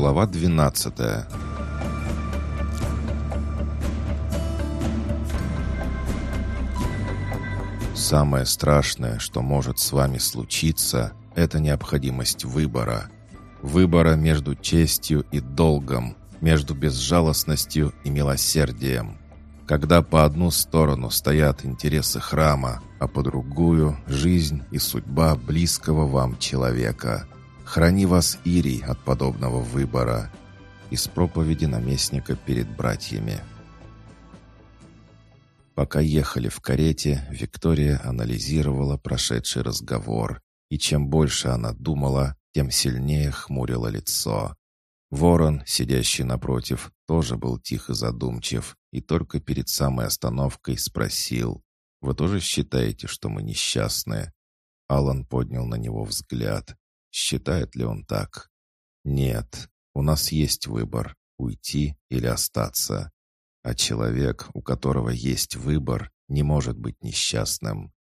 Глава 12 Самое страшное, что может с вами случиться, это необходимость выбора. Выбора между честью и долгом, между безжалостностью и милосердием. Когда по одну сторону стоят интересы храма, а по другую – жизнь и судьба близкого вам человека. Храни вас, Ирий, от подобного выбора. Из проповеди наместника перед братьями. Пока ехали в карете, Виктория анализировала прошедший разговор, и чем больше она думала, тем сильнее хмурило лицо. Ворон, сидящий напротив, тоже был тихо задумчив и только перед самой остановкой спросил, «Вы тоже считаете, что мы несчастные?» Алан поднял на него взгляд. Считает ли он так? «Нет, у нас есть выбор — уйти или остаться. А человек, у которого есть выбор, не может быть несчастным».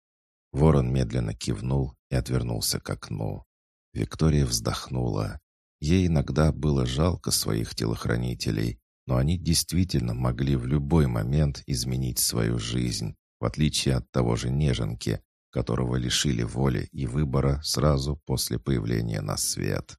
Ворон медленно кивнул и отвернулся к окну. Виктория вздохнула. Ей иногда было жалко своих телохранителей, но они действительно могли в любой момент изменить свою жизнь, в отличие от того же Неженки, которого лишили воли и выбора сразу после появления на свет.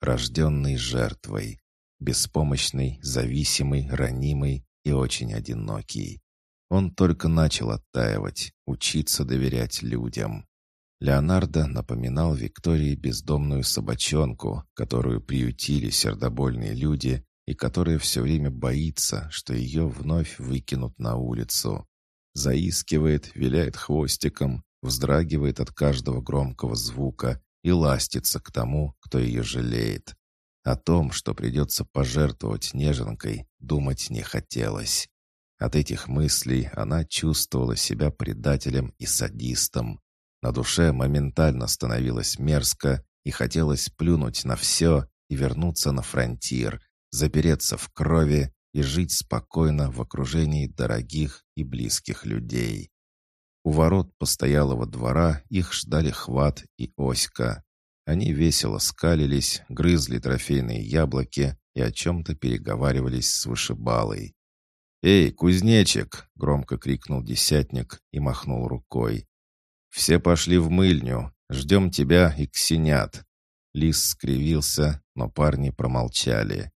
Рожденный жертвой, беспомощный, зависимый, ранимый и очень одинокий. Он только начал оттаивать, учиться доверять людям. Леонардо напоминал Виктории бездомную собачонку, которую приютили сердобольные люди и которая все время боится, что ее вновь выкинут на улицу. Заискивает, виляет хвостиком, вздрагивает от каждого громкого звука и ластится к тому, кто ее жалеет. О том, что придется пожертвовать неженкой, думать не хотелось. От этих мыслей она чувствовала себя предателем и садистом, на душе моментально становилось мерзко и хотелось плюнуть на все и вернуться на фронтир, запереться в крови и жить спокойно в окружении дорогих и близких людей. У ворот постоялого двора их ждали Хват и Оська. Они весело скалились, грызли трофейные яблоки и о чем-то переговаривались с вышибалой. «Эй, кузнечик!» — громко крикнул десятник и махнул рукой. «Все пошли в мыльню. Ждем тебя и ксенят». Лис скривился, но парни промолчали.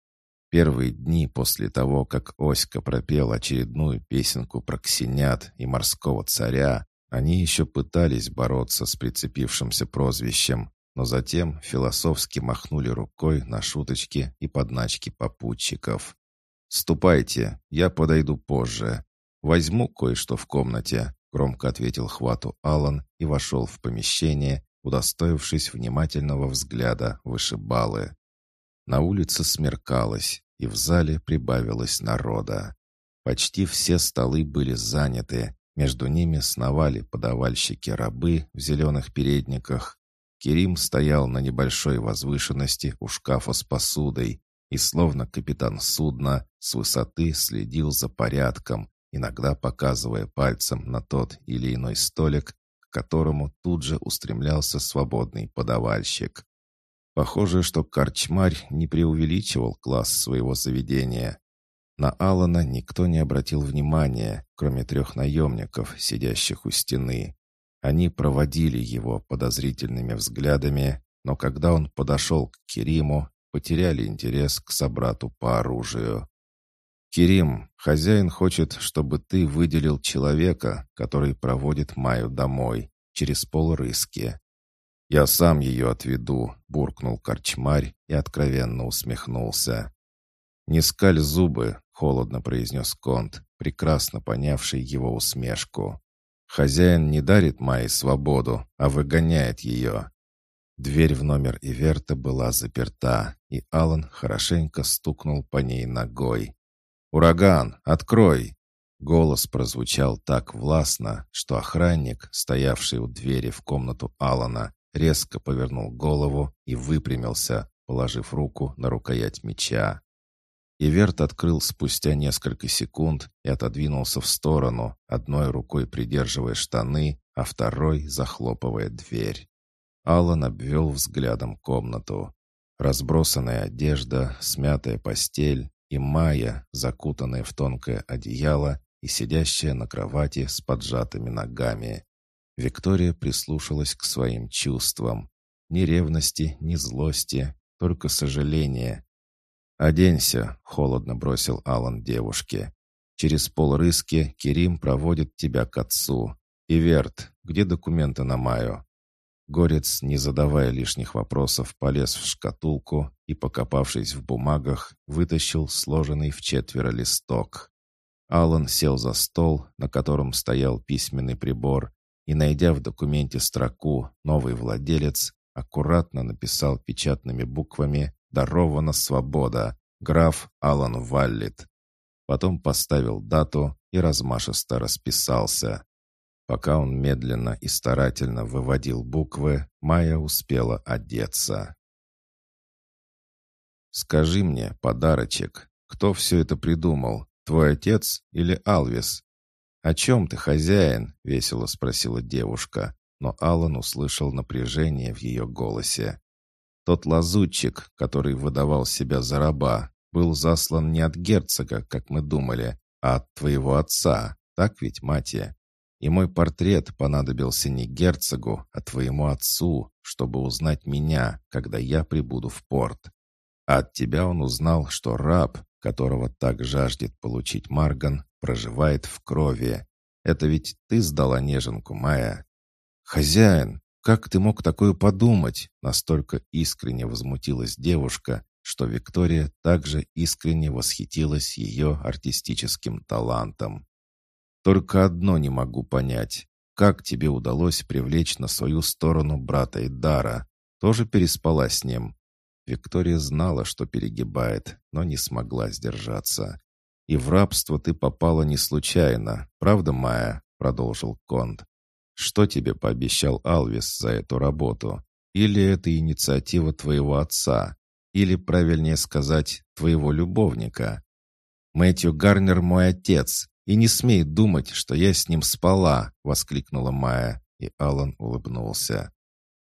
Первые дни после того, как Оська пропел очередную песенку про ксенят и морского царя, они еще пытались бороться с прицепившимся прозвищем, но затем философски махнули рукой на шуточки и подначки попутчиков. «Ступайте, я подойду позже. Возьму кое-что в комнате громко ответил хвату Алан и вошел в помещение, удостоившись внимательного взгляда вышибалы. На улице смеркалось, и в зале прибавилось народа. Почти все столы были заняты, между ними сновали подавальщики-рабы в зеленых передниках. Керим стоял на небольшой возвышенности у шкафа с посудой и, словно капитан судна, с высоты следил за порядком, иногда показывая пальцем на тот или иной столик, к которому тут же устремлялся свободный подавальщик. Похоже, что корчмарь не преувеличивал класс своего заведения. На Алана никто не обратил внимания, кроме трех наемников, сидящих у стены. Они проводили его подозрительными взглядами, но когда он подошел к Кериму, потеряли интерес к собрату по оружию. «Керим, хозяин хочет, чтобы ты выделил человека, который проводит Маю домой, через полрыски». «Я сам ее отведу», — буркнул корчмарь и откровенно усмехнулся. «Не скаль зубы», — холодно произнес Конт, прекрасно понявший его усмешку. «Хозяин не дарит Майе свободу, а выгоняет ее». Дверь в номер Иверта была заперта, и Алан хорошенько стукнул по ней ногой. «Ураган, открой!» Голос прозвучал так властно, что охранник, стоявший у двери в комнату Алана, резко повернул голову и выпрямился, положив руку на рукоять меча. Иверт открыл спустя несколько секунд и отодвинулся в сторону, одной рукой придерживая штаны, а второй захлопывая дверь. Аллан обвел взглядом комнату. Разбросанная одежда, смятая постель и Майя, закутанная в тонкое одеяло и сидящая на кровати с поджатыми ногами. Виктория прислушалась к своим чувствам. Ни ревности, ни злости, только сожаление. «Оденься», — холодно бросил Алан девушке. «Через полрыски Керим проводит тебя к отцу. Иверт, где документы на Майю?» Горец, не задавая лишних вопросов, полез в шкатулку и, покопавшись в бумагах, вытащил сложенный в четверо листок. Алан сел за стол, на котором стоял письменный прибор, и, найдя в документе строку «Новый владелец», аккуратно написал печатными буквами «Дарована свобода», граф Алан Валлит. Потом поставил дату и размашисто расписался. Пока он медленно и старательно выводил буквы, Майя успела одеться. «Скажи мне, подарочек, кто все это придумал, твой отец или Алвис?» «О чем ты, хозяин?» — весело спросила девушка, но Алан услышал напряжение в ее голосе. Тот лазутчик, который выдавал себя за раба, был заслан не от герцога, как мы думали, а от твоего отца, так ведь, Матия? И мой портрет понадобился не герцогу, а твоему отцу, чтобы узнать меня, когда я прибуду в порт. А от тебя он узнал, что раб, которого так жаждет получить Марган, проживает в крови. Это ведь ты сдала неженку, Майя. Хозяин, как ты мог такое подумать? Настолько искренне возмутилась девушка, что Виктория также искренне восхитилась ее артистическим талантом. Только одно не могу понять. Как тебе удалось привлечь на свою сторону брата Идара? Тоже переспала с ним?» Виктория знала, что перегибает, но не смогла сдержаться. «И в рабство ты попала не случайно, правда, Майя?» — продолжил Конд. «Что тебе пообещал Алвис за эту работу? Или это инициатива твоего отца? Или, правильнее сказать, твоего любовника?» «Мэтью Гарнер мой отец, «И не смей думать, что я с ним спала!» — воскликнула Майя, и Алан улыбнулся.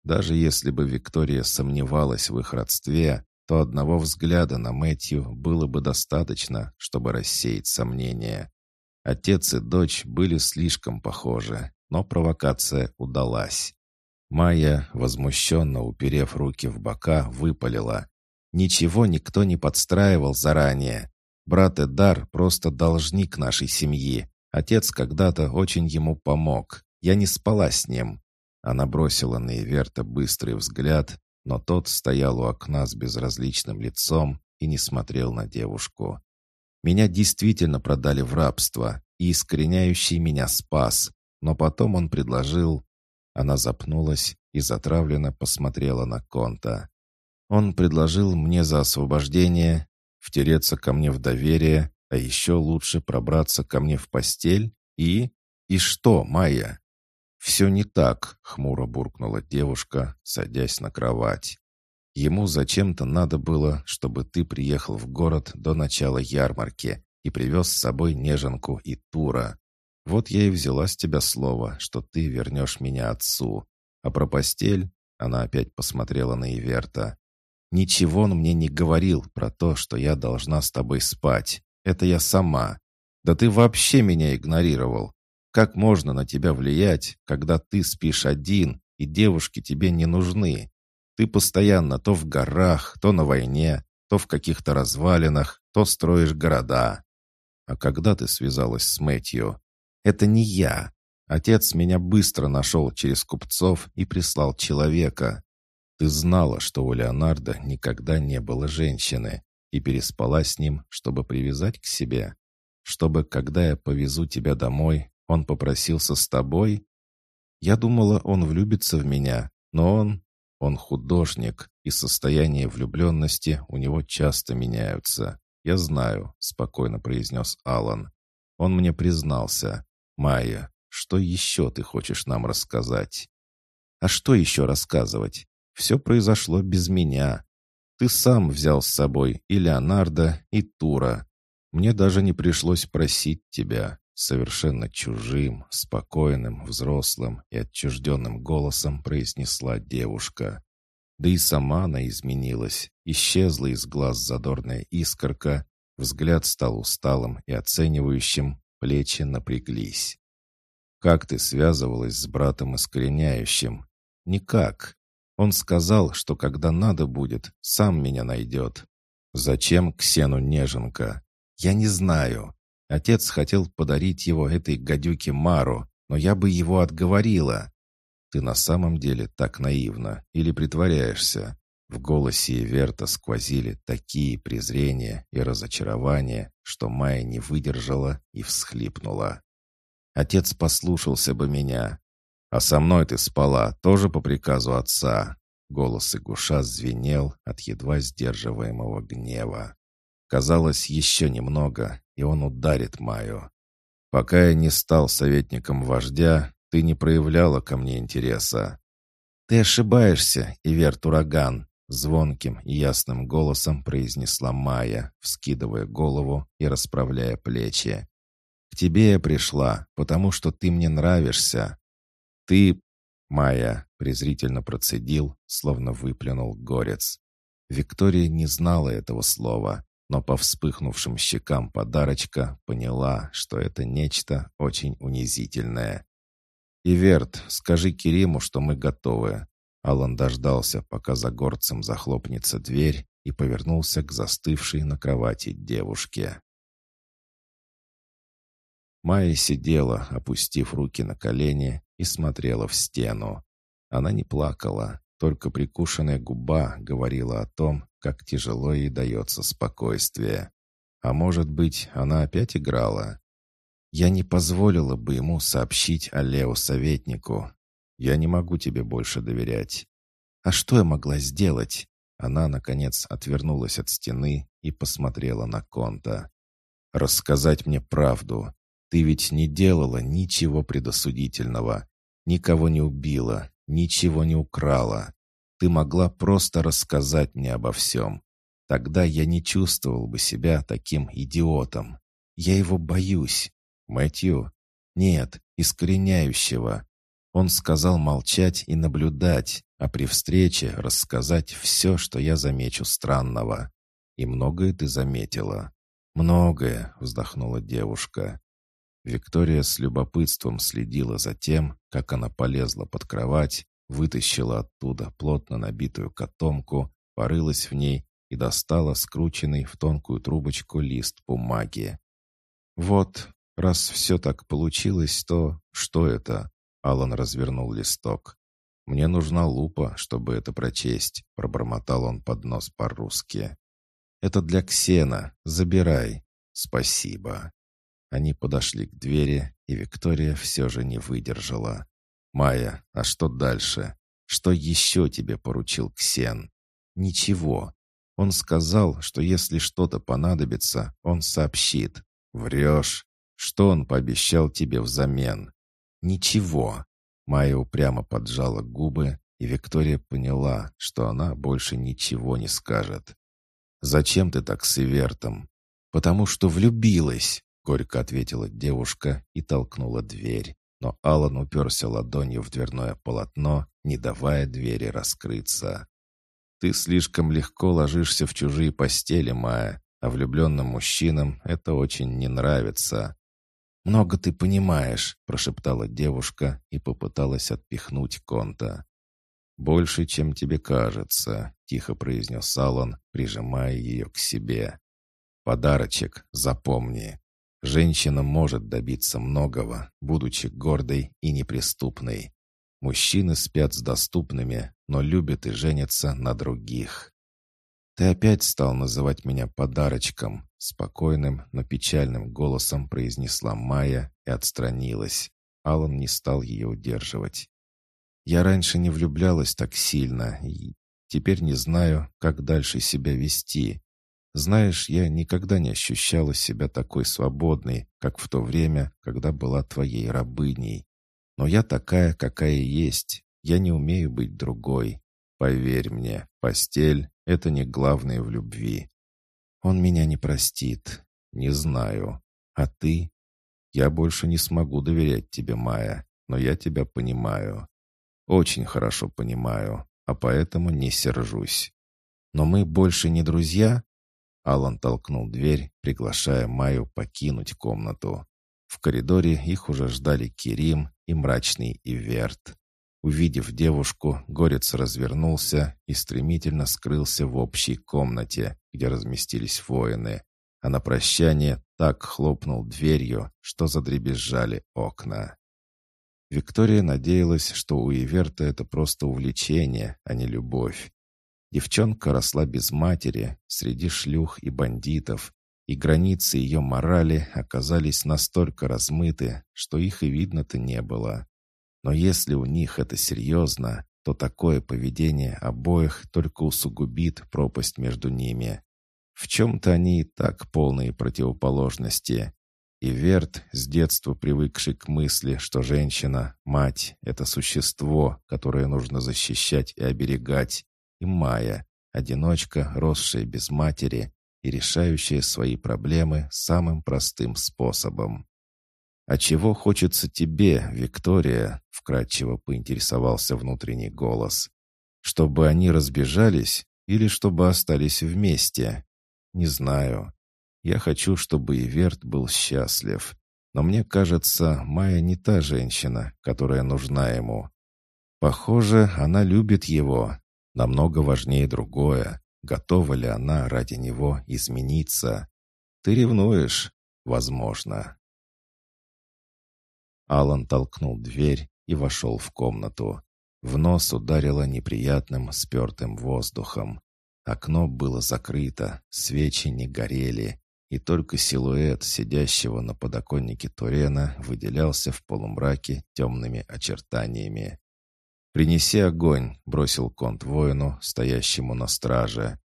Даже если бы Виктория сомневалась в их родстве, то одного взгляда на Мэтью было бы достаточно, чтобы рассеять сомнения. Отец и дочь были слишком похожи, но провокация удалась. Майя, возмущенно уперев руки в бока, выпалила. «Ничего никто не подстраивал заранее. Брат Эдар просто должник нашей семьи. Отец когда-то очень ему помог. Я не спала с ним». Она бросила на Иверта быстрый взгляд, но тот стоял у окна с безразличным лицом и не смотрел на девушку. «Меня действительно продали в рабство, и искореняющий меня спас. Но потом он предложил...» Она запнулась и затравленно посмотрела на Конта. «Он предложил мне за освобождение втереться ко мне в доверие, а еще лучше пробраться ко мне в постель и... И что, Майя? «Все не так», — хмуро буркнула девушка, садясь на кровать. «Ему зачем-то надо было, чтобы ты приехал в город до начала ярмарки и привез с собой неженку и Тура. Вот я и взяла с тебя слово, что ты вернешь меня отцу. А про постель...» — она опять посмотрела на Иверта. Ничего он мне не говорил про то, что я должна с тобой спать. Это я сама. Да ты вообще меня игнорировал. Как можно на тебя влиять, когда ты спишь один, и девушки тебе не нужны? Ты постоянно то в горах, то на войне, то в каких-то развалинах, то строишь города. А когда ты связалась с Мэтью? Это не я. Отец меня быстро нашел через купцов и прислал человека. Ты знала, что у Леонардо никогда не было женщины, и переспала с ним, чтобы привязать к себе? Чтобы, когда я повезу тебя домой, он попросился с тобой? Я думала, он влюбится в меня, но он... Он художник, и состояние влюбленности у него часто меняются. Я знаю, спокойно произнес Алан. Он мне признался. Майя, что еще ты хочешь нам рассказать? А что еще рассказывать? Все произошло без меня. Ты сам взял с собой и Леонардо, и Тура. Мне даже не пришлось просить тебя. Совершенно чужим, спокойным, взрослым и отчужденным голосом произнесла девушка. Да и сама она изменилась, исчезла из глаз задорная искорка, взгляд стал усталым и оценивающим, плечи напряглись. «Как ты связывалась с братом Искореняющим?» «Никак. Он сказал, что когда надо будет, сам меня найдет. Зачем Ксену Неженка? Я не знаю. Отец хотел подарить его этой гадюке Мару, но я бы его отговорила. Ты на самом деле так наивна или притворяешься? В голосе Верта сквозили такие презрения и разочарования, что Майя не выдержала и всхлипнула. Отец послушался бы меня. А со мной ты спала, тоже по приказу отца. Голос Игуша звенел от едва сдерживаемого гнева. Казалось, еще немного, и он ударит Маю. Пока я не стал советником вождя, ты не проявляла ко мне интереса. Ты ошибаешься, Иверт Ураган, звонким и ясным голосом произнесла Майя, вскидывая голову и расправляя плечи. К тебе я пришла, потому что ты мне нравишься. Ты, Майя, презрительно процедил, словно выплюнул горец. Виктория не знала этого слова, но по вспыхнувшим щекам подарочка поняла, что это нечто очень унизительное. «Иверт, скажи Кериму, что мы готовы». Алан дождался, пока за горцем захлопнется дверь, и повернулся к застывшей на кровати девушке. Майя сидела, опустив руки на колени, и смотрела в стену. Она не плакала, только прикушенная губа говорила о том, как тяжело ей дается спокойствие. А может быть, она опять играла? Я не позволила бы ему сообщить о Лео советнику. Я не могу тебе больше доверять. А что я могла сделать? Она, наконец, отвернулась от стены и посмотрела на Конта. «Рассказать мне правду. Ты ведь не делала ничего предосудительного. Никого не убила, ничего не украла. Ты могла просто рассказать мне обо всем. Тогда я не чувствовал бы себя таким идиотом. Я его боюсь. Мэтью? Нет, искореняющего. Он сказал молчать и наблюдать, а при встрече рассказать все, что я замечу странного. И многое ты заметила. «Многое», — вздохнула девушка. Виктория с любопытством следила за тем, как она полезла под кровать, вытащила оттуда плотно набитую котомку, порылась в ней и достала скрученный в тонкую трубочку лист бумаги. «Вот, раз все так получилось, то что это?» Алан развернул листок. «Мне нужна лупа, чтобы это прочесть», — пробормотал он под нос по-русски. «Это для Ксена. Забирай». «Спасибо». Они подошли к двери, и Виктория все же не выдержала. «Майя, а что дальше? Что еще тебе поручил Ксен?» «Ничего. Он сказал, что если что-то понадобится, он сообщит. Врешь. Что он пообещал тебе взамен?» «Ничего». Майя упрямо поджала губы, и Виктория поняла, что она больше ничего не скажет. «Зачем ты так с Ивертом?» «Потому что влюбилась!» — горько ответила девушка и толкнула дверь. Но Алан уперся ладонью в дверное полотно, не давая двери раскрыться. «Ты слишком легко ложишься в чужие постели, Майя, а влюбленным мужчинам это очень не нравится». «Много ты понимаешь», — прошептала девушка и попыталась отпихнуть Конта. «Больше, чем тебе кажется», — тихо произнес Алан, прижимая ее к себе. «Подарочек, запомни. Женщина может добиться многого, будучи гордой и неприступной. Мужчины спят с доступными, но любят и женятся на других. «Ты опять стал называть меня подарочком», — спокойным, но печальным голосом произнесла Майя и отстранилась. Алан не стал ее удерживать. «Я раньше не влюблялась так сильно, и теперь не знаю, как дальше себя вести. Знаешь, я никогда не ощущала себя такой свободной, как в то время, когда была твоей рабыней. Но я такая, какая есть. Я не умею быть другой. Поверь мне, постель — это не главное в любви. Он меня не простит. Не знаю. А ты? Я больше не смогу доверять тебе, Майя, но я тебя понимаю. Очень хорошо понимаю. а поэтому не сержусь. Но мы больше не друзья?» Алан толкнул дверь, приглашая Майю покинуть комнату. В коридоре их уже ждали Кирим и мрачный Иверт. Увидев девушку, Горец развернулся и стремительно скрылся в общей комнате, где разместились воины, а на прощание так хлопнул дверью, что задребезжали окна. Виктория надеялась, что у Иверта это просто увлечение, а не любовь. Девчонка росла без матери, среди шлюх и бандитов, и границы ее морали оказались настолько размыты, что их и видно-то не было. Но если у них это серьезно, то такое поведение обоих только усугубит пропасть между ними. В чем-то они и так полные противоположности. И Верт, с детства привыкший к мысли, что женщина, мать — это существо, которое нужно защищать и оберегать, и Майя, одиночка, росшая без матери и решающая свои проблемы самым простым способом. «А чего хочется тебе, Виктория?» — вкратчиво поинтересовался внутренний голос. «Чтобы они разбежались или чтобы остались вместе?» «Не знаю. Я хочу, чтобы Иверт был счастлив. Но мне кажется, Майя не та женщина, которая нужна ему. Похоже, она любит его. Намного важнее другое. Готова ли она ради него измениться? Ты ревнуешь? Возможно. Алан толкнул дверь и вошел в комнату. В нос ударило неприятным спертым воздухом. Окно было закрыто, свечи не горели, и только силуэт сидящего на подоконнике Турена выделялся в полумраке темными очертаниями. «Принеси огонь», — бросил конт воину, стоящему на страже.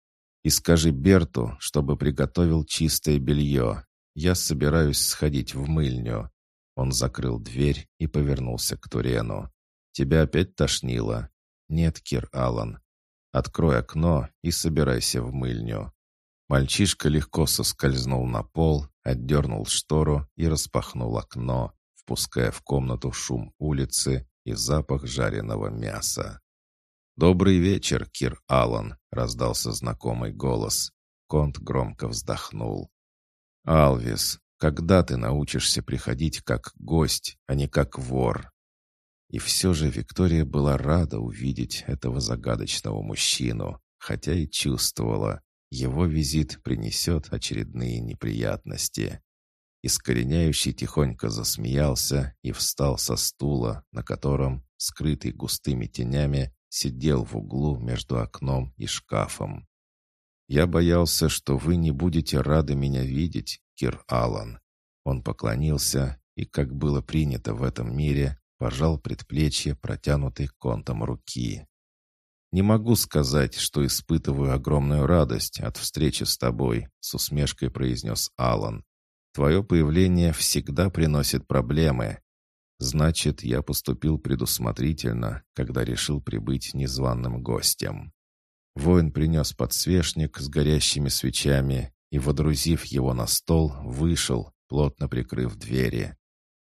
«И скажи Берту, чтобы приготовил чистое белье. Я собираюсь сходить в мыльню». Он закрыл дверь и повернулся к Турену. «Тебя опять тошнило?» «Нет, Кир Аллан. Открой окно и собирайся в мыльню». Мальчишка легко соскользнул на пол, отдернул штору и распахнул окно, впуская в комнату шум улицы и запах жареного мяса. «Добрый вечер, Кир Аллан!» — раздался знакомый голос. Конт громко вздохнул. «Алвис, когда ты научишься приходить как гость, а не как вор?» И все же Виктория была рада увидеть этого загадочного мужчину, хотя и чувствовала, его визит принесет очередные неприятности. Искореняющий тихонько засмеялся и встал со стула, на котором, скрытый густыми тенями, сидел в углу между окном и шкафом. «Я боялся, что вы не будете рады меня видеть, Кир Аллан». Он поклонился и, как было принято в этом мире, пожал предплечье протянутой контом руки. «Не могу сказать, что испытываю огромную радость от встречи с тобой», с усмешкой произнес Алан. Твое появление всегда приносит проблемы. Значит, я поступил предусмотрительно, когда решил прибыть незваным гостем. Воин принес подсвечник с горящими свечами и, водрузив его на стол, вышел, плотно прикрыв двери.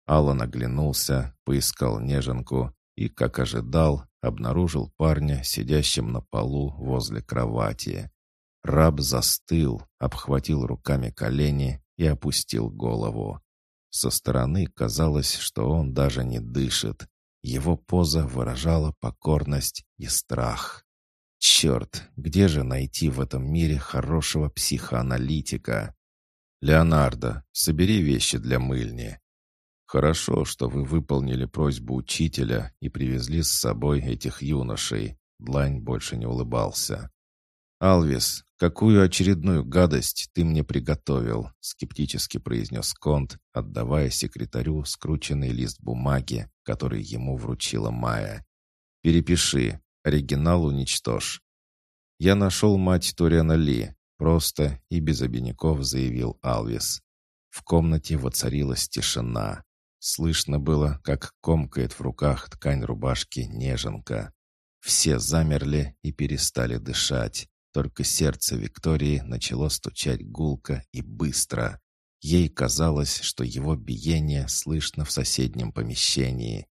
Аллан оглянулся, поискал неженку и, как ожидал, обнаружил парня, сидящим на полу возле кровати. Раб застыл, обхватил руками колени и опустил голову. Со стороны казалось, что он даже не дышит. Его поза выражала покорность и страх. Черт, где же найти в этом мире хорошего психоаналитика? Леонардо, собери вещи для мыльни. Хорошо, что вы выполнили просьбу учителя и привезли с собой этих юношей. Длань больше не улыбался. «Алвис, какую очередную гадость ты мне приготовил?» — скептически произнес Конт, отдавая секретарю скрученный лист бумаги, который ему вручила Майя. «Перепиши, оригинал уничтожь». «Я нашел мать Ториана Ли», — просто и без обиняков заявил Алвис. В комнате воцарилась тишина. Слышно было, как комкает в руках ткань рубашки неженка. Все замерли и перестали дышать. Только сердце Виктории начало стучать гулко и быстро. Ей казалось, что его биение слышно в соседнем помещении.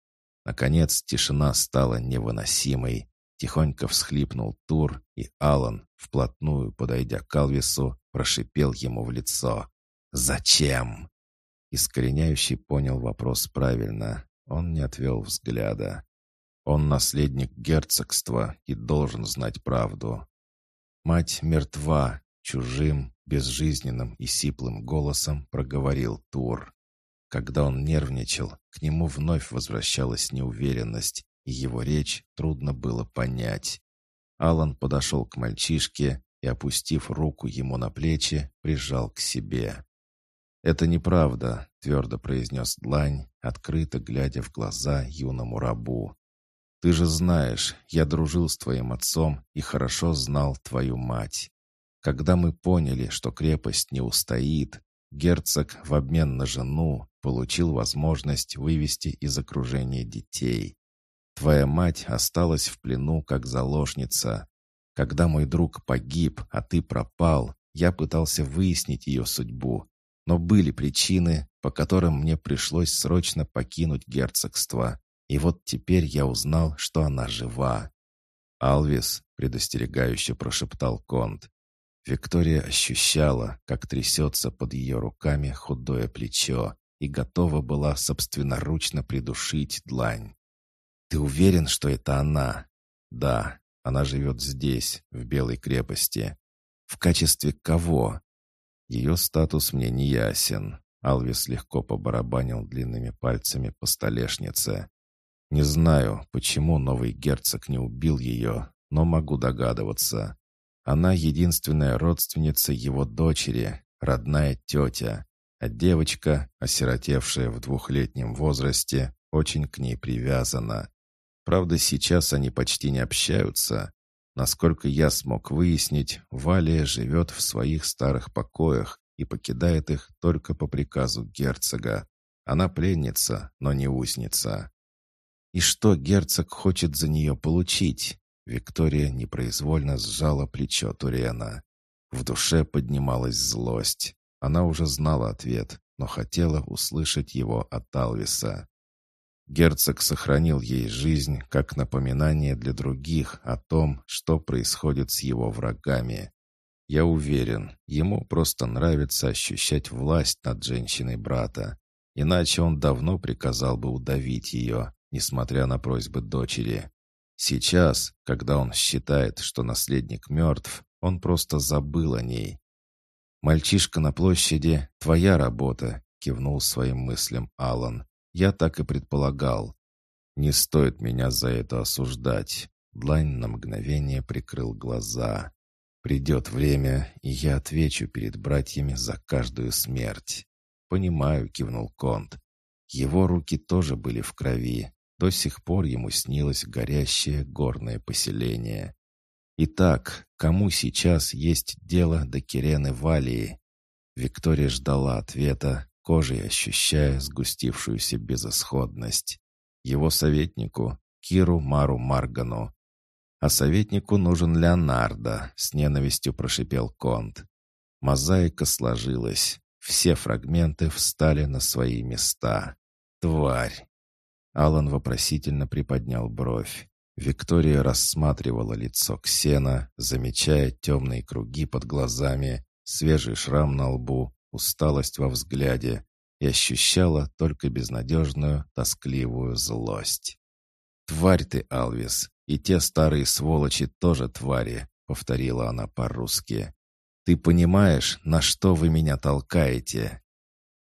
Наконец тишина стала невыносимой. Тихонько всхлипнул Тур, и Алан, вплотную подойдя к Алвису, прошипел ему в лицо. «Зачем?» Искореняющий понял вопрос правильно. Он не отвел взгляда. Он наследник герцогства и должен знать правду. Мать мертва, чужим, безжизненным и сиплым голосом проговорил Тур. Когда он нервничал, к нему вновь возвращалась неуверенность, и его речь трудно было понять. Алан подошел к мальчишке и, опустив руку ему на плечи, прижал к себе. «Это неправда», — твердо произнес Длань, открыто глядя в глаза юному рабу. «Ты же знаешь, я дружил с твоим отцом и хорошо знал твою мать. Когда мы поняли, что крепость не устоит, герцог в обмен на жену получил возможность вывести из окружения детей. Твоя мать осталась в плену как заложница. Когда мой друг погиб, а ты пропал, я пытался выяснить ее судьбу. Но были причины, по которым мне пришлось срочно покинуть герцогство. И вот теперь я узнал, что она жива. «Алвис», — предостерегающе прошептал Конт. Виктория ощущала, как трясется под ее руками худое плечо и готова была собственноручно придушить длань. «Ты уверен, что это она?» «Да, она живет здесь, в Белой крепости». «В качестве кого?» «Ее статус мне не ясен». Алвис легко побарабанил длинными пальцами по столешнице. «Не знаю, почему новый герцог не убил ее, но могу догадываться. Она единственная родственница его дочери, родная тетя, а девочка, осиротевшая в двухлетнем возрасте, очень к ней привязана. Правда, сейчас они почти не общаются. Насколько я смог выяснить, Валия живет в своих старых покоях и покидает их только по приказу герцога. Она пленница, но не узница. И что герцог хочет за нее получить? Виктория непроизвольно сжала плечо Турена. В душе поднималась злость. Она уже знала ответ, но хотела услышать его от Алвиса. Герцог сохранил ей жизнь как напоминание для других о том, что происходит с его врагами. Я уверен, ему просто нравится ощущать власть над женщиной брата. Иначе он давно приказал бы удавить ее, несмотря на просьбы дочери. Сейчас, когда он считает, что наследник мертв, он просто забыл о ней. «Мальчишка на площади — твоя работа», — кивнул своим мыслям Алан. Я так и предполагал. Не стоит меня за это осуждать. Длань на мгновение прикрыл глаза. Придет время, и я отвечу перед братьями за каждую смерть. Понимаю, кивнул Конт. Его руки тоже были в крови. До сих пор ему снилось горящее горное поселение. Итак, кому сейчас есть дело до Кирены Валии? Виктория ждала ответа, кожей ощущая сгустившуюся безысходность. Его советнику, Киру Мару Маргану. А советнику нужен Леонардо, с ненавистью прошипел Конт. Мозаика сложилась. Все фрагменты встали на свои места. Тварь! Алан вопросительно приподнял бровь. Виктория рассматривала лицо Ксена, замечая темные круги под глазами, свежий шрам на лбу, усталость во взгляде и ощущала только безнадежную, тоскливую злость. «Тварь ты, Алвис, и те старые сволочи тоже твари», — повторила она по-русски. «Ты понимаешь, на что вы меня толкаете?»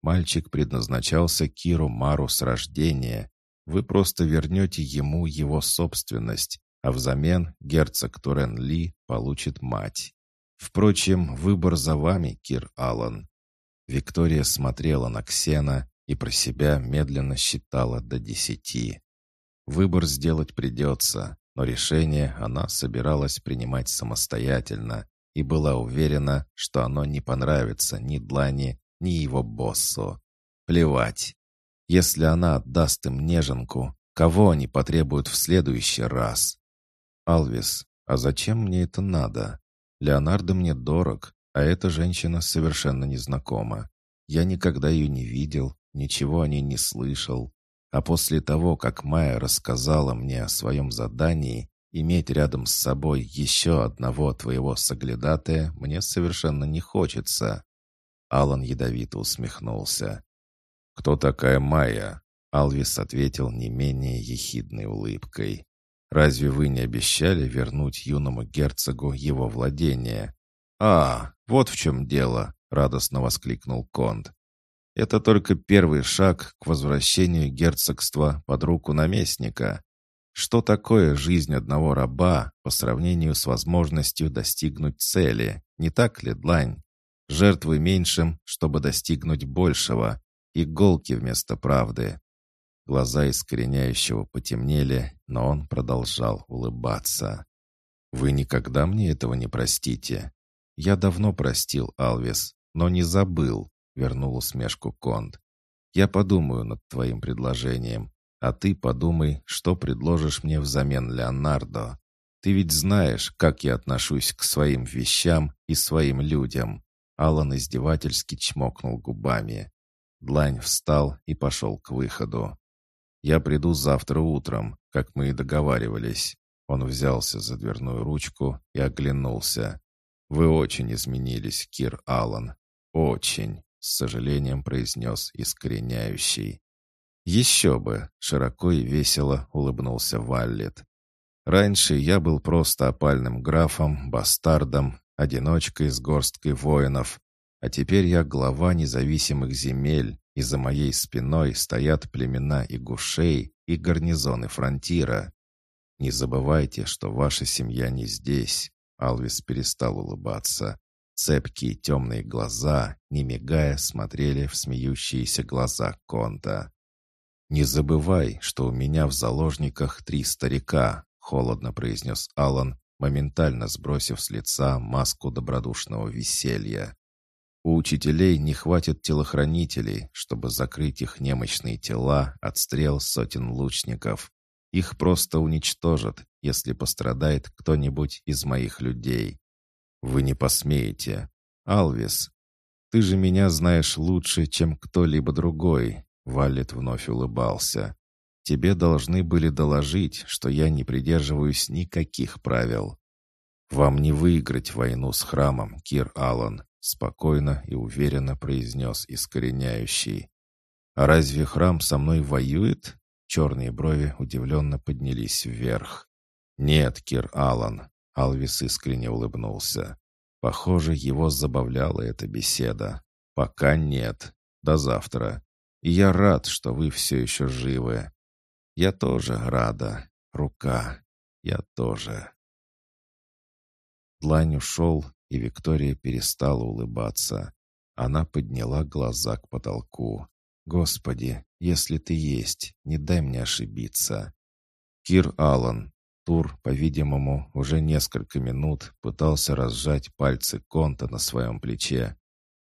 Мальчик предназначался Киру Мару с рождения. Вы просто вернете ему его собственность, а взамен герцог Турен Ли получит мать. Впрочем, выбор за вами, Кир Аллан. Виктория смотрела на Ксена и про себя медленно считала до десяти. Выбор сделать придется, но решение она собиралась принимать самостоятельно и была уверена, что оно не понравится ни Длани, ни его боссу. Плевать. Если она отдаст им неженку, кого они потребуют в следующий раз? Алвис, а зачем мне это надо? Леонардо мне дорог, а эта женщина совершенно незнакома. Я никогда ее не видел, ничего о ней не слышал. А после того, как Майя рассказала мне о своем задании, иметь рядом с собой еще одного твоего соглядатая мне совершенно не хочется». Алан ядовито усмехнулся. «Кто такая Майя?» Алвис ответил не менее ехидной улыбкой. «Разве вы не обещали вернуть юному герцогу его владение?» «А, вот в чем дело!» — радостно воскликнул Конд. «Это только первый шаг к возвращению герцогства под руку наместника. Что такое жизнь одного раба по сравнению с возможностью достигнуть цели, не так ли, Длань? Жертвуй меньшим, чтобы достигнуть большего. Иголки вместо правды. Глаза искореняющего потемнели, но он продолжал улыбаться. «Вы никогда мне этого не простите?» «Я давно простил, Алвис, но не забыл», — вернул усмешку Конд. «Я подумаю над твоим предложением, а ты подумай, что предложишь мне взамен Леонардо. Ты ведь знаешь, как я отношусь к своим вещам и своим людям». Алан издевательски чмокнул губами. Длань встал и пошел к выходу. «Я приду завтра утром, как мы и договаривались». Он взялся за дверную ручку и оглянулся. «Вы очень изменились, Кир Аллан. Очень», — с сожалением произнес искореняющий. «Еще бы!» — широко и весело улыбнулся Валлет. «Раньше я был просто опальным графом, бастардом, одиночкой с горсткой воинов, а теперь я глава независимых земель, и за моей спиной стоят племена игушей и гарнизоны фронтира. Не забывайте, что ваша семья не здесь. Алвис перестал улыбаться. Цепкие темные глаза, не мигая, смотрели в смеющиеся глаза Конта. «Не забывай, что у меня в заложниках три старика», — холодно произнес Алан, моментально сбросив с лица маску добродушного веселья. У учителей не хватит телохранителей, чтобы закрыть их немощные тела от стрел сотен лучников. Их просто уничтожат, если пострадает кто-нибудь из моих людей. Вы не посмеете. Алвис, ты же меня знаешь лучше, чем кто-либо другой. Валет вновь улыбался. Тебе должны были доложить, что я не придерживаюсь никаких правил. Вам не выиграть войну с храмом, Кир Аллан. Спокойно и уверенно произнес искореняющий. «А разве храм со мной воюет?» Черные брови удивленно поднялись вверх. «Нет, Кир Аллан», — Алвис искренне улыбнулся. «Похоже, его забавляла эта беседа. Пока нет. До завтра. И я рад, что вы все еще живы. Я тоже рада. Рука. Я тоже». Длань ушел, и Виктория перестала улыбаться. Она подняла глаза к потолку. «Господи, если ты есть, не дай мне ошибиться». Кир Аллан. Тур, по-видимому, уже несколько минут пытался разжать пальцы Конта на своем плече.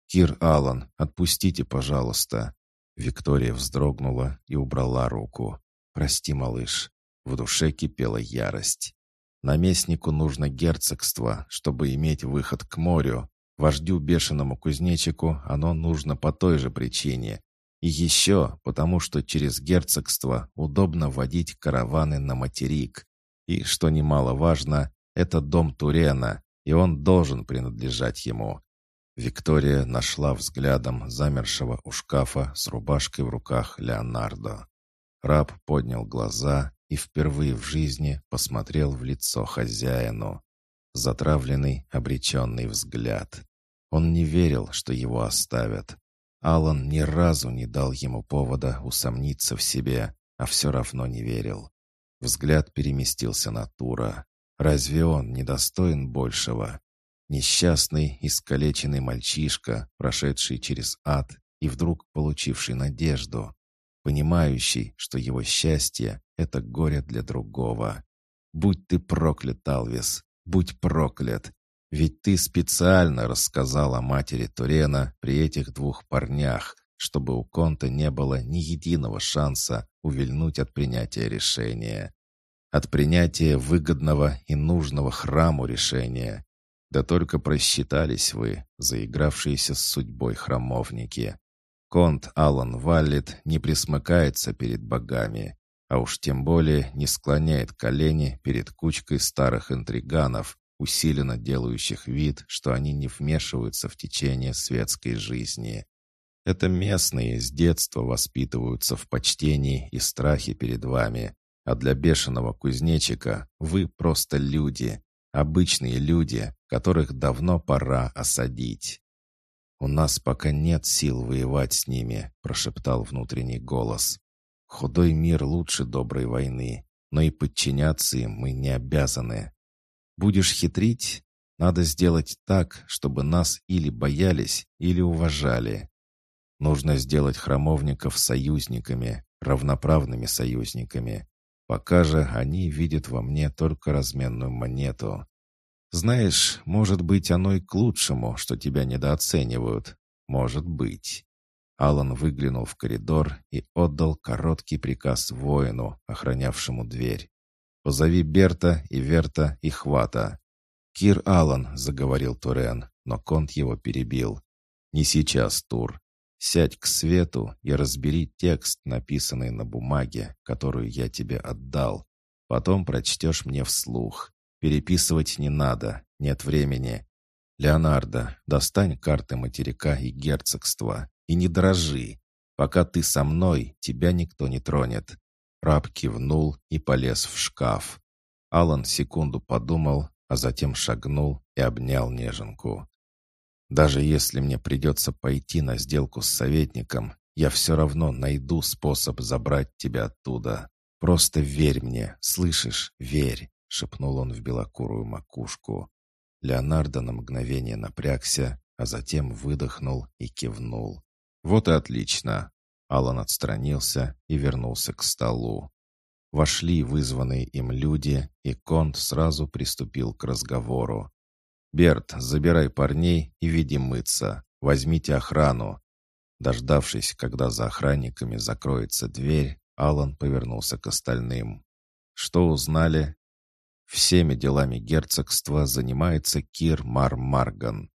«Кир Аллан, отпустите, пожалуйста». Виктория вздрогнула и убрала руку. «Прости, малыш». В душе кипела ярость. Наместнику нужно герцогство, чтобы иметь выход к морю. Вождю бешеному кузнечику оно нужно по той же причине. И еще потому, что через герцогство удобно водить караваны на материк. И, что немаловажно, это дом Турена, и он должен принадлежать ему. Виктория нашла взглядом замершего у шкафа с рубашкой в руках Леонардо. Раб поднял глаза и впервые в жизни посмотрел в лицо хозяину. Затравленный, обреченный взгляд. Он не верил, что его оставят. Алан ни разу не дал ему повода усомниться в себе, а все равно не верил. Взгляд переместился на Тура. Разве он не достоин большего? Несчастный, искалеченный мальчишка, прошедший через ад и вдруг получивший надежду понимающий, что его счастье — это горе для другого. Будь ты проклят, Алвис, будь проклят, ведь ты специально рассказал о матери Турена при этих двух парнях, чтобы у Конта не было ни единого шанса увильнуть от принятия решения. От принятия выгодного и нужного храму решения. Да только просчитались вы, заигравшиеся с судьбой храмовники. Конт Алан Валлет не присмыкается перед богами. А уж тем более не склоняет колени перед кучкой старых интриганов, усиленно делающих вид, что они не вмешиваются в течение светской жизни. Это местные с детства воспитываются в почтении и страхе перед вами, а для бешеного кузнечика вы просто люди, обычные люди, которых давно пора осадить. «У нас пока нет сил воевать с ними», — прошептал внутренний голос. «Худой мир лучше доброй войны, но и подчиняться им мы не обязаны. Будешь хитрить? Надо сделать так, чтобы нас или боялись, или уважали. Нужно сделать храмовников союзниками, равноправными союзниками. Пока же они видят во мне только разменную монету. Знаешь, может быть, оно и к лучшему, что тебя недооценивают. Может быть. Алан выглянул в коридор и отдал короткий приказ воину, охранявшему дверь. «Позови Берта и Верта и Хвата». «Кир Алан», — заговорил Турен, но Конт его перебил. «Не сейчас, Тур. Сядь к свету и разбери текст, написанный на бумаге, которую я тебе отдал. Потом прочтешь мне вслух. Переписывать не надо, нет времени. Леонардо, достань карты материка и герцогства и не дрожи. Пока ты со мной, тебя никто не тронет». Раб кивнул и полез в шкаф. Алан секунду подумал, а затем шагнул и обнял неженку. Даже если мне придется пойти на сделку с советником, я все равно найду способ забрать тебя оттуда. Просто верь мне, слышишь? Верь!» — шепнул он в белокурую макушку. Леонардо на мгновение напрягся, а затем выдохнул и кивнул. «Вот и отлично!» Алан отстранился и вернулся к столу. Вошли вызванные им люди, и Конт сразу приступил к разговору. «Берт, забирай парней и веди мыться. Возьмите охрану». Дождавшись, когда за охранниками закроется дверь, Алан повернулся к остальным. «Что узнали?» Всеми делами герцогства занимается Кир Мар Марган.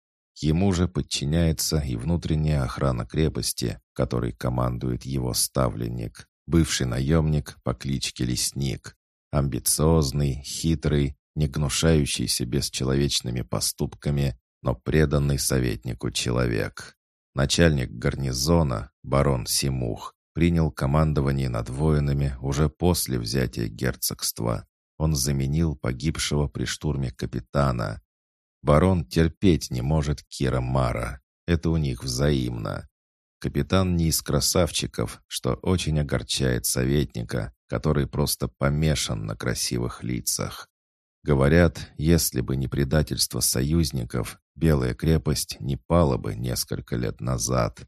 Ему же подчиняется и внутренняя охрана крепости, которой командует его ставленник, бывший наемник по кличке Лесник. Амбициозный, хитрый, не гнушающийся бесчеловечными поступками, но преданный советнику человек. Начальник гарнизона, барон Симух, принял командование над воинами уже после взятия герцогства. Он заменил погибшего при штурме капитана. Барон терпеть не может Кира Мара. Это у них взаимно. Капитан не из красавчиков, что очень огорчает советника, который просто помешан на красивых лицах. Говорят, если бы не предательство союзников, Белая крепость не пала бы несколько лет назад.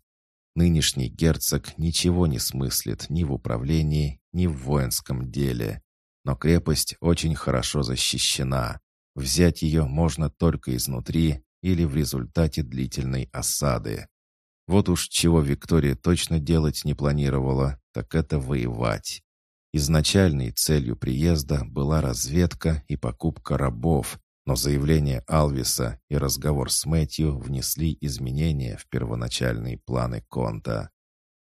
Нынешний герцог ничего не смыслит ни в управлении, ни в воинском деле. Но крепость очень хорошо защищена. Взять ее можно только изнутри или в результате длительной осады. Вот уж чего Виктория точно делать не планировала, так это воевать. Изначальной целью приезда была разведка и покупка рабов, но заявление Алвиса и разговор с Мэтью внесли изменения в первоначальные планы Конта.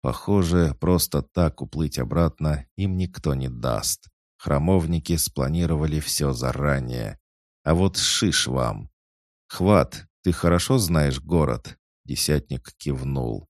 Похоже, просто так уплыть обратно им никто не даст. Храмовники спланировали все заранее. А вот шиш вам. «Хват, ты хорошо знаешь город?» Десятник кивнул.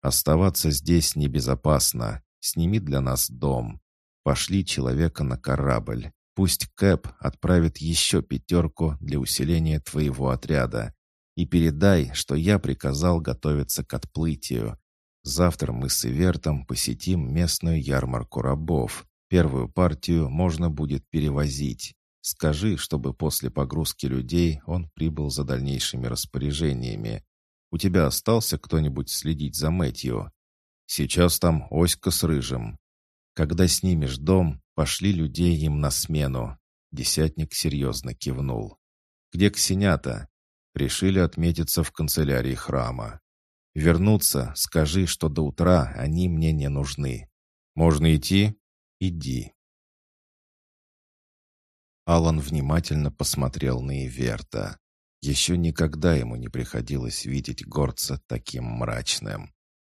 «Оставаться здесь небезопасно. Сними для нас дом. Пошли человека на корабль. Пусть Кэп отправит еще пятерку для усиления твоего отряда. И передай, что я приказал готовиться к отплытию. Завтра мы с Ивертом посетим местную ярмарку рабов. Первую партию можно будет перевозить. Скажи, чтобы после погрузки людей он прибыл за дальнейшими распоряжениями. У тебя остался кто-нибудь следить за Мэтью? Сейчас там Оська с Рыжим. Когда снимешь дом, пошли людей им на смену. Десятник серьезно кивнул. Где ксенята? Решили отметиться в канцелярии храма. Вернуться, скажи, что до утра они мне не нужны. Можно идти? Иди. Алан внимательно посмотрел на Иверта. Еще никогда ему не приходилось видеть горца таким мрачным.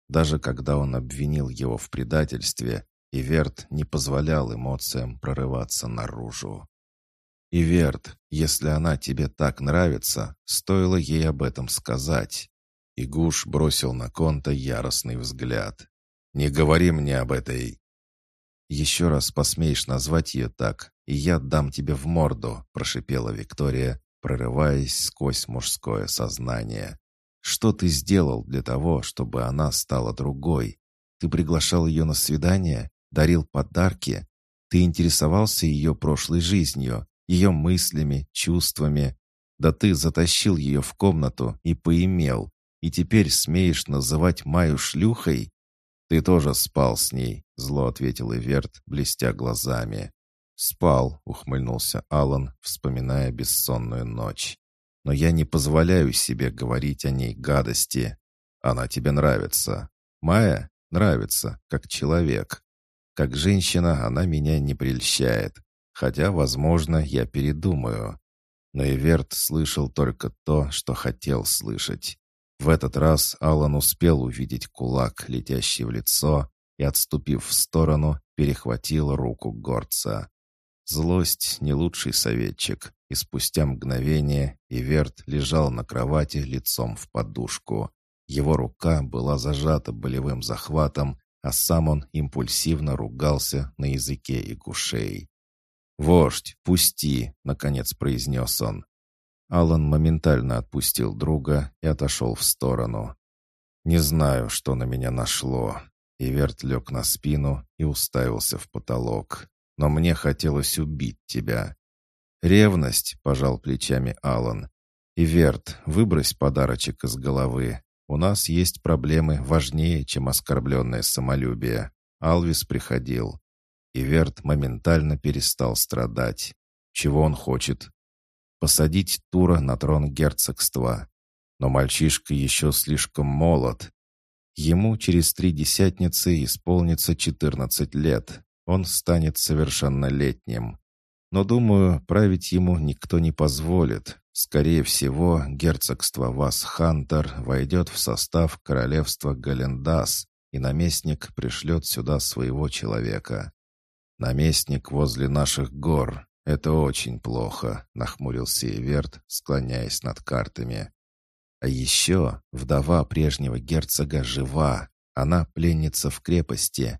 Даже когда он обвинил его в предательстве, и Верт не позволял эмоциям прорываться наружу. И Верт, если она тебе так нравится, стоило ей об этом сказать. И Гуш бросил на Конта яростный взгляд. «Не говори мне об этой...» «Еще раз посмеешь назвать ее так, и я дам тебе в морду», прошипела Виктория, прорываясь сквозь мужское сознание. «Что ты сделал для того, чтобы она стала другой? Ты приглашал ее на свидание, дарил подарки, ты интересовался ее прошлой жизнью, ее мыслями, чувствами. Да ты затащил ее в комнату и поимел, и теперь смеешь называть Маю шлюхой? Ты тоже спал с ней, зло ответил Иверт, блестя глазами. «Спал», — ухмыльнулся Алан, вспоминая бессонную ночь. «Но я не позволяю себе говорить о ней гадости. Она тебе нравится. Майя нравится, как человек. Как женщина она меня не прельщает. Хотя, возможно, я передумаю. Но Иверт слышал только то, что хотел слышать. В этот раз Алан успел увидеть кулак, летящий в лицо, и, отступив в сторону, перехватил руку горца. Злость — не лучший советчик, и спустя мгновение Иверт лежал на кровати лицом в подушку. Его рука была зажата болевым захватом, а сам он импульсивно ругался на языке игушей. «Вождь, пусти!» — наконец произнес он. Алан моментально отпустил друга и отошел в сторону. «Не знаю, что на меня нашло». Иверт лег на спину и уставился в потолок. «Но мне хотелось убить тебя». «Ревность», — пожал плечами Алан. «Иверт, выбрось подарочек из головы. У нас есть проблемы важнее, чем оскорбленное самолюбие. Алвис приходил. И Верт моментально перестал страдать. Чего он хочет? Посадить Тура на трон герцогства. Но мальчишка еще слишком молод. Ему через три десятницы исполнится четырнадцать лет. Он станет совершеннолетним. Но, думаю, править ему никто не позволит. Скорее всего, герцогство Васхантер войдет в состав королевства Галендас, и наместник пришлет сюда своего человека. «Наместник возле наших гор. Это очень плохо», — нахмурился Иверт, склоняясь над картами. «А еще вдова прежнего герцога жива. Она пленница в крепости».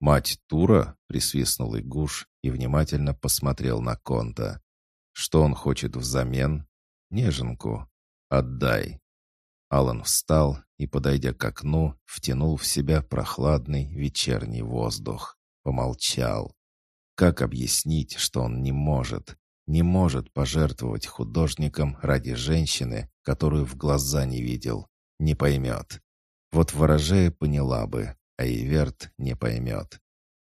«Мать Тура?» — присвистнул Игуш и внимательно посмотрел на Конта. «Что он хочет взамен?» «Неженку. Отдай». Алан встал и, подойдя к окну, втянул в себя прохладный вечерний воздух. Помолчал. Как объяснить, что он не может, не может пожертвовать художником ради женщины, которую в глаза не видел, не поймет. Вот ворожея поняла бы, а Иверт не поймет.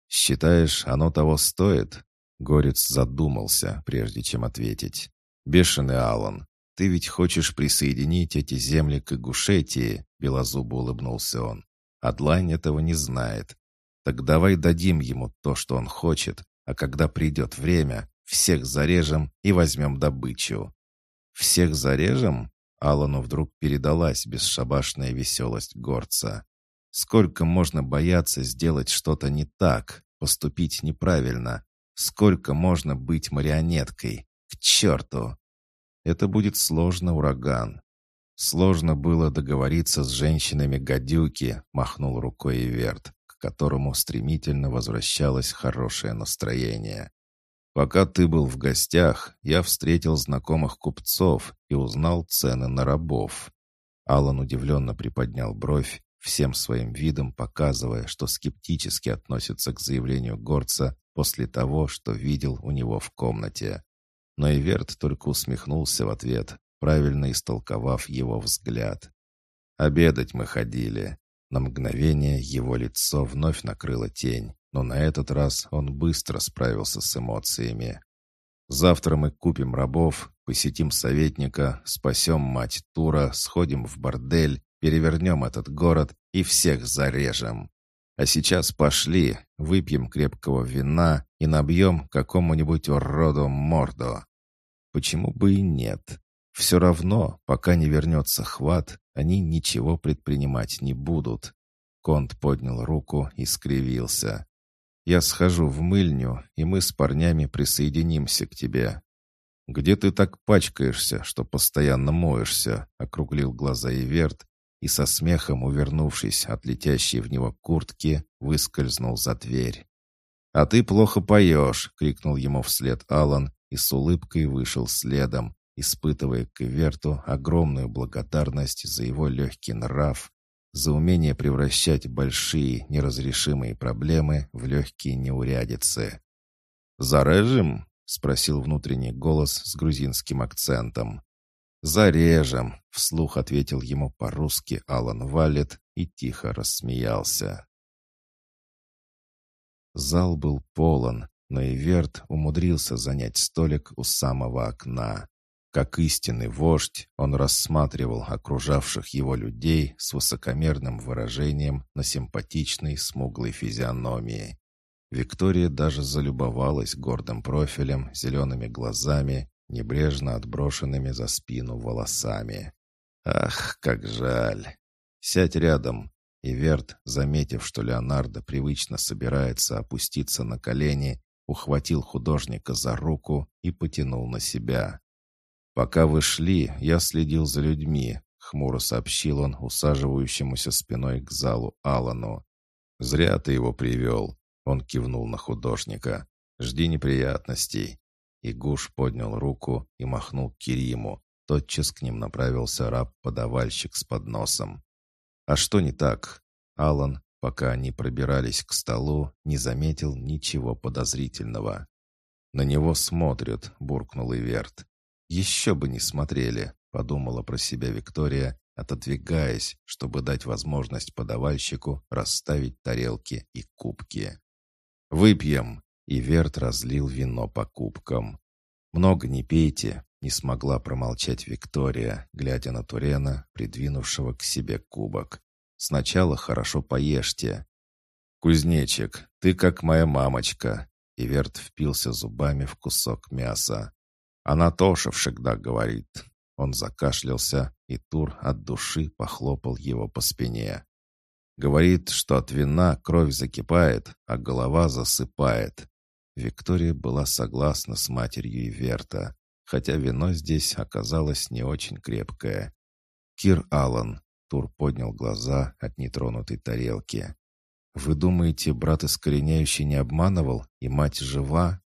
«Считаешь, оно того стоит?» Горец задумался, прежде чем ответить. «Бешеный Алан, ты ведь хочешь присоединить эти земли к Игушетии?» Белозубо улыбнулся он. «Адлань этого не знает. Так давай дадим ему то, что он хочет, а когда придет время, всех зарежем и возьмем добычу». «Всех зарежем?» Аллану вдруг передалась бесшабашная веселость горца. «Сколько можно бояться сделать что-то не так, поступить неправильно? Сколько можно быть марионеткой? К черту!» «Это будет сложно, ураган. Сложно было договориться с женщинами гадюки», — махнул рукой Иверт которому стремительно возвращалось хорошее настроение. «Пока ты был в гостях, я встретил знакомых купцов и узнал цены на рабов». Алан удивленно приподнял бровь, всем своим видом показывая, что скептически относится к заявлению горца после того, что видел у него в комнате. Но Иверт только усмехнулся в ответ, правильно истолковав его взгляд. «Обедать мы ходили. На мгновение его лицо вновь накрыло тень, но на этот раз он быстро справился с эмоциями. «Завтра мы купим рабов, посетим советника, спасем мать Тура, сходим в бордель, перевернем этот город и всех зарежем. А сейчас пошли, выпьем крепкого вина и набьем какому-нибудь уроду морду. Почему бы и нет? Все равно, пока не вернется хват, они ничего предпринимать не будут. Конт поднял руку и скривился. Я схожу в мыльню, и мы с парнями присоединимся к тебе». «Где ты так пачкаешься, что постоянно моешься?» — округлил глаза Иверт и со смехом, увернувшись от летящей в него куртки, выскользнул за дверь. «А ты плохо поешь!» — крикнул ему вслед Алан и с улыбкой вышел следом, испытывая к Иверту огромную благодарность за его легкий нрав, за умение превращать большие неразрешимые проблемы в легкие неурядицы. «Зарежем?» — спросил внутренний голос с грузинским акцентом. «Зарежем», — вслух ответил ему по-русски Алан Валет и тихо рассмеялся. Зал был полон, но Иверт умудрился занять столик у самого окна. Как истинный вождь, он рассматривал окружавших его людей с высокомерным выражением на симпатичной смуглой физиономии. Виктория даже залюбовалась гордым профилем, зелеными глазами, небрежно отброшенными за спину волосами. «Ах, как жаль! Сядь рядом!» И Верт, заметив, что Леонардо привычно собирается опуститься на колени, ухватил художника за руку и потянул на себя. «Пока вы шли, я следил за людьми», — хмуро сообщил он усаживающемуся спиной к залу Алану. «Зря ты его привел», — он кивнул на художника. «Жди неприятностей». И Гуш поднял руку и махнул Кириму. Тотчас к ним направился раб-подавальщик с подносом. «А что не так?» Алан, пока они пробирались к столу, не заметил ничего подозрительного. «На него смотрят», — буркнул Иверт. «Еще бы не смотрели», — подумала про себя Виктория, отодвигаясь, чтобы дать возможность подавальщику расставить тарелки и кубки. «Выпьем!» — и Верт разлил вино по кубкам. «Много не пейте», — не смогла промолчать Виктория, глядя на Турена, придвинувшего к себе кубок. «Сначала хорошо поешьте». «Кузнечик, ты как моя мамочка», — и Верт впился зубами в кусок мяса. Она тоже всегда говорит. Он закашлялся, и Тур от души похлопал его по спине. Говорит, что от вина кровь закипает, а голова засыпает. Виктория была согласна с матерью Иверта, хотя вино здесь оказалось не очень крепкое. «Кир Аллан», — Тур поднял глаза от нетронутой тарелки. «Вы думаете, брат искореняющий не обманывал, и мать жива?»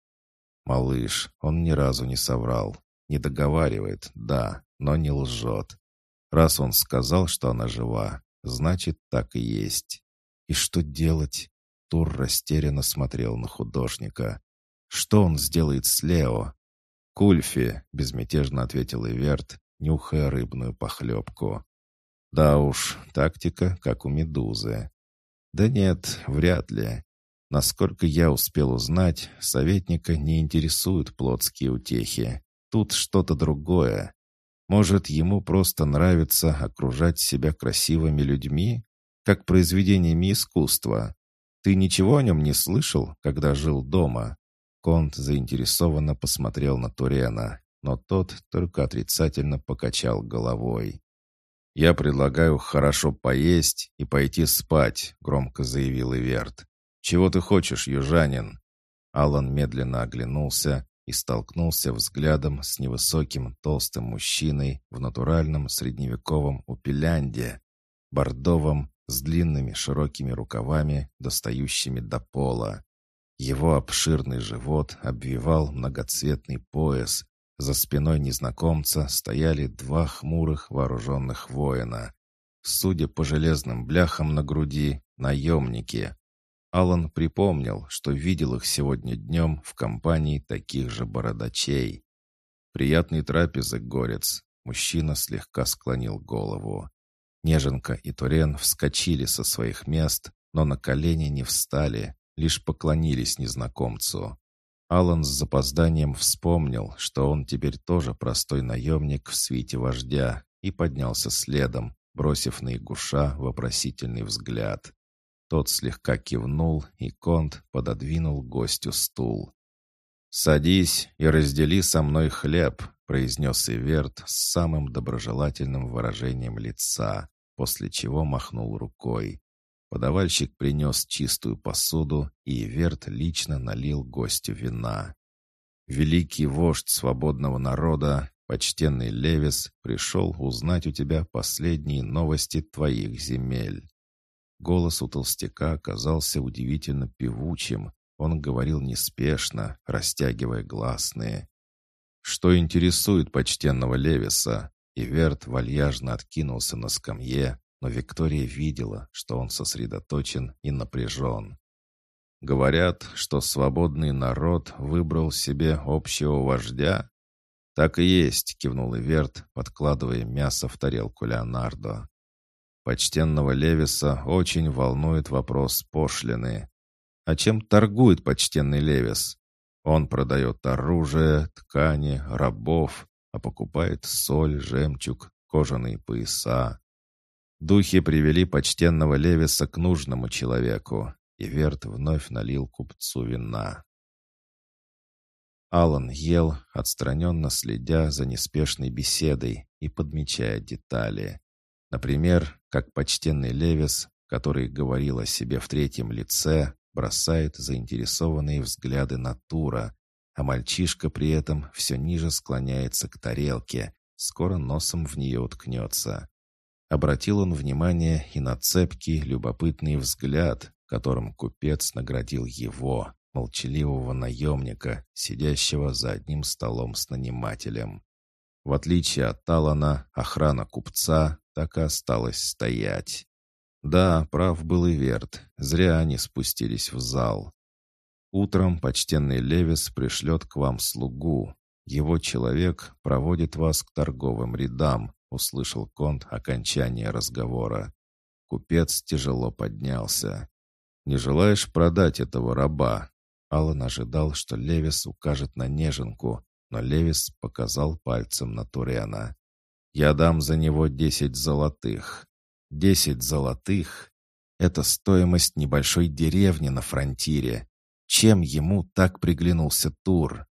Малыш, он ни разу не соврал. Не договаривает, да, но не лжет. Раз он сказал, что она жива, значит, так и есть. И что делать? Тур растерянно смотрел на художника. Что он сделает с Лео? «Кульфи», — безмятежно ответил Иверт, нюхая рыбную похлебку. «Да уж, тактика, как у медузы». «Да нет, вряд ли. Насколько я успел узнать, советника не интересуют плотские утехи. Тут что-то другое. Может, ему просто нравится окружать себя красивыми людьми, как произведениями искусства. Ты ничего о нем не слышал, когда жил дома?» Конт заинтересованно посмотрел на Турена, но тот только отрицательно покачал головой. «Я предлагаю хорошо поесть и пойти спать», — громко заявил Иверт. «Чего ты хочешь, южанин?» Алан медленно оглянулся и столкнулся взглядом с невысоким толстым мужчиной в натуральном средневековом упелянде, бордовом, с длинными широкими рукавами, достающими до пола. Его обширный живот обвивал многоцветный пояс. За спиной незнакомца стояли два хмурых вооруженных воина. Судя по железным бляхам на груди, наемники. Алан припомнил, что видел их сегодня днем в компании таких же бородачей. «Приятный трапезы, горец!» Мужчина слегка склонил голову. Неженка и Турен вскочили со своих мест, но на колени не встали, лишь поклонились незнакомцу. Алан с запозданием вспомнил, что он теперь тоже простой наемник в свите вождя, и поднялся следом, бросив на Игуша вопросительный взгляд. Тот слегка кивнул, и Конт пододвинул гостю стул. «Садись и раздели со мной хлеб», — произнес Иверт с самым доброжелательным выражением лица, после чего махнул рукой. Подавальщик принес чистую посуду, и Верт лично налил гостю вина. «Великий вождь свободного народа, почтенный Левис, пришел узнать у тебя последние новости твоих земель». Голос у толстяка оказался удивительно певучим. Он говорил неспешно, растягивая гласные. «Что интересует почтенного Левиса?» И Верт вальяжно откинулся на скамье, но Виктория видела, что он сосредоточен и напряжен. Говорят, что свободный народ выбрал себе общего вождя? Так и есть, кивнул Иверт, подкладывая мясо в тарелку Леонардо. Почтенного Левиса очень волнует вопрос пошлины. А чем торгует почтенный Левис? Он продает оружие, ткани, рабов, а покупает соль, жемчуг, кожаные пояса. Духи привели почтенного Левиса к нужному человеку, и Верт вновь налил купцу вина. Алан ел, отстраненно следя за неспешной беседой и подмечая детали. Например, как почтенный Левис, который говорил о себе в третьем лице, бросает заинтересованные взгляды на Тура, а мальчишка при этом все ниже склоняется к тарелке, скоро носом в нее уткнется. Обратил он внимание и на цепкий, любопытный взгляд, которым купец наградил его, молчаливого наемника, сидящего за одним столом с нанимателем. В отличие от Талана, охрана купца так и осталась стоять. Да, прав был и Верт, зря они спустились в зал. Утром почтенный Левис пришлет к вам слугу. Его человек проводит вас к торговым рядам, услышал Конт окончание разговора. Купец тяжело поднялся. «Не желаешь продать этого раба?» Аллан ожидал, что Левис укажет на неженку, но Левис показал пальцем на Турена. «Я дам за него десять золотых». «Десять золотых? Это стоимость небольшой деревни на фронтире. Чем ему так приглянулся Тур?»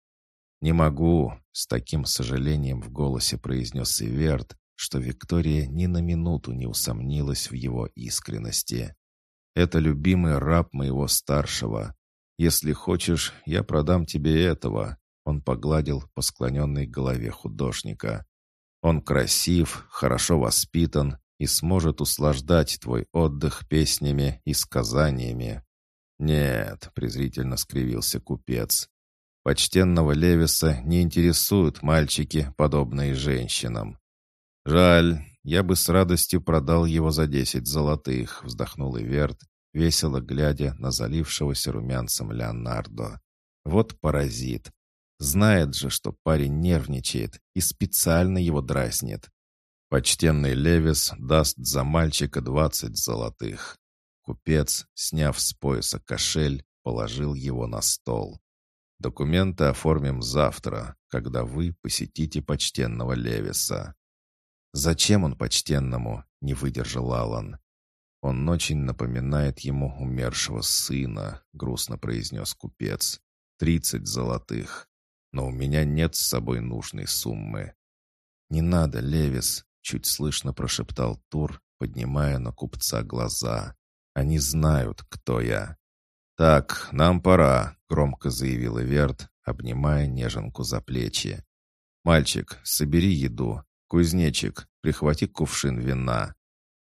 «Не могу», — с таким сожалением в голосе произнес Иверт, что Виктория ни на минуту не усомнилась в его искренности. «Это любимый раб моего старшего. Если хочешь, я продам тебе этого». Он погладил по склоненной голове художника. «Он красив, хорошо воспитан и сможет услаждать твой отдых песнями и сказаниями». «Нет», — презрительно скривился купец, Почтенного Левиса не интересуют мальчики, подобные женщинам. «Жаль, я бы с радостью продал его за десять золотых», — вздохнул Иверт, весело глядя на залившегося румянцем Леонардо. «Вот паразит. Знает же, что парень нервничает и специально его дразнит. Почтенный Левис даст за мальчика двадцать золотых». Купец, сняв с пояса кошель, положил его на стол. «Документы оформим завтра, когда вы посетите почтенного Левиса». «Зачем он почтенному?» — не выдержал Алан. «Он очень напоминает ему умершего сына», — грустно произнес купец. «Тридцать золотых. Но у меня нет с собой нужной суммы». «Не надо, Левис», — чуть слышно прошептал Тур, поднимая на купца глаза. «Они знают, кто я». «Так, нам пора», — громко заявил Иверт, обнимая неженку за плечи. «Мальчик, собери еду, «Кузнечик, прихвати кувшин вина.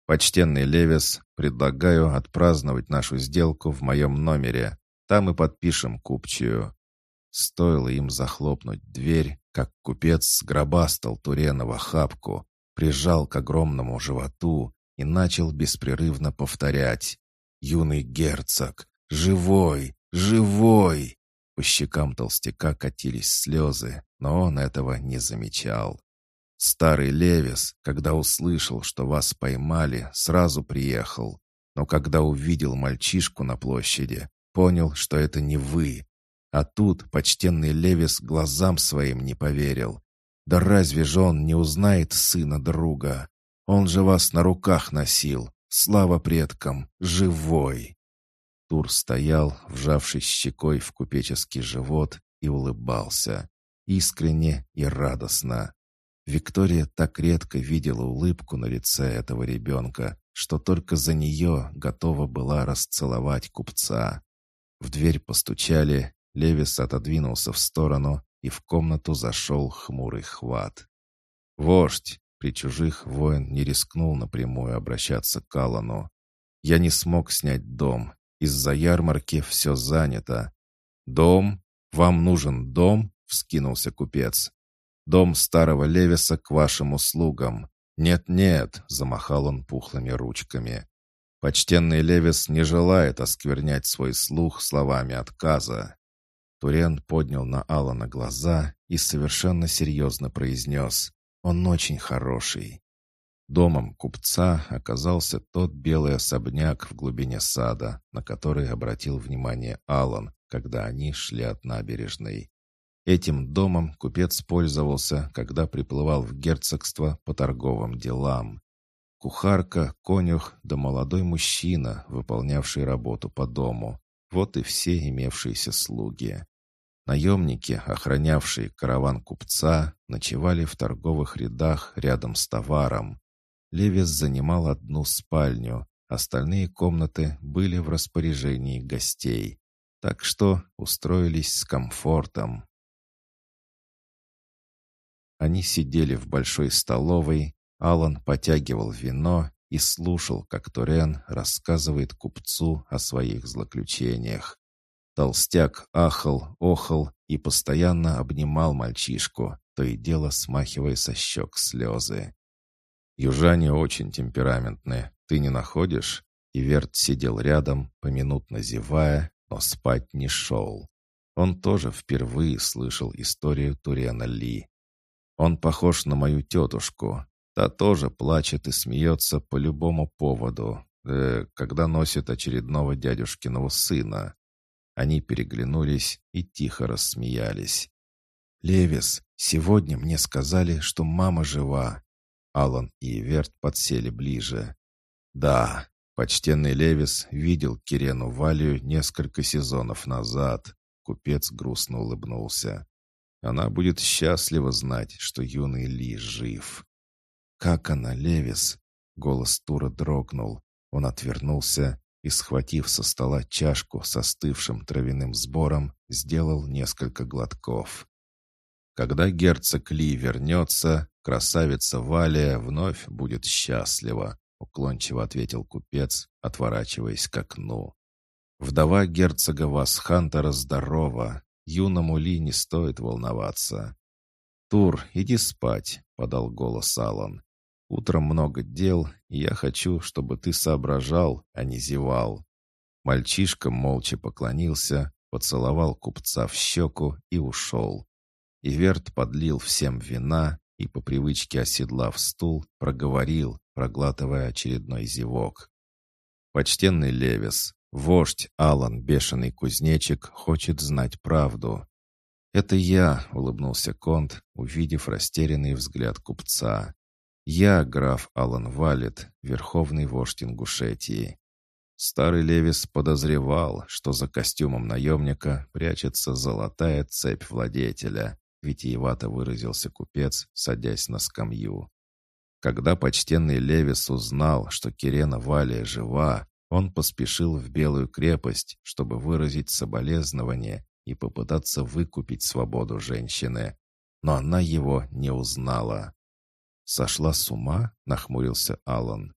Почтенный Левис, предлагаю отпраздновать нашу сделку в моем номере. Там и подпишем купчую». Стоило им захлопнуть дверь, как купец сгробастал Туренова хапку, прижал к огромному животу и начал беспрерывно повторять «Юный герцог! Живой! Живой!» По щекам толстяка катились слезы, но он этого не замечал. Старый Левис, когда услышал, что вас поймали, сразу приехал. Но когда увидел мальчишку на площади, понял, что это не вы. А тут почтенный Левис глазам своим не поверил. Да разве же он не узнает сына друга? Он же вас на руках носил. Слава предкам, живой!» Тур стоял, вжавшись щекой в купеческий живот, и улыбался. Искренне и радостно. Виктория так редко видела улыбку на лице этого ребенка, что только за нее готова была расцеловать купца. В дверь постучали, Левис отодвинулся в сторону, и в комнату зашел хмурый хват. «Вождь!» — при чужих воин не рискнул напрямую обращаться к Аллану. «Я не смог снять дом. Из-за ярмарки все занято». «Дом? Вам нужен дом?» — вскинулся купец. «Дом старого Левиса к вашим услугам. «Нет-нет», — замахал он пухлыми ручками. Почтенный Левис не желает осквернять свой слух словами отказа. Турен поднял на Алана глаза и совершенно серьезно произнес. «Он очень хороший». Домом купца оказался тот белый особняк в глубине сада, на который обратил внимание Алан, когда они шли от набережной. Этим домом купец пользовался, когда приплывал в герцогство по торговым делам. Кухарка, конюх да молодой мужчина, выполнявший работу по дому. Вот и все имевшиеся слуги. Наемники, охранявшие караван купца, ночевали в торговых рядах рядом с товаром. Левис занимал одну спальню, остальные комнаты были в распоряжении гостей. Так что устроились с комфортом. Они сидели в большой столовой, Алан потягивал вино и слушал, как Турен рассказывает купцу о своих злоключениях. Толстяк ахал, охал и постоянно обнимал мальчишку, то и дело смахивая со щек слезы. «Южане очень темпераментны, ты не находишь?» И Верт сидел рядом, поминутно зевая, но спать не шел. Он тоже впервые слышал историю Турена Ли. Он похож на мою тетушку. Та тоже плачет и смеется по любому поводу, э, когда носит очередного дядюшкиного сына. Они переглянулись и тихо рассмеялись. «Левис, сегодня мне сказали, что мама жива». Алан и Эверт подсели ближе. «Да, почтенный Левис видел Кирену Валию несколько сезонов назад». Купец грустно улыбнулся. Она будет счастлива знать, что юный Ли жив. «Как она, Левис?» Голос Тура дрогнул. Он отвернулся и, схватив со стола чашку с остывшим травяным сбором, сделал несколько глотков. «Когда герцог Ли вернется, красавица Валия вновь будет счастлива», уклончиво ответил купец, отворачиваясь к окну. «Вдова герцога Васхантера здорова, Юному Ли не стоит волноваться. «Тур, иди спать», — подал голос Алан. «Утром много дел, и я хочу, чтобы ты соображал, а не зевал». Мальчишка молча поклонился, поцеловал купца в щеку и ушел. Иверт подлил всем вина и, по привычке оседлав стул, проговорил, проглатывая очередной зевок. «Почтенный Левис, Вождь Алан Бешеный Кузнечик хочет знать правду. «Это я», — улыбнулся Конт, увидев растерянный взгляд купца. «Я граф Алан Валет, верховный вождь Ингушетии». Старый Левис подозревал, что за костюмом наемника прячется золотая цепь владетеля, витиевато выразился купец, садясь на скамью. Когда почтенный Левис узнал, что Кирена Валия жива, он поспешил в Белую крепость, чтобы выразить соболезнование и попытаться выкупить свободу женщины. Но она его не узнала. «Сошла с ума?» — нахмурился Алан.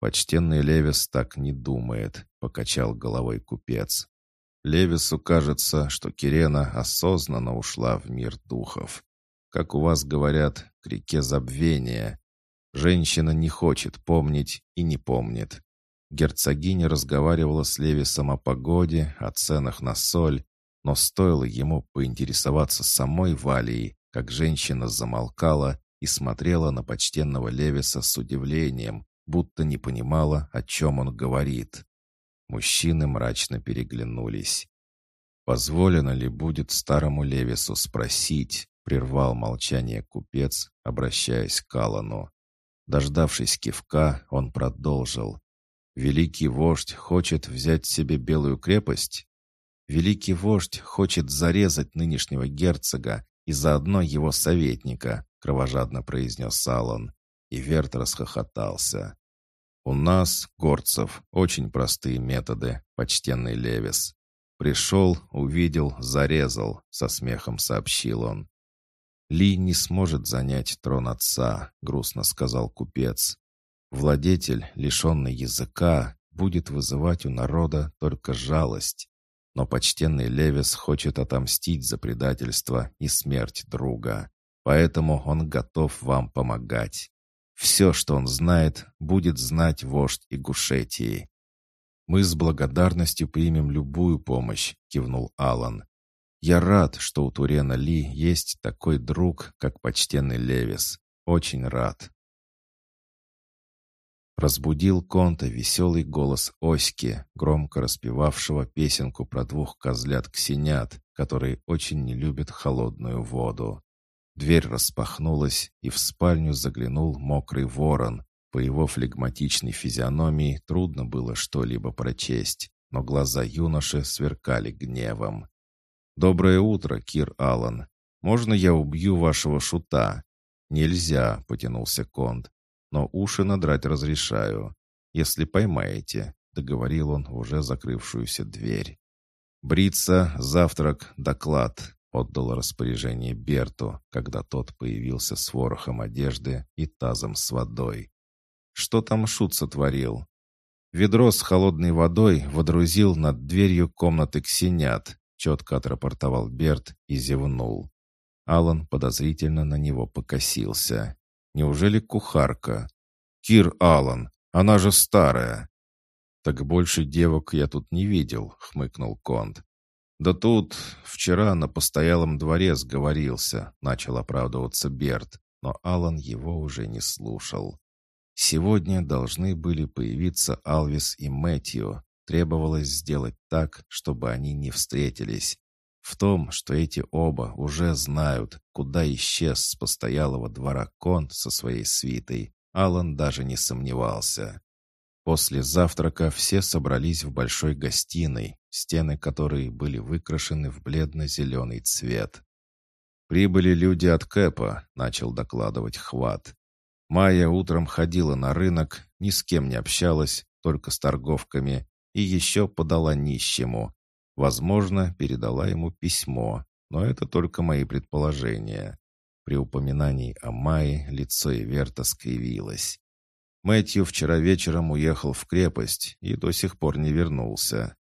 «Почтенный Левис так не думает», — покачал головой купец. «Левису кажется, что Кирена осознанно ушла в мир духов. Как у вас говорят, к реке забвения. Женщина не хочет помнить и не помнит. Герцогиня разговаривала с Левисом о погоде, о ценах на соль, но стоило ему поинтересоваться самой Валией, как женщина замолкала и смотрела на почтенного Левиса с удивлением, будто не понимала, о чем он говорит. Мужчины мрачно переглянулись. «Позволено ли будет старому Левису спросить?» — прервал молчание купец, обращаясь к Аллану. Дождавшись кивка, он продолжил. Великий вождь хочет взять себе Белую крепость? Великий вождь хочет зарезать нынешнего герцога и заодно его советника, кровожадно произнес Салон. И Верт расхохотался. «У нас, горцев, очень простые методы, почтенный Левис. Пришел, увидел, зарезал», — со смехом сообщил он. «Ли не сможет занять трон отца», — грустно сказал купец. «Владетель, лишенный языка, будет вызывать у народа только жалость. Но почтенный Левис хочет отомстить за предательство и смерть друга. Поэтому он готов вам помогать. Все, что он знает, будет знать вождь Игушетии. «Мы с благодарностью примем любую помощь», — кивнул Алан. «Я рад, что у Турена Ли есть такой друг, как почтенный Левис. Очень рад». Разбудил Конта веселый голос Оськи, громко распевавшего песенку про двух козлят-ксенят, которые очень не любят холодную воду. Дверь распахнулась, и в спальню заглянул мокрый ворон. По его флегматичной физиономии трудно было что-либо прочесть, но глаза юноши сверкали гневом. «Доброе утро, Кир Аллан. Можно я убью вашего шута?» «Нельзя», — потянулся Конд. «Но уши надрать разрешаю. Если поймаете», — договорил он уже закрывшуюся дверь. «Бриться, завтрак, доклад. Отдал распоряжение Берту, когда тот появился с ворохом одежды и тазом с водой. Что там Шут сотворил? Ведро с холодной водой водрузил над дверью комнаты ксенят, четко отрапортовал Берт и зевнул. Алан подозрительно на него покосился. Неужели кухарка? Кир Алан, она же старая. Так больше девок я тут не видел, хмыкнул Конт. «Да тут вчера на постоялом дворе сговорился», — начал оправдываться Берт, но Алан его уже не слушал. Сегодня должны были появиться Алвис и Мэтью. Требовалось сделать так, чтобы они не встретились. В том, что эти оба уже знают, куда исчез с постоялого двора Конт со своей свитой, Алан даже не сомневался. После завтрака все собрались в большой гостиной, стены которой были выкрашены в бледно-зеленый цвет. «Прибыли люди от Кэпа», — начал докладывать Хват. Майя утром ходила на рынок, ни с кем не общалась, только с торговками, и еще подала нищему. Возможно, передала ему письмо, но это только мои предположения. При упоминании о Майе лицо Иверта скривилось. Мэтью вчера вечером уехал в крепость и до сих пор не вернулся.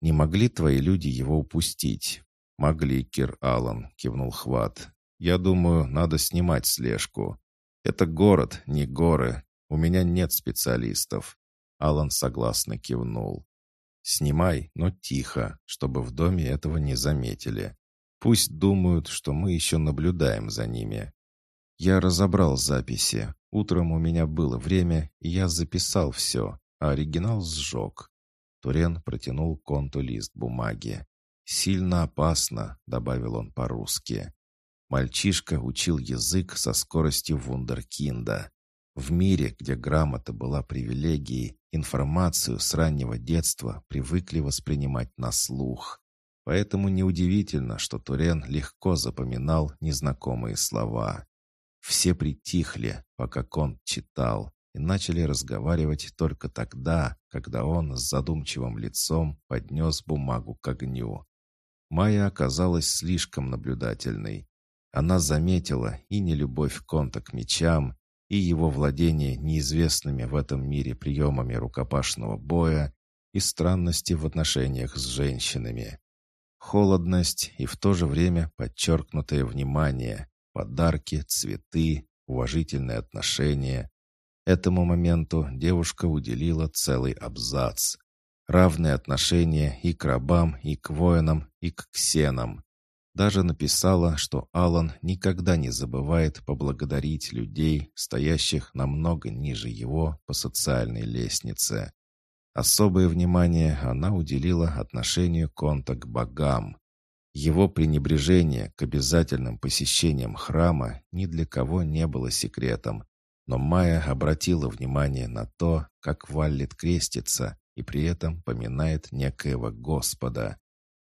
Не могли твои люди его упустить? Могли, Кир Аллан, кивнул Хват. Я думаю, надо снимать слежку. Это город, не горы. У меня нет специалистов. Алан согласно кивнул. Снимай, но тихо, чтобы в доме этого не заметили. Пусть думают, что мы еще наблюдаем за ними. Я разобрал записи. Утром у меня было время, и я записал все, а оригинал сжег. Турен протянул Конту лист бумаги. «Сильно опасно», — добавил он по-русски. Мальчишка учил язык со скоростью вундеркинда. В мире, где грамота была привилегией, информацию с раннего детства привыкли воспринимать на слух. Поэтому неудивительно, что Турен легко запоминал незнакомые слова. Все притихли, пока Конт читал, и начали разговаривать только тогда, когда он с задумчивым лицом поднес бумагу к огню. Майя оказалась слишком наблюдательной. Она заметила и нелюбовь Конта к мечам, и его владение неизвестными в этом мире приемами рукопашного боя, и странности в отношениях с женщинами. Холодность и в то же время подчеркнутое внимание, подарки, цветы, уважительное отношение, Этому моменту девушка уделила целый абзац. Равное отношение и к рабам, и к воинам, и к ксенам. Даже написала, что Алан никогда не забывает поблагодарить людей, стоящих намного ниже его по социальной лестнице. Особое внимание она уделила отношению Конта к богам. Его пренебрежение к обязательным посещениям храма ни для кого не было секретом, но Майя обратила внимание на то, как Валлет крестится и при этом поминает некоего Господа.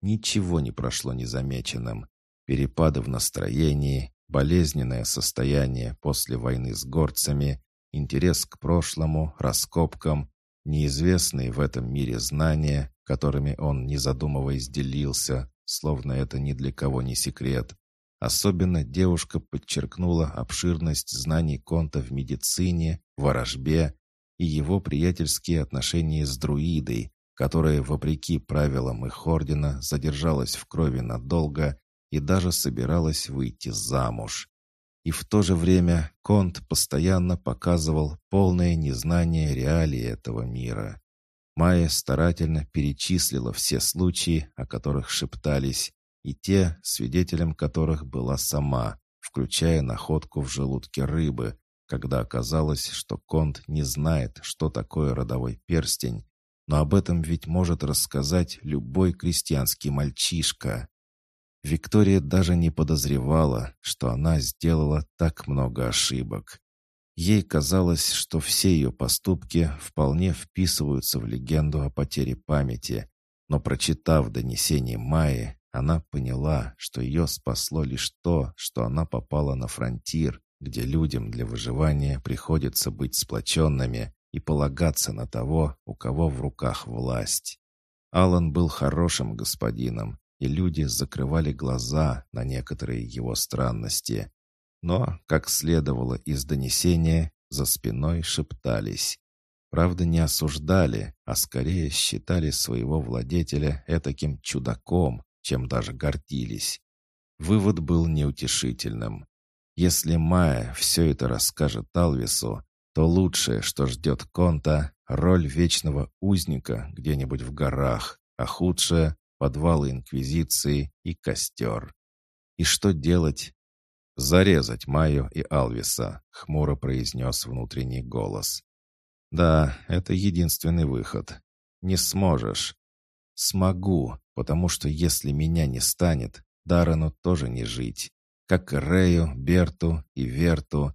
Ничего не прошло незамеченным. Перепады в настроении, болезненное состояние после войны с горцами интерес к прошлому, раскопкам, неизвестные в этом мире знания, которыми он, не задумываясь, делился, словно это ни для кого не секрет. Особенно девушка подчеркнула обширность знаний Конта в медицине, ворожбе и его приятельские отношения с друидой, которая, вопреки правилам их ордена, задержалась в крови надолго и даже собиралась выйти замуж. И в то же время Конт постоянно показывал полное незнание реалий этого мира. Майя старательно перечислила все случаи, о которых шептались, и те, свидетелем которых была сама, включая находку в желудке рыбы, когда оказалось, что Конт не знает, что такое родовой перстень, но об этом ведь может рассказать любой крестьянский мальчишка. Виктория даже не подозревала, что она сделала так много ошибок. Ей казалось, что все ее поступки вполне вписываются в легенду о потере памяти, но прочитав донесение Майи, она поняла, что ее спасло лишь то, что она попала на фронтир, где людям для выживания приходится быть сплоченными и полагаться на того, у кого в руках власть. Алан был хорошим господином, и люди закрывали глаза на некоторые его странности. Но, как следовало из донесения, за спиной шептались. Правда, не осуждали, а скорее считали своего владетеля этаким чудаком, чем даже гордились. Вывод был неутешительным. Если Майя все это расскажет Алвису, то лучшее, что ждет Конта, роль вечного узника где-нибудь в горах, а худшее — подвалы Инквизиции и костер. И что делать? «Зарезать Майю и Алвиса», — хмуро произнес внутренний голос. «Да, это единственный выход. Не сможешь». «Смогу, потому что если меня не станет, Даррену тоже не жить. Как и Рею, Берту и Верту,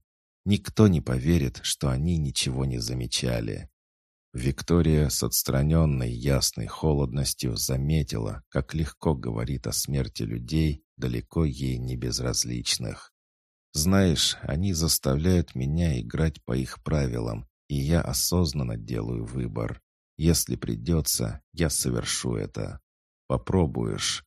Никто не поверит, что они ничего не замечали. Виктория с отстраненной ясной холодностью заметила, как легко говорит о смерти людей, далеко ей не безразличных. «Знаешь, они заставляют меня играть по их правилам, и я осознанно делаю выбор. Если придется, я совершу это. Попробуешь».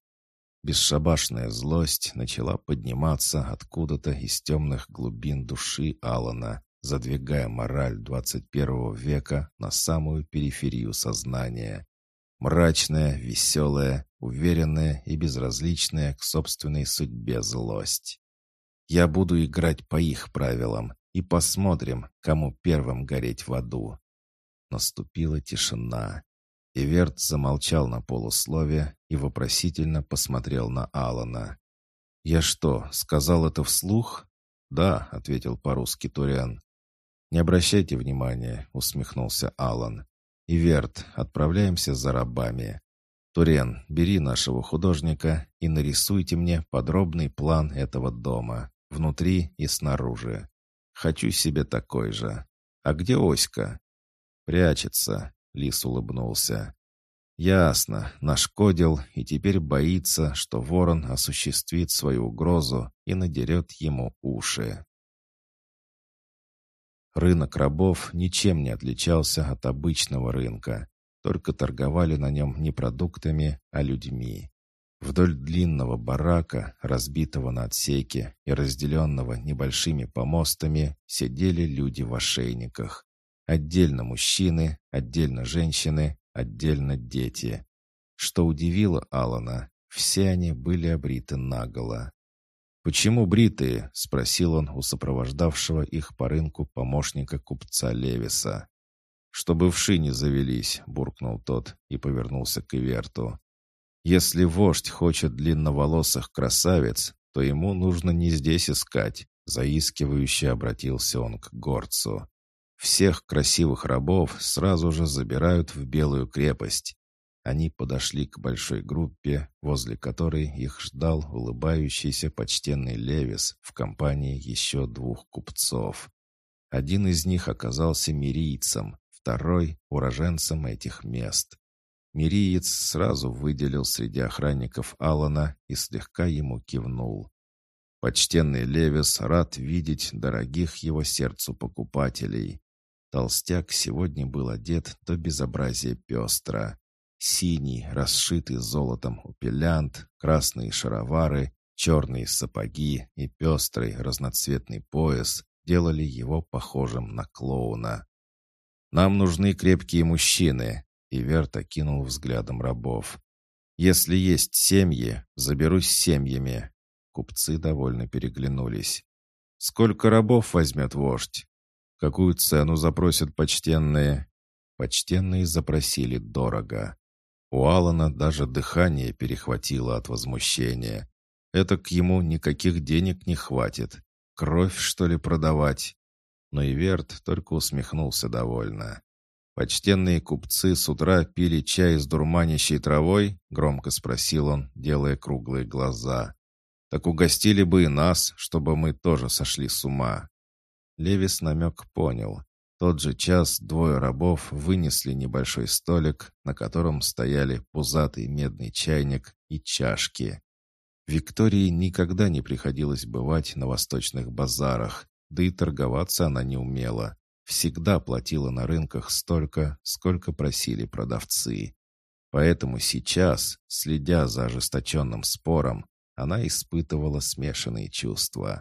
Бесшабашная злость начала подниматься откуда-то из темных глубин души Алана, задвигая мораль 21 века на самую периферию сознания. Мрачная, веселая, уверенная и безразличная к собственной судьбе злость. «Я буду играть по их правилам, и посмотрим, кому первым гореть в аду». Наступила тишина. Иверт замолчал на полуслове и вопросительно посмотрел на Алана. «Я что, сказал это вслух?» «Да», — ответил по-русски Туриан. «Не обращайте внимания», — усмехнулся Алан. «Иверт, отправляемся за рабами. Турен, бери нашего художника и нарисуйте мне подробный план этого дома, внутри и снаружи. Хочу себе такой же. А где Оська?» «Прячется», — Лис улыбнулся. Ясно, нашкодил и теперь боится, что ворон осуществит свою угрозу и надерет ему уши. Рынок рабов ничем не отличался от обычного рынка, только торговали на нем не продуктами, а людьми. Вдоль длинного барака, разбитого на отсеки и разделенного небольшими помостами, сидели люди в ошейниках. Отдельно мужчины, отдельно женщины, отдельно дети. Что удивило Алана, все они были обриты наголо. «Почему бритые?» — спросил он у сопровождавшего их по рынку помощника купца Левиса. «Чтобы вши не завелись», — буркнул тот и повернулся к Иверту. «Если вождь хочет длинноволосых красавиц, то ему нужно не здесь искать», — заискивающе обратился он к горцу. Всех красивых рабов сразу же забирают в Белую крепость. Они подошли к большой группе, возле которой их ждал улыбающийся почтенный Левис в компании еще двух купцов. Один из них оказался мирийцем, второй — уроженцем этих мест. Мириец сразу выделил среди охранников Алана и слегка ему кивнул. Почтенный Левис рад видеть дорогих его сердцу покупателей. Толстяк сегодня был одет до безобразия пестро. Синий, расшитый золотом упелянт, красные шаровары, черные сапоги и пестрый разноцветный пояс делали его похожим на клоуна. «Нам нужны крепкие мужчины», — Иверт окинул взглядом рабов. «Если есть семьи, заберусь семьями». Купцы довольно переглянулись. «Сколько рабов возьмет вождь?» «Какую цену запросят почтенные?» Почтенные запросили дорого. У Алана даже дыхание перехватило от возмущения. Это к ему никаких денег не хватит. Кровь, что ли, продавать? Но Иверт только усмехнулся довольно. «Почтенные купцы с утра пили чай с дурманящей травой?» — громко спросил он, делая круглые глаза. «Так угостили бы и нас, чтобы мы тоже сошли с ума». Левис намек понял тот же час двое рабов вынесли небольшой столик, на котором стояли пузатый медный чайник и чашки. Виктории никогда не приходилось бывать на восточных базарах, да и торговаться она не умела. Всегда платила на рынках столько, сколько просили продавцы. Поэтому сейчас, следя за ожесточенным спором, она испытывала смешанные чувства.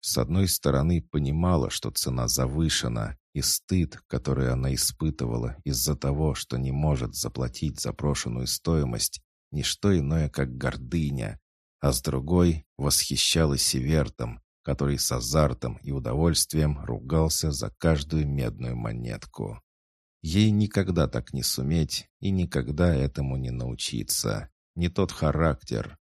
С одной стороны, понимала, что цена завышена, и стыд, который она испытывала из-за того, что не может заплатить запрошенную стоимость, не что иное, как гордыня, а с другой восхищалась Севертом, который с азартом и удовольствием ругался за каждую медную монетку. Ей никогда так не суметь и никогда этому не научиться. Не тот характер.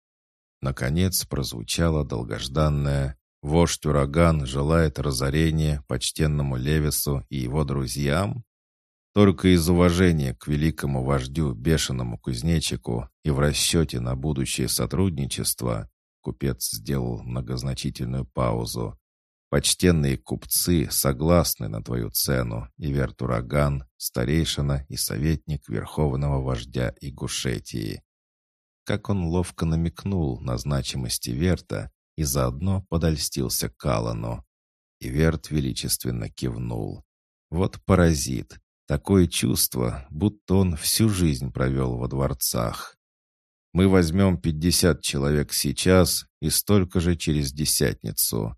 Наконец прозвучало долгожданное Вождь Ураган желает разорения почтенному Левису и его друзьям? Только из уважения к великому вождю бешеному кузнечику и в расчете на будущее сотрудничество купец сделал многозначительную паузу. Почтенные купцы согласны на твою цену, и Вертураган, старейшина и советник верховного вождя Игушетии. Как он ловко намекнул на значимости Верта, и заодно подольстился к Аллану. Иверт величественно кивнул. Вот паразит. Такое чувство, будто он всю жизнь провел во дворцах. Мы возьмем пятьдесят человек сейчас и столько же через десятницу.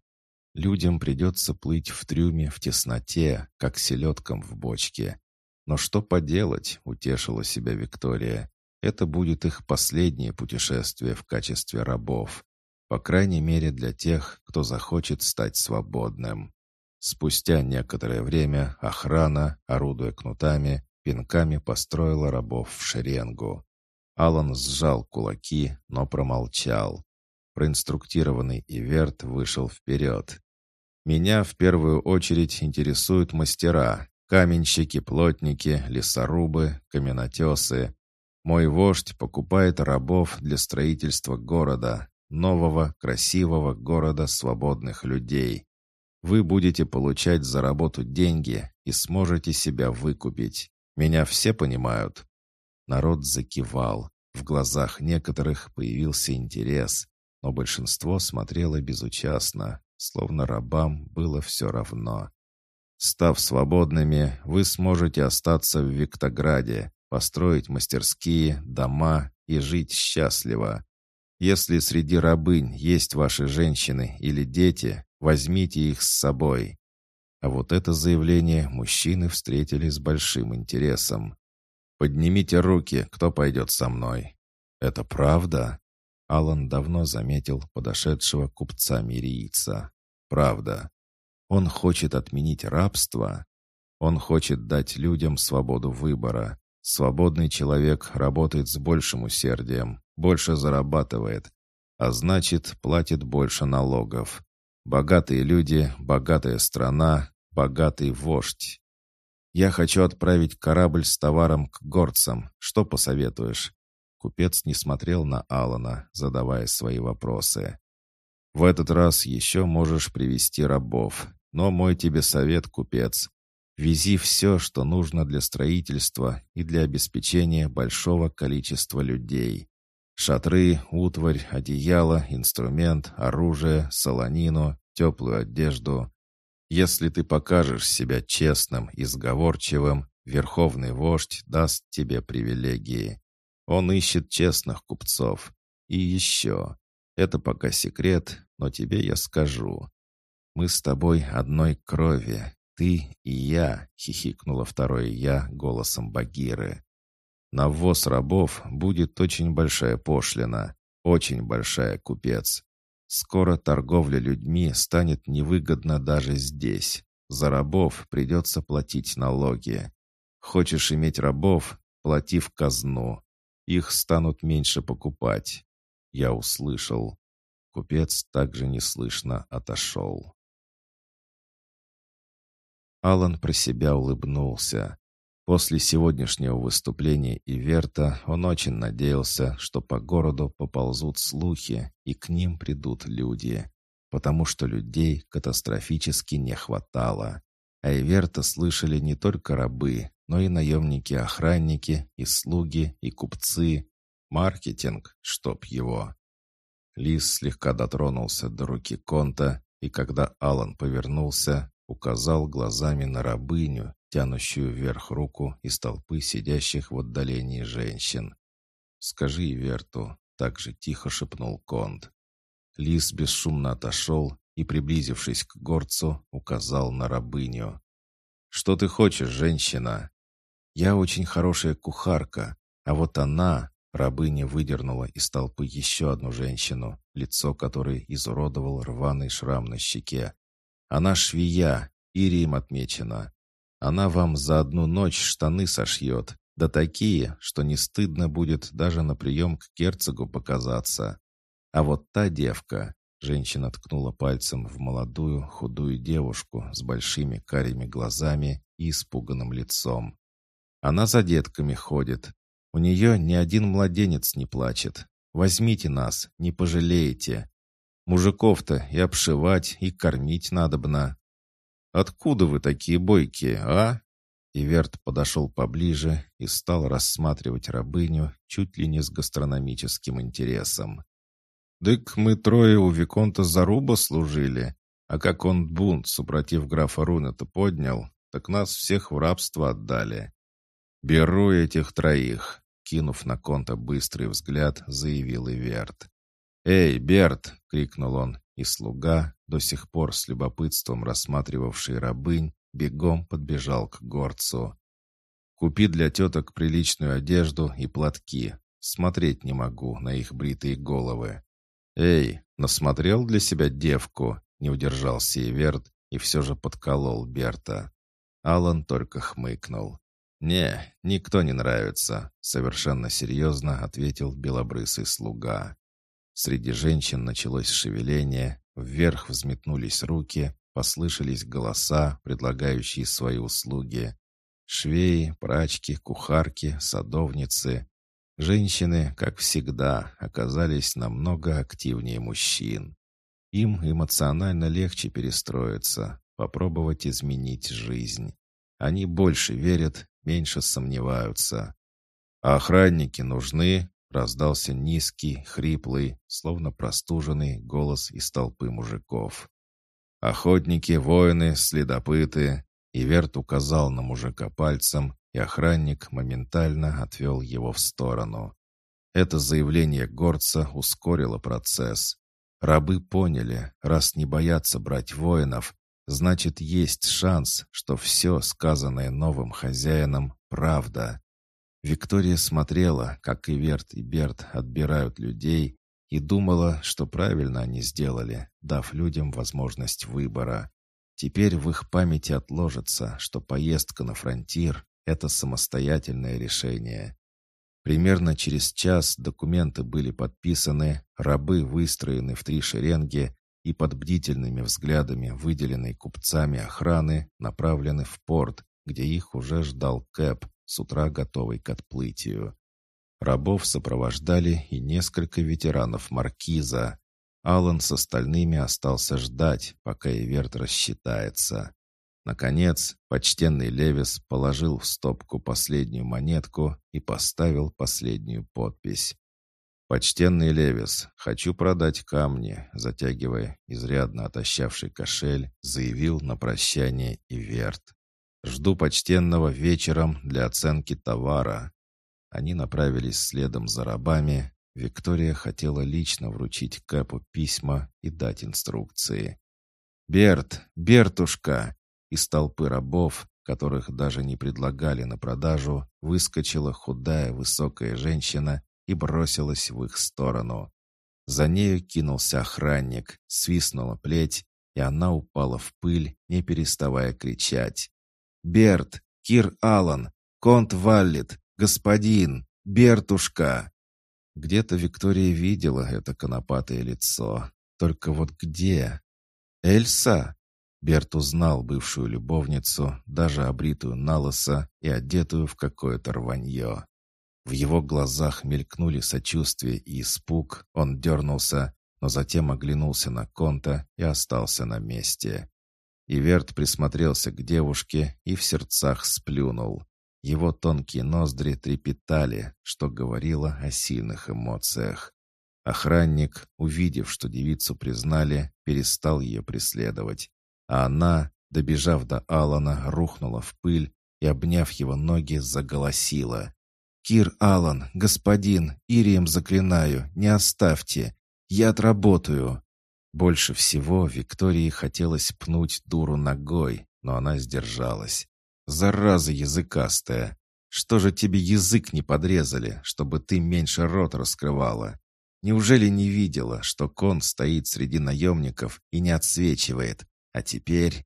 Людям придется плыть в трюме в тесноте, как селедкам в бочке. Но что поделать, утешила себя Виктория. Это будет их последнее путешествие в качестве рабов. По крайней мере для тех, кто захочет стать свободным. Спустя некоторое время охрана, орудуя кнутами, пинками построила рабов в шеренгу. Алан сжал кулаки, но промолчал. Проинструктированный Иверт вышел вперед. «Меня в первую очередь интересуют мастера, каменщики, плотники, лесорубы, каменотесы. Мой вождь покупает рабов для строительства города, нового, красивого города свободных людей. Вы будете получать за работу деньги и сможете себя выкупить. Меня все понимают?» Народ закивал. В глазах некоторых появился интерес, но большинство смотрело безучастно, словно рабам было все равно. Став свободными, вы сможете остаться в Виктограде, построить мастерские, дома и жить счастливо. Если среди рабынь есть ваши женщины или дети, возьмите их с собой». А вот это заявление мужчины встретили с большим интересом. «Поднимите руки, кто пойдет со мной». «Это правда?» Алан давно заметил подошедшего купца-мирийца. «Правда. Он хочет отменить рабство. Он хочет дать людям свободу выбора. Свободный человек работает с большим усердием, больше зарабатывает, а значит, платит больше налогов. Богатые люди, богатая страна, богатый вождь. Я хочу отправить корабль с товаром к горцам. Что посоветуешь?» Купец не смотрел на Алана, задавая свои вопросы. «В этот раз еще можешь привести рабов. Но мой тебе совет, купец. Вези все, что нужно для строительства и для обеспечения большого количества людей. Шатры, утварь, одеяло, инструмент, оружие, солонину, теплую одежду. Если ты покажешь себя честным и сговорчивым, Верховный вождь даст тебе привилегии. Он ищет честных купцов. И еще. Это пока секрет, но тебе я скажу. Мы с тобой одной крови, ты и я, хихикнула второе я голосом Багиры. На ввоз рабов будет очень большая пошлина, очень большая, купец. Скоро торговля людьми станет невыгодна даже здесь. За рабов придется платить налоги. Хочешь иметь рабов — плати в казну. Их станут меньше покупать. Я услышал. Купец также неслышно отошел. Алан про себя улыбнулся. После сегодняшнего выступления Иверта он очень надеялся, что по городу поползут слухи, и к ним придут люди, потому что людей катастрофически не хватало. А Иверта слышали не только рабы, но и наемники-охранники, и слуги, и купцы. Маркетинг, чтоб его. Лис слегка дотронулся до руки Конта, и когда Алан повернулся, указал глазами на рабыню, тянущую вверх руку из толпы сидящих в отдалении женщин. «Скажи Верту», — так же тихо шепнул Конт. Лис бесшумно отошел и, приблизившись к горцу, указал на рабыню. «Что ты хочешь, женщина?» «Я очень хорошая кухарка, а вот она...» Рабыня выдернула из толпы еще одну женщину, лицо которой изуродовал рваный шрам на щеке. «Она швея, Ирием отмечена. Она вам за одну ночь штаны сошьет, да такие, что не стыдно будет даже на прием к герцогу показаться. А вот та девка, женщина ткнула пальцем в молодую худую девушку с большими карими глазами и испуганным лицом. Она за детками ходит. У нее ни один младенец не плачет. Возьмите нас, не пожалеете. Мужиков-то и обшивать, и кормить надобно. «Откуда вы такие бойкие, а?» Иверт подошел поближе и стал рассматривать рабыню чуть ли не с гастрономическим интересом. «Дык мы трое у Виконта Заруба служили, а как он бунт, супротив графа Рунета, поднял, так нас всех в рабство отдали. Беру этих троих», — кинув на Конта быстрый взгляд, заявил Иверт. «Эй, Берт!» — крикнул он, и слуга, до сих пор с любопытством рассматривавший рабынь, бегом подбежал к горцу. «Купи для теток приличную одежду и платки. Смотреть не могу на их бритые головы». «Эй, насмотрел для себя девку?» — не удержался Иверт и все же подколол Берта. Алан только хмыкнул. «Не, никто не нравится», — совершенно серьезно ответил белобрысый слуга. Среди женщин началось шевеление, вверх взметнулись руки, послышались голоса, предлагающие свои услуги. Швеи, прачки, кухарки, садовницы. Женщины, как всегда, оказались намного активнее мужчин. Им эмоционально легче перестроиться, попробовать изменить жизнь. Они больше верят, меньше сомневаются. А охранники нужны, Раздался низкий, хриплый, словно простуженный голос из толпы мужиков. Охотники, воины, следопыты. И Верт указал на мужика пальцем, и охранник моментально отвел его в сторону. Это заявление горца ускорило процесс. Рабы поняли, раз не боятся брать воинов, значит, есть шанс, что все, сказанное новым хозяином, правда. Виктория смотрела, как Иверт и Берт отбирают людей, и думала, что правильно они сделали, дав людям возможность выбора. Теперь в их памяти отложится, что поездка на фронтир — это самостоятельное решение. Примерно через час документы были подписаны, рабы выстроены в три шеренги и под бдительными взглядами выделенной купцами охраны направлены в порт, где их уже ждал Кэп, с утра готовый к отплытию. Рабов сопровождали и несколько ветеранов маркиза. Алан с остальными остался ждать, пока Иверт рассчитается. Наконец, почтенный Левис положил в стопку последнюю монетку и поставил последнюю подпись. «Почтенный Левис, хочу продать камни», затягивая изрядно отощавший кошель, заявил на прощание Иверт. «Жду почтенного вечером для оценки товара». Они направились следом за рабами. Виктория хотела лично вручить Кэпу письма и дать инструкции. «Берт! Бертушка!» Из толпы рабов, которых даже не предлагали на продажу, выскочила худая высокая женщина и бросилась в их сторону. За нею кинулся охранник, свистнула плеть, и она упала в пыль, не переставая кричать. «Берт! Кир Аллан! Конт Валлет! Господин! Бертушка!» Где-то Виктория видела это конопатое лицо. Только вот где? «Эльса?» Берт узнал бывшую любовницу, даже обритую на и одетую в какое-то рванье. В его глазах мелькнули сочувствие и испуг, он дернулся, но затем оглянулся на Конта и остался на месте. Иверт присмотрелся к девушке и в сердцах сплюнул. Его тонкие ноздри трепетали, что говорило о сильных эмоциях. Охранник, увидев, что девицу признали, перестал ее преследовать. А она, добежав до Алана, рухнула в пыль и, обняв его ноги, заголосила. «Кир Алан, господин, Ирием заклинаю, не оставьте. Я отработаю». Больше всего Виктории хотелось пнуть дуру ногой, но она сдержалась. «Зараза языкастая! Что же тебе язык не подрезали, чтобы ты меньше рот раскрывала? Неужели не видела, что кон стоит среди наемников и не отсвечивает? А теперь...»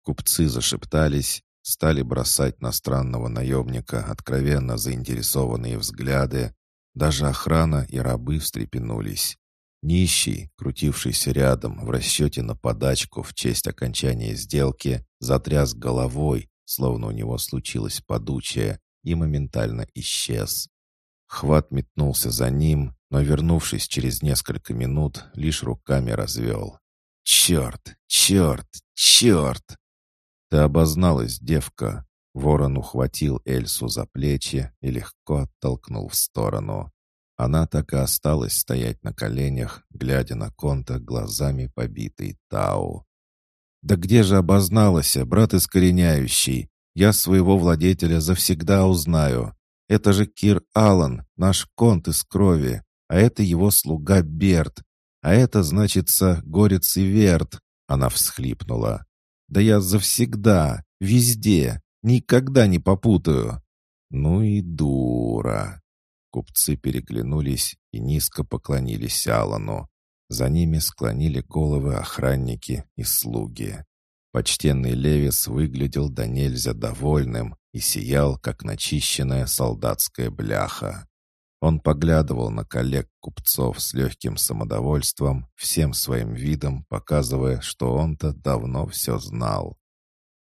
Купцы зашептались, стали бросать на странного наемника откровенно заинтересованные взгляды. Даже охрана и рабы встрепенулись. Нищий, крутившийся рядом в расчете на подачку в честь окончания сделки, затряс головой, словно у него случилось подучее, и моментально исчез. Хват метнулся за ним, но, вернувшись через несколько минут, лишь руками развел. «Черт! Черт! Черт!» «Ты обозналась, девка!» Ворон ухватил Эльсу за плечи и легко оттолкнул в сторону. Она так и осталась стоять на коленях, глядя на Конта глазами побитой Тау. «Да где же обозналась, брат искореняющий? Я своего владетеля завсегда узнаю. Это же Кир Аллан, наш Конт из крови, а это его слуга Берт, а это, значится, Горец и Верт». Она всхлипнула. Да я завсегда, везде, никогда не попутаю. Ну и дура. Купцы переглянулись и низко поклонились Алану. За ними склонили головы охранники и слуги. Почтенный Левис выглядел до нельзя довольным и сиял, как начищенная солдатская бляха. Он поглядывал на коллег-купцов с легким самодовольством, всем своим видом показывая, что он-то давно все знал.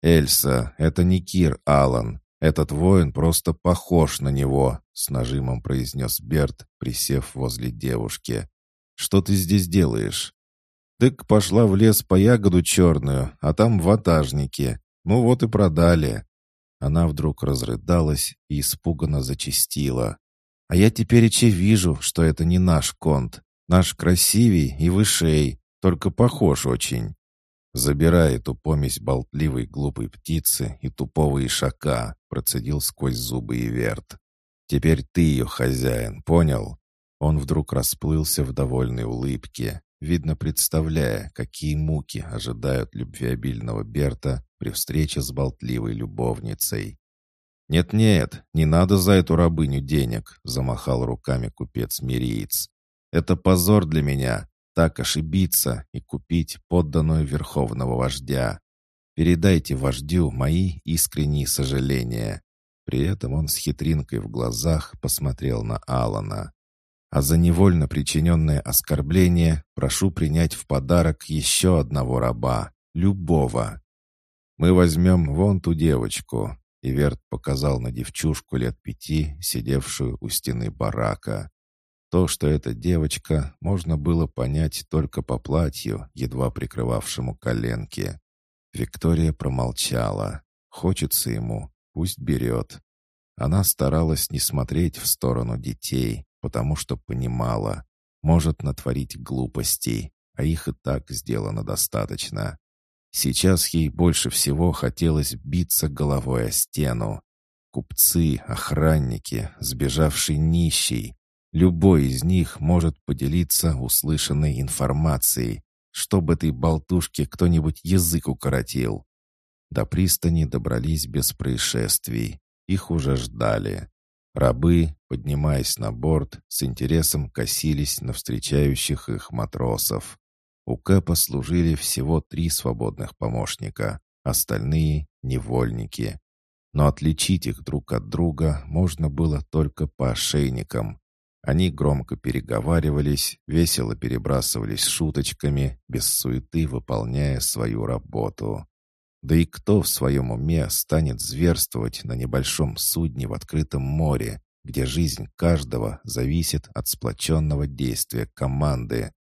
«Эльса, это не Кир Аллан. Этот воин просто похож на него», — с нажимом произнес Берт, присев возле девушки. «Что ты здесь делаешь?» «Тык пошла в лес по ягоду черную, а там ватажники. Ну вот и продали». Она вдруг разрыдалась и испуганно зачастила. А я теперь и вижу, что это не наш конт. Наш красивей и вышей, только похож очень. Забирай эту помесь болтливой глупой птицы и тупого ишака, процедил сквозь зубы и верт. Теперь ты ее хозяин, понял? Он вдруг расплылся в довольной улыбке, видно представляя, какие муки ожидают любвеобильного Берта при встрече с болтливой любовницей. «Нет-нет, не надо за эту рабыню денег», — замахал руками купец-мириец. «Это позор для меня, так ошибиться и купить подданную верховного вождя. Передайте вождю мои искренние сожаления». При этом он с хитринкой в глазах посмотрел на Алана. «А за невольно причиненное оскорбление прошу принять в подарок еще одного раба, любого. Мы возьмем вон ту девочку, Иверт показал на девчушку лет пяти, сидевшую у стены барака. То, что это девочка, можно было понять только по платью, едва прикрывавшему коленки. Виктория промолчала. Хочется ему, пусть берет. Она старалась не смотреть в сторону детей, потому что понимала, может натворить глупостей, а их и так сделано достаточно. Сейчас ей больше всего хотелось биться головой о стену. Купцы, охранники, сбежавший нищий. Любой из них может поделиться услышанной информацией, чтобы этой болтушке кто-нибудь язык укоротил. До пристани добрались без происшествий. Их уже ждали. Рабы, поднимаясь на борт, с интересом косились на встречающих их матросов. У Кэпа служили всего три свободных помощника, остальные — невольники. Но отличить их друг от друга можно было только по ошейникам. Они громко переговаривались, весело перебрасывались шуточками, без суеты выполняя свою работу. Да и кто в своем уме станет зверствовать на небольшом судне в открытом море, где жизнь каждого зависит от сплоченного действия команды?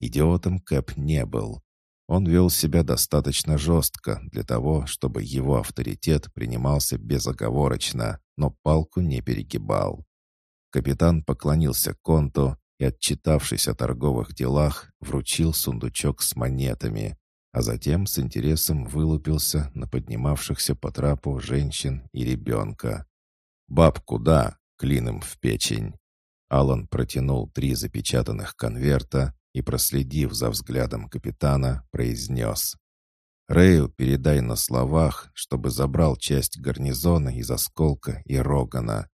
Идиотом Кэп не был. Он вел себя достаточно жестко для того, чтобы его авторитет принимался безоговорочно, но палку не перегибал. Капитан поклонился Конту и, отчитавшись о торговых делах, вручил сундучок с монетами, а затем с интересом вылупился на поднимавшихся по трапу женщин и ребенка. «Баб куда?» — клином в печень. Алан протянул три запечатанных конверта и, проследив за взглядом капитана, произнес. «Рэю передай на словах, чтобы забрал часть гарнизона из осколка и рогана.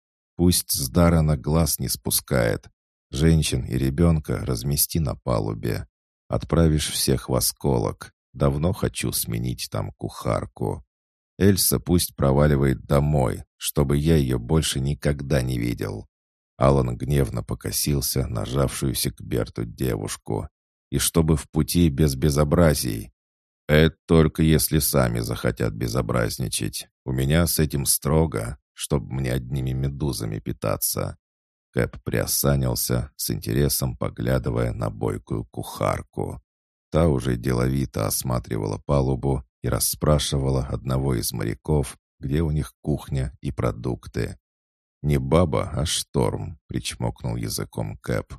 Пусть с Дарана глаз не спускает. Женщин и ребенка размести на палубе. Отправишь всех в осколок. Давно хочу сменить там кухарку. Эльса пусть проваливает домой, чтобы я ее больше никогда не видел. Алан гневно покосился нажавшуюся к Берту девушку. И чтобы в пути без безобразий. Это только если сами захотят безобразничать. У меня с этим строго, чтобы мне одними медузами питаться. Кэп приосанился, с интересом поглядывая на бойкую кухарку. Та уже деловито осматривала палубу и расспрашивала одного из моряков, где у них кухня и продукты. «Не баба, а шторм», — причмокнул языком Кэп.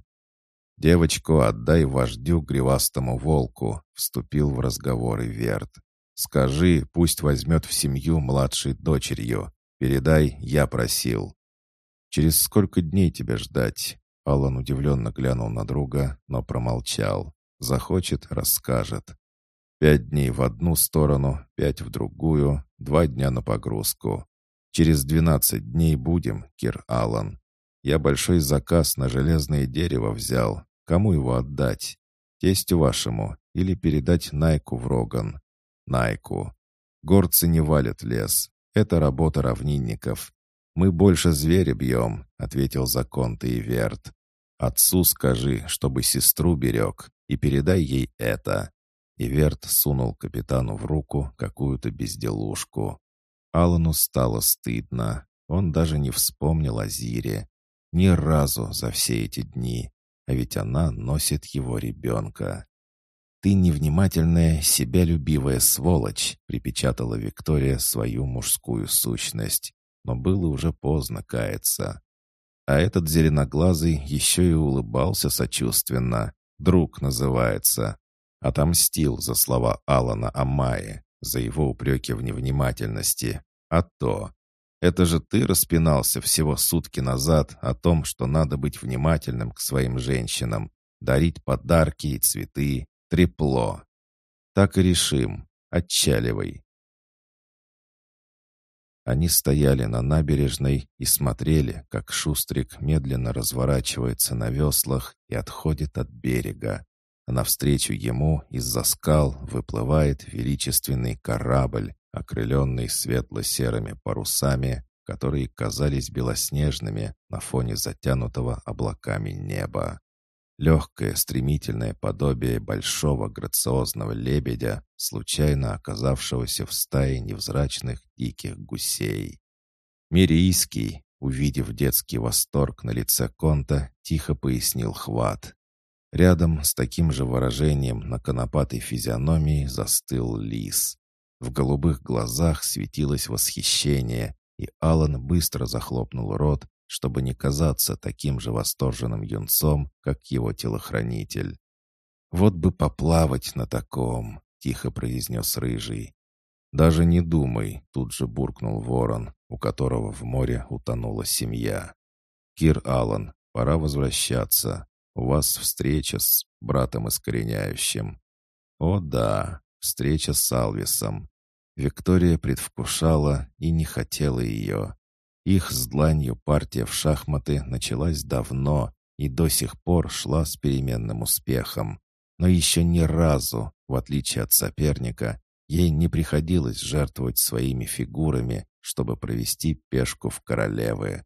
«Девочку отдай вождю гривастому волку», — вступил в разговор Верт. «Скажи, пусть возьмет в семью младшей дочерью. Передай, я просил». «Через сколько дней тебя ждать?» Алан удивленно глянул на друга, но промолчал. Захочет — расскажет. Пять дней в одну сторону, пять в другую, два дня на погрузку. Через двенадцать дней будем, Кир Аллан. Я большой заказ на железное дерево взял. Кому его отдать? Тестю вашему или передать Найку в Роган? Найку. Горцы не валят лес. Это работа равнинников. Мы больше зверя бьем, ответил закон ты и Верт. Отцу скажи, чтобы сестру берег и передай ей это». Иверт сунул капитану в руку какую-то безделушку. Алану стало стыдно. Он даже не вспомнил о Зире. Ни разу за все эти дни. А ведь она носит его ребенка. «Ты невнимательная, себялюбивая сволочь», — припечатала Виктория свою мужскую сущность. Но было уже поздно каяться. А этот зеленоглазый еще и улыбался сочувственно. Друг называется. Отомстил за слова Алана о Майе, за его упреки в невнимательности. А то. Это же ты распинался всего сутки назад о том, что надо быть внимательным к своим женщинам, дарить подарки и цветы, трепло. Так и решим. Отчаливай. Они стояли на набережной и смотрели, как Шустрик медленно разворачивается на веслах и отходит от берега. А навстречу ему из-за скал выплывает величественный корабль, окрыленный светло-серыми парусами, которые казались белоснежными на фоне затянутого облаками неба. Легкое стремительное подобие большого грациозного лебедя, случайно оказавшегося в стае невзрачных диких гусей. Мирийский, увидев детский восторг на лице Конта, тихо пояснил хват. Рядом с таким же выражением на конопатой физиономии застыл лис. В голубых глазах светилось восхищение, и Алан быстро захлопнул рот, чтобы не казаться таким же восторженным юнцом, как его телохранитель. «Вот бы поплавать на таком», — тихо произнес Рыжий. «Даже не думай», — тут же буркнул ворон, у которого в море утонула семья. «Кир Аллан, пора возвращаться. У вас встреча с братом Искореняющим». «О да, встреча с Алвисом». Виктория предвкушала и не хотела ее. Их с дланью партия в шахматы началась давно и до сих пор шла с переменным успехом. Но еще ни разу, в отличие от соперника, ей не приходилось жертвовать своими фигурами, чтобы провести пешку в королевы.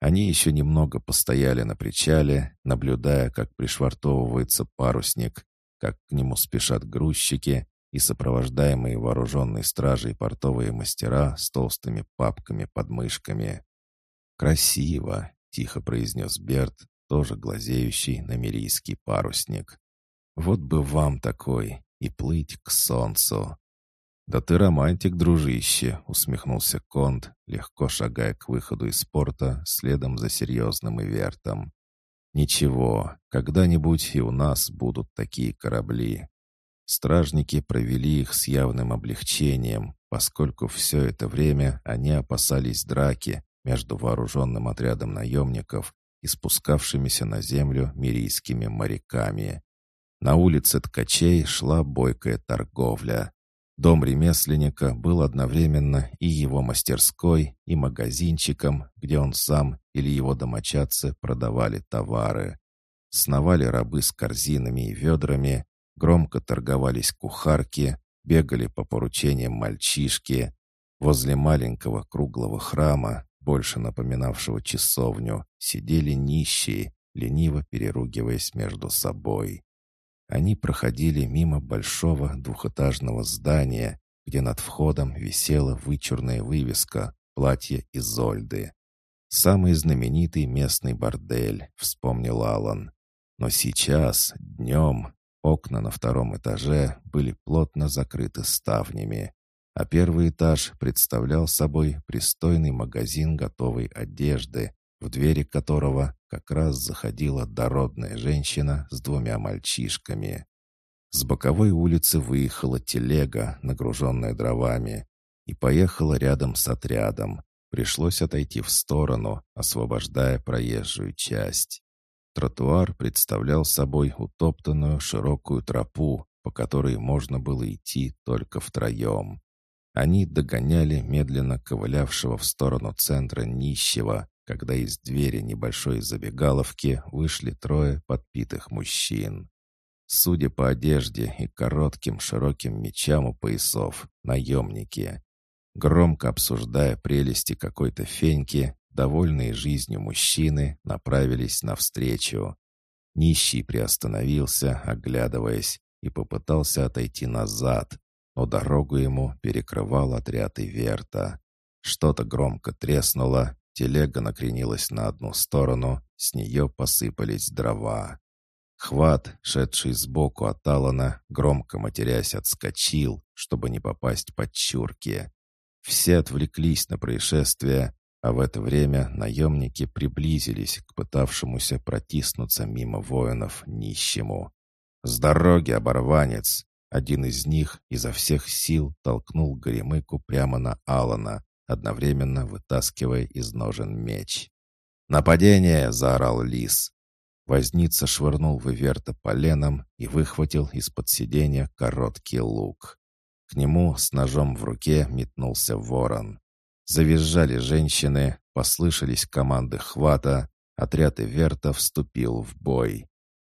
Они еще немного постояли на причале, наблюдая, как пришвартовывается парусник, как к нему спешат грузчики и сопровождаемые вооруженной стражей портовые мастера с толстыми папками под мышками. «Красиво!» — тихо произнес Берт, тоже глазеющий на мирийский парусник. Вот бы вам такой, и плыть к солнцу. «Да ты романтик, дружище!» — усмехнулся Конт, легко шагая к выходу из порта следом за серьезным Ивертом. «Ничего, когда-нибудь и у нас будут такие корабли». Стражники провели их с явным облегчением, поскольку все это время они опасались драки между вооруженным отрядом наемников и спускавшимися на землю мирийскими моряками. На улице ткачей шла бойкая торговля. Дом ремесленника был одновременно и его мастерской, и магазинчиком, где он сам или его домочадцы продавали товары. Сновали рабы с корзинами и ведрами, громко торговались кухарки, бегали по поручениям мальчишки. Возле маленького круглого храма, больше напоминавшего часовню, сидели нищие, лениво переругиваясь между собой. Они проходили мимо большого двухэтажного здания, где над входом висела вычурная вывеска «Платье Изольды». «Самый знаменитый местный бордель», — вспомнил Алан. Но сейчас, днем, окна на втором этаже были плотно закрыты ставнями, а первый этаж представлял собой пристойный магазин готовой одежды, в двери которого как раз заходила дородная женщина с двумя мальчишками. С боковой улицы выехала телега, нагруженная дровами, и поехала рядом с отрядом. Пришлось отойти в сторону, освобождая проезжую часть. Тротуар представлял собой утоптанную широкую тропу, по которой можно было идти только втроем. Они догоняли медленно ковылявшего в сторону центра нищего, когда из двери небольшой забегаловки вышли трое подпитых мужчин. Судя по одежде и коротким широким мечам у поясов, наемники. Громко обсуждая прелести какой-то феньки, довольные жизнью мужчины направились навстречу. Нищий приостановился, оглядываясь, и попытался отойти назад, но дорогу ему перекрывал отряд Иверта. Что-то громко треснуло, Телега накренилась на одну сторону, с нее посыпались дрова. Хват, шедший сбоку от Алана, громко матерясь, отскочил, чтобы не попасть под чурки. Все отвлеклись на происшествие, а в это время наемники приблизились к пытавшемуся протиснуться мимо воинов нищему. «С дороги, оборванец!» Один из них изо всех сил толкнул Горемыку прямо на Алана, одновременно вытаскивая из ножен меч. «Нападение!» — заорал лис. Возница швырнул в Иверта поленом и выхватил из-под сиденья короткий лук. К нему с ножом в руке метнулся ворон. Завизжали женщины, послышались команды хвата, отряд Иверта вступил в бой.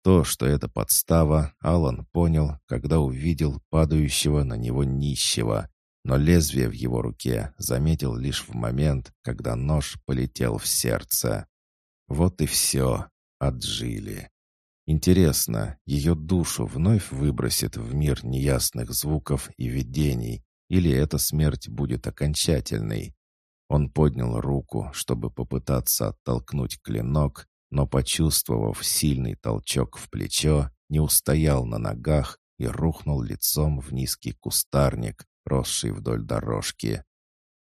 То, что это подстава, Алан понял, когда увидел падающего на него нищего, но лезвие в его руке заметил лишь в момент, когда нож полетел в сердце. Вот и все. Отжили. Интересно, ее душу вновь выбросит в мир неясных звуков и видений, или эта смерть будет окончательной? Он поднял руку, чтобы попытаться оттолкнуть клинок, но, почувствовав сильный толчок в плечо, не устоял на ногах и рухнул лицом в низкий кустарник, росший вдоль дорожки.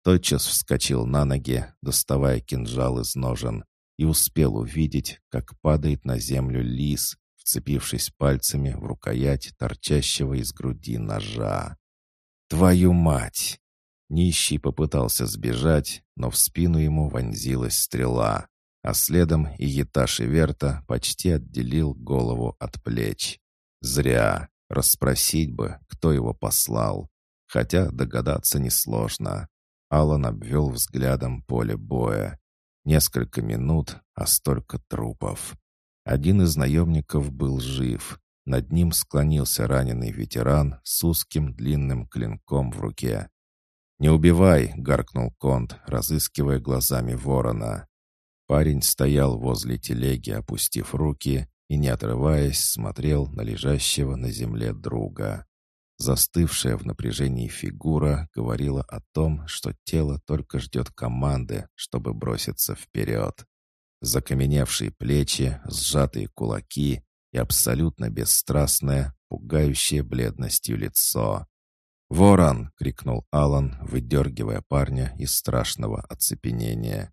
тотчас вскочил на ноги, доставая кинжал из ножен, и успел увидеть, как падает на землю лис, вцепившись пальцами в рукоять торчащего из груди ножа. «Твою мать!» Нищий попытался сбежать, но в спину ему вонзилась стрела, а следом и Еташ Верта почти отделил голову от плеч. Зря. Расспросить бы, кто его послал. Хотя догадаться несложно. Алан обвел взглядом поле боя. Несколько минут, а столько трупов. Один из наемников был жив. Над ним склонился раненый ветеран с узким длинным клинком в руке. «Не убивай!» — гаркнул Конт, разыскивая глазами ворона. Парень стоял возле телеги, опустив руки, и, не отрываясь, смотрел на лежащего на земле друга. Застывшая в напряжении фигура говорила о том, что тело только ждет команды, чтобы броситься вперед. Закаменевшие плечи, сжатые кулаки и абсолютно бесстрастное, пугающее бледностью лицо. «Ворон!» — крикнул Алан, выдергивая парня из страшного оцепенения.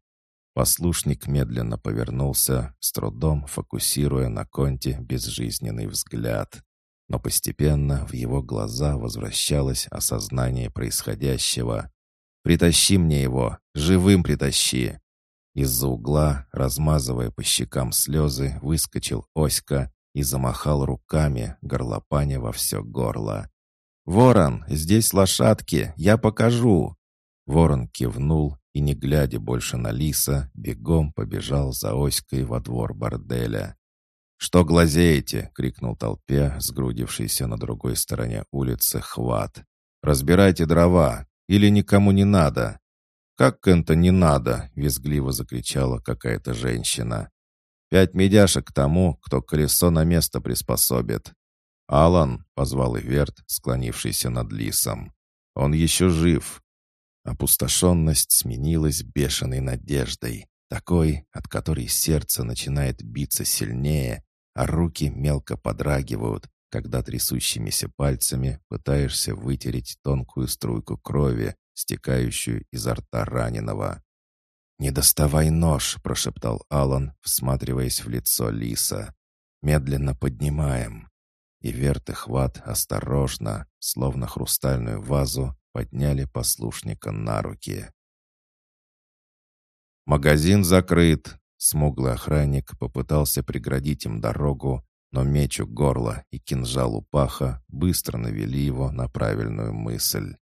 Послушник медленно повернулся, с трудом фокусируя на конте безжизненный взгляд. Но постепенно в его глаза возвращалось осознание происходящего. «Притащи мне его! Живым притащи!» Из-за угла, размазывая по щекам слезы, выскочил Оська и замахал руками, горлопаня во все горло. «Ворон, здесь лошадки, я покажу!» Ворон кивнул и, не глядя больше на лиса, бегом побежал за Оськой во двор борделя. «Что глазеете?» — крикнул толпе, сгрудившейся на другой стороне улицы, хват. «Разбирайте дрова, или никому не надо!» «Как это не надо?» — визгливо закричала какая-то женщина. «Пять медяшек тому, кто колесо на место приспособит». «Алан!» — позвал Иверт, склонившийся над лисом. «Он еще жив!» Опустошенность сменилась бешеной надеждой, такой, от которой сердце начинает биться сильнее, а руки мелко подрагивают, когда трясущимися пальцами пытаешься вытереть тонкую струйку крови, стекающую изо рта раненого. «Не доставай нож», — прошептал Алан, всматриваясь в лицо лиса. «Медленно поднимаем». И Верт и Хват осторожно, словно хрустальную вазу, подняли послушника на руки. «Магазин закрыт!» Смуглый охранник попытался преградить им дорогу, но меч у горла и кинжал у паха быстро навели его на правильную мысль.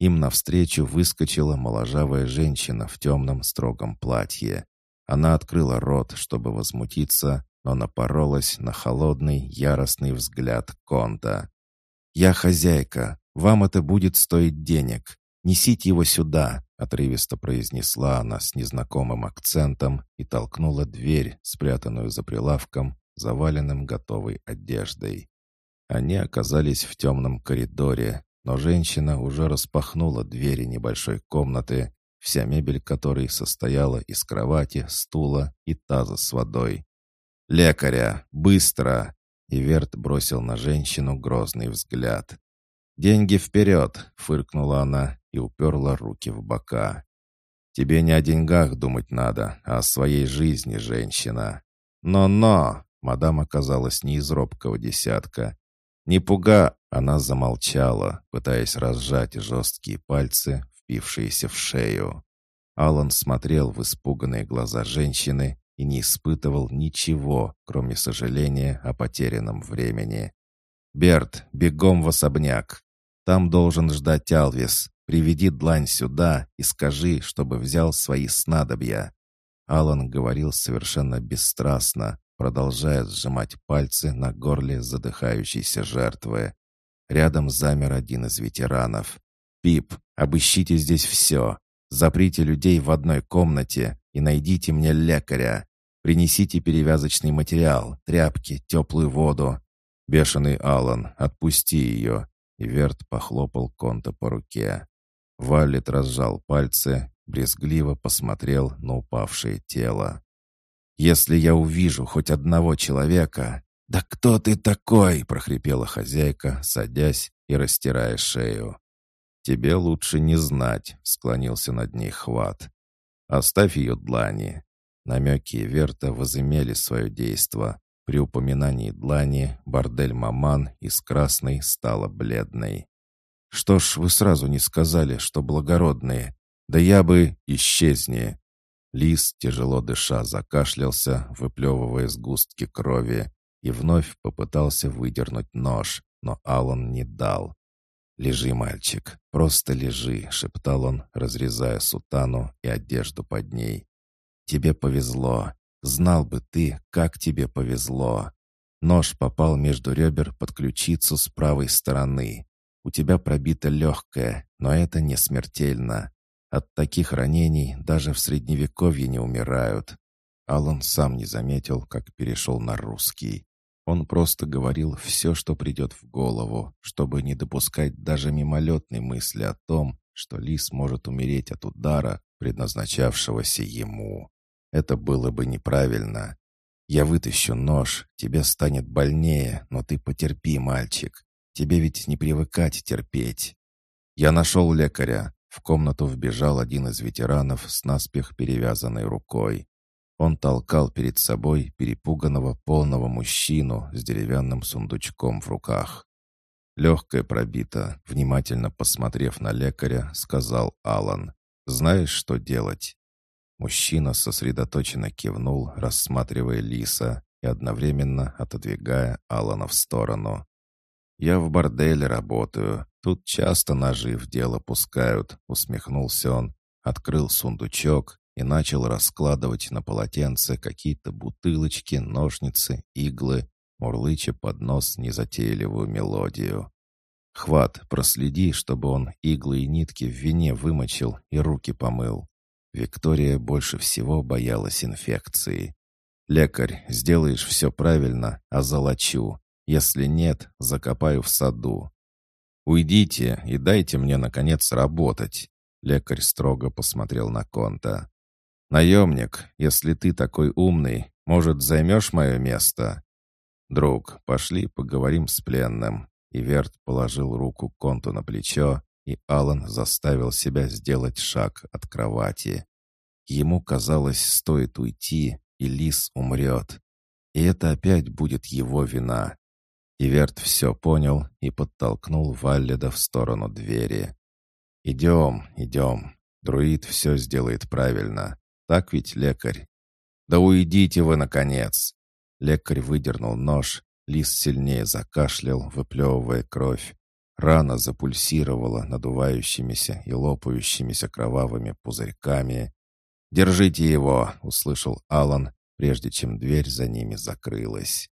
Им навстречу выскочила моложавая женщина в темном строгом платье. Она открыла рот, чтобы возмутиться, но напоролась на холодный, яростный взгляд Конта. «Я хозяйка. Вам это будет стоить денег. Несите его сюда», — отрывисто произнесла она с незнакомым акцентом и толкнула дверь, спрятанную за прилавком, заваленным готовой одеждой. Они оказались в темном коридоре, но женщина уже распахнула двери небольшой комнаты, вся мебель которой состояла из кровати, стула и таза с водой. «Лекаря! Быстро!» Иверт бросил на женщину грозный взгляд. «Деньги вперед!» — фыркнула она и уперла руки в бока. «Тебе не о деньгах думать надо, а о своей жизни, женщина!» «Но-но!» — мадам оказалась не из робкого десятка. «Не пуга!» — она замолчала, пытаясь разжать жесткие пальцы, впившиеся в шею. Алан смотрел в испуганные глаза женщины и не испытывал ничего, кроме сожаления о потерянном времени. «Берт, бегом в особняк!» Там должен ждать Алвис. Приведи длань сюда и скажи, чтобы взял свои снадобья». Алан говорил совершенно бесстрастно, продолжая сжимать пальцы на горле задыхающейся жертвы. Рядом замер один из ветеранов. «Пип, обыщите здесь все. Заприте людей в одной комнате и найдите мне лекаря. Принесите перевязочный материал, тряпки, теплую воду. Бешеный Алан, отпусти ее. И Верт похлопал Конта по руке. Валет разжал пальцы, брезгливо посмотрел на упавшее тело. «Если я увижу хоть одного человека...» «Да кто ты такой?» — прохрипела хозяйка, садясь и растирая шею. «Тебе лучше не знать», — склонился над ней хват. «Оставь ее длани». Намеки Верта возымели свое действо. При упоминании длани бордель Маман из красной стала бледной. «Что ж вы сразу не сказали, что благородные? Да я бы... исчезни!» Лис, тяжело дыша, закашлялся, выплевывая сгустки крови, и вновь попытался выдернуть нож, но Алан не дал. «Лежи, мальчик, просто лежи», — шептал он, разрезая сутану и одежду под ней. «Тебе повезло. Знал бы ты, как тебе повезло. Нож попал между ребер под ключицу с правой стороны. У тебя пробито легкое, но это не смертельно. От таких ранений даже в средневековье не умирают. Алан сам не заметил, как перешел на русский. Он просто говорил все, что придет в голову, чтобы не допускать даже мимолетной мысли о том, что Лис может умереть от удара, предназначавшегося ему. Это было бы неправильно. Я вытащу нож, тебе станет больнее, но ты потерпи, мальчик. Тебе ведь не привыкать терпеть. Я нашел лекаря. В комнату вбежал один из ветеранов с наспех перевязанной рукой. Он толкал перед собой перепуганного полного мужчину с деревянным сундучком в руках. Легкое пробито, внимательно посмотрев на лекаря, сказал Алан. «Знаешь, что делать?» Мужчина сосредоточенно кивнул, рассматривая Лиса и одновременно отодвигая Алана в сторону. «Я в борделе работаю. Тут часто ножи в дело пускают», — усмехнулся он, открыл сундучок и начал раскладывать на полотенце какие-то бутылочки, ножницы, иглы, мурлыча под нос незатейливую мелодию. «Хват, проследи, чтобы он иглы и нитки в вине вымочил и руки помыл. Виктория больше всего боялась инфекции. «Лекарь, сделаешь все правильно, а золочу. Если нет, закопаю в саду. Уйдите и дайте мне, наконец, работать». Лекарь строго посмотрел на Конта. «Наемник, если ты такой умный, может, займешь мое место?» «Друг, пошли поговорим с пленным». Иверт положил руку Конту на плечо и Алан заставил себя сделать шаг от кровати. Ему казалось, стоит уйти, и Лис умрет. И это опять будет его вина. Иверт все понял и подтолкнул Валледа в сторону двери. «Идем, идем. Друид все сделает правильно. Так ведь, лекарь?» «Да уйдите вы, наконец!» Лекарь выдернул нож, Лис сильнее закашлял, выплевывая кровь. Рана запульсировала надувающимися и лопающимися кровавыми пузырьками. «Держите его!» — услышал Алан, прежде чем дверь за ними закрылась.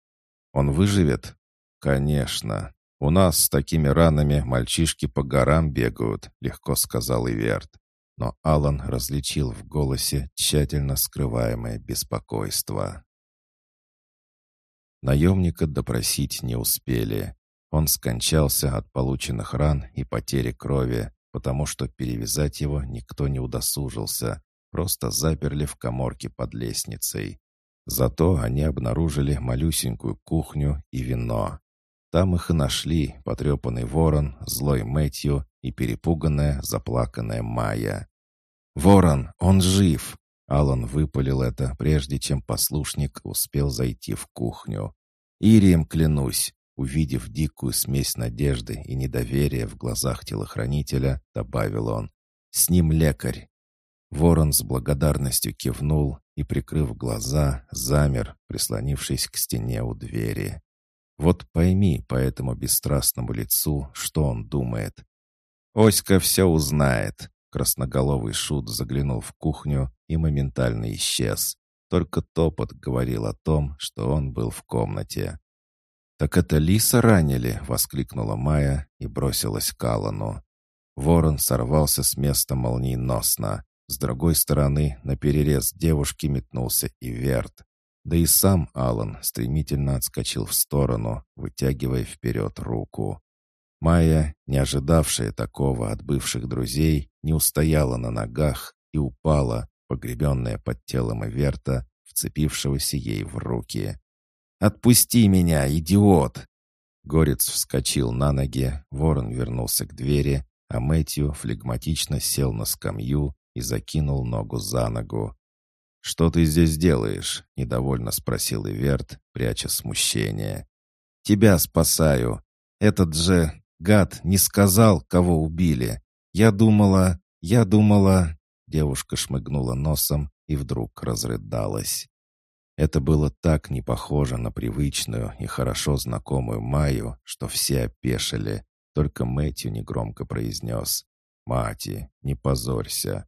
«Он выживет?» «Конечно. У нас с такими ранами мальчишки по горам бегают», — легко сказал Иверт. Но Алан различил в голосе тщательно скрываемое беспокойство. Наемника допросить не успели. Он скончался от полученных ран и потери крови, потому что перевязать его никто не удосужился, просто заперли в коморке под лестницей. Зато они обнаружили малюсенькую кухню и вино. Там их и нашли потрепанный ворон, злой Мэтью и перепуганная, заплаканная Майя. «Ворон, он жив!» Алан выпалил это, прежде чем послушник успел зайти в кухню. «Ирием клянусь, Увидев дикую смесь надежды и недоверия в глазах телохранителя, добавил он «С ним лекарь». Ворон с благодарностью кивнул и, прикрыв глаза, замер, прислонившись к стене у двери. Вот пойми по этому бесстрастному лицу, что он думает. «Оська все узнает», — красноголовый шут заглянул в кухню и моментально исчез. Только топот говорил о том, что он был в комнате. «Так это лиса ранили!» — воскликнула Майя и бросилась к Аллану. Ворон сорвался с места молниеносно. С другой стороны, на перерез девушки метнулся и Верт. Да и сам Алан стремительно отскочил в сторону, вытягивая вперед руку. Майя, не ожидавшая такого от бывших друзей, не устояла на ногах и упала, погребенная под телом Иверта, вцепившегося ей в руки. «Отпусти меня, идиот!» Горец вскочил на ноги, ворон вернулся к двери, а Мэтью флегматично сел на скамью и закинул ногу за ногу. «Что ты здесь делаешь?» — недовольно спросил Иверт, пряча смущение. «Тебя спасаю. Этот же гад не сказал, кого убили. Я думала, я думала...» Девушка шмыгнула носом и вдруг разрыдалась. Это было так не похоже на привычную и хорошо знакомую Майю, что все опешили. Только Мэтью негромко произнес. «Мати, не позорься».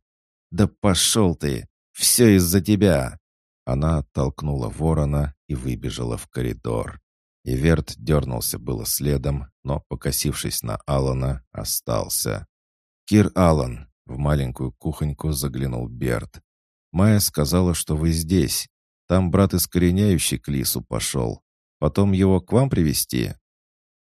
«Да пошел ты! Все из-за тебя!» Она оттолкнула ворона и выбежала в коридор. Иверт дернулся было следом, но, покосившись на Алана, остался. «Кир Аллан!» — в маленькую кухоньку заглянул Берт. «Майя сказала, что вы здесь. Там брат искореняющий к лису пошел. Потом его к вам привести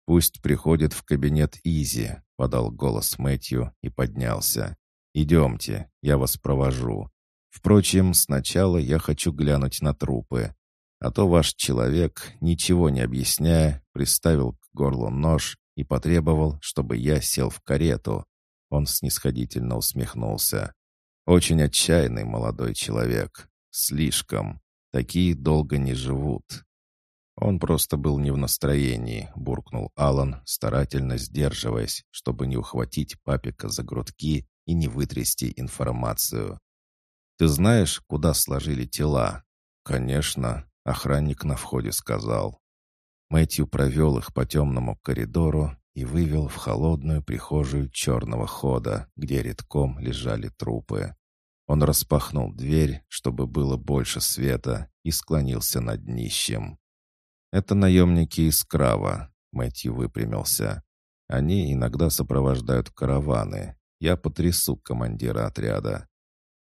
«Пусть приходит в кабинет Изи», — подал голос Мэтью и поднялся. «Идемте, я вас провожу. Впрочем, сначала я хочу глянуть на трупы. А то ваш человек, ничего не объясняя, приставил к горлу нож и потребовал, чтобы я сел в карету». Он снисходительно усмехнулся. «Очень отчаянный молодой человек. Слишком. Такие долго не живут. «Он просто был не в настроении», — буркнул Алан, старательно сдерживаясь, чтобы не ухватить папика за грудки и не вытрясти информацию. «Ты знаешь, куда сложили тела?» «Конечно», — охранник на входе сказал. Мэтью провел их по темному коридору и вывел в холодную прихожую черного хода, где редком лежали трупы. Он распахнул дверь, чтобы было больше света, и склонился над днищем. «Это наемники из Крава», — Мэтью выпрямился. «Они иногда сопровождают караваны. Я потрясу командира отряда».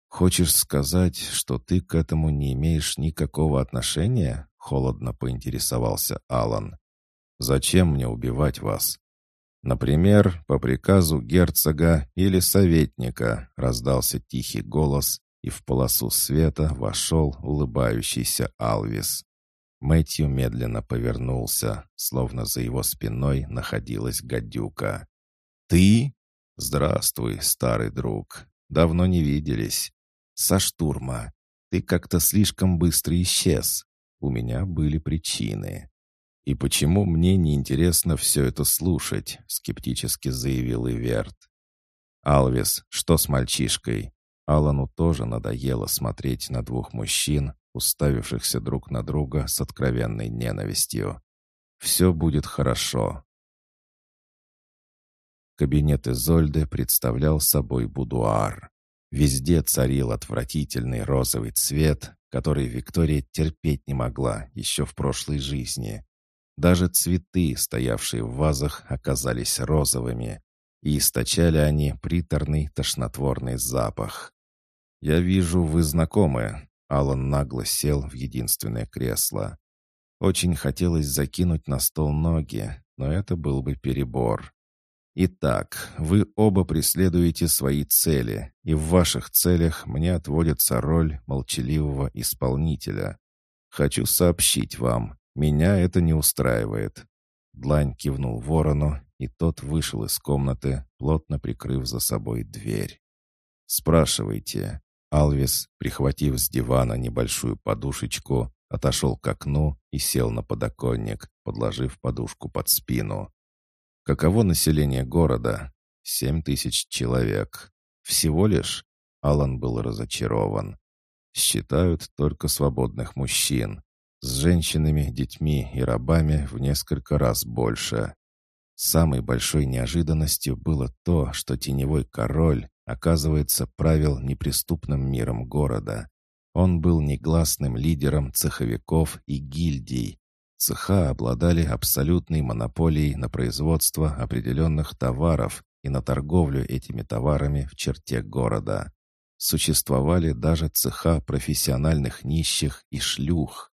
«Хочешь сказать, что ты к этому не имеешь никакого отношения?» — холодно поинтересовался Алан. «Зачем мне убивать вас?» «Например, по приказу герцога или советника», — раздался тихий голос, и в полосу света вошел улыбающийся Алвис. Мэтью медленно повернулся, словно за его спиной находилась гадюка. «Ты? Здравствуй, старый друг. Давно не виделись. Со штурма. Ты как-то слишком быстро исчез. У меня были причины». «И почему мне не интересно все это слушать?» — скептически заявил Иверт. «Алвис, что с мальчишкой?» Алану тоже надоело смотреть на двух мужчин, уставившихся друг на друга с откровенной ненавистью. «Все будет хорошо». Кабинет Изольды представлял собой будуар. Везде царил отвратительный розовый цвет, который Виктория терпеть не могла еще в прошлой жизни. Даже цветы, стоявшие в вазах, оказались розовыми, и источали они приторный тошнотворный запах. «Я вижу, вы знакомы», Алан нагло сел в единственное кресло. Очень хотелось закинуть на стол ноги, но это был бы перебор. Итак, вы оба преследуете свои цели, и в ваших целях мне отводится роль молчаливого исполнителя. Хочу сообщить вам, меня это не устраивает. Длань кивнул ворону, и тот вышел из комнаты, плотно прикрыв за собой дверь. «Спрашивайте». Алвис, прихватив с дивана небольшую подушечку, отошел к окну и сел на подоконник, подложив подушку под спину. Каково население города? Семь тысяч человек. Всего лишь? Алан был разочарован. Считают только свободных мужчин. С женщинами, детьми и рабами в несколько раз больше. Самой большой неожиданностью было то, что теневой король оказывается, правил неприступным миром города. Он был негласным лидером цеховиков и гильдий. Цеха обладали абсолютной монополией на производство определенных товаров и на торговлю этими товарами в черте города. Существовали даже цеха профессиональных нищих и шлюх.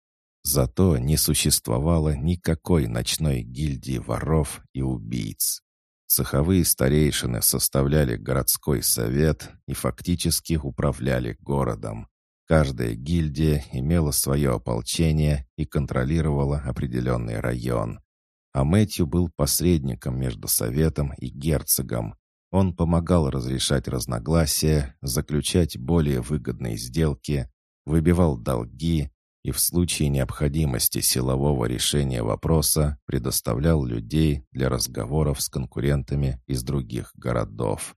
Зато не существовало никакой ночной гильдии воров и убийц. Цеховые старейшины составляли городской совет и фактически управляли городом. Каждая гильдия имела свое ополчение и контролировала определенный район. А Мэтью был посредником между советом и герцогом. Он помогал разрешать разногласия, заключать более выгодные сделки, выбивал долги и в случае необходимости силового решения вопроса предоставлял людей для разговоров с конкурентами из других городов.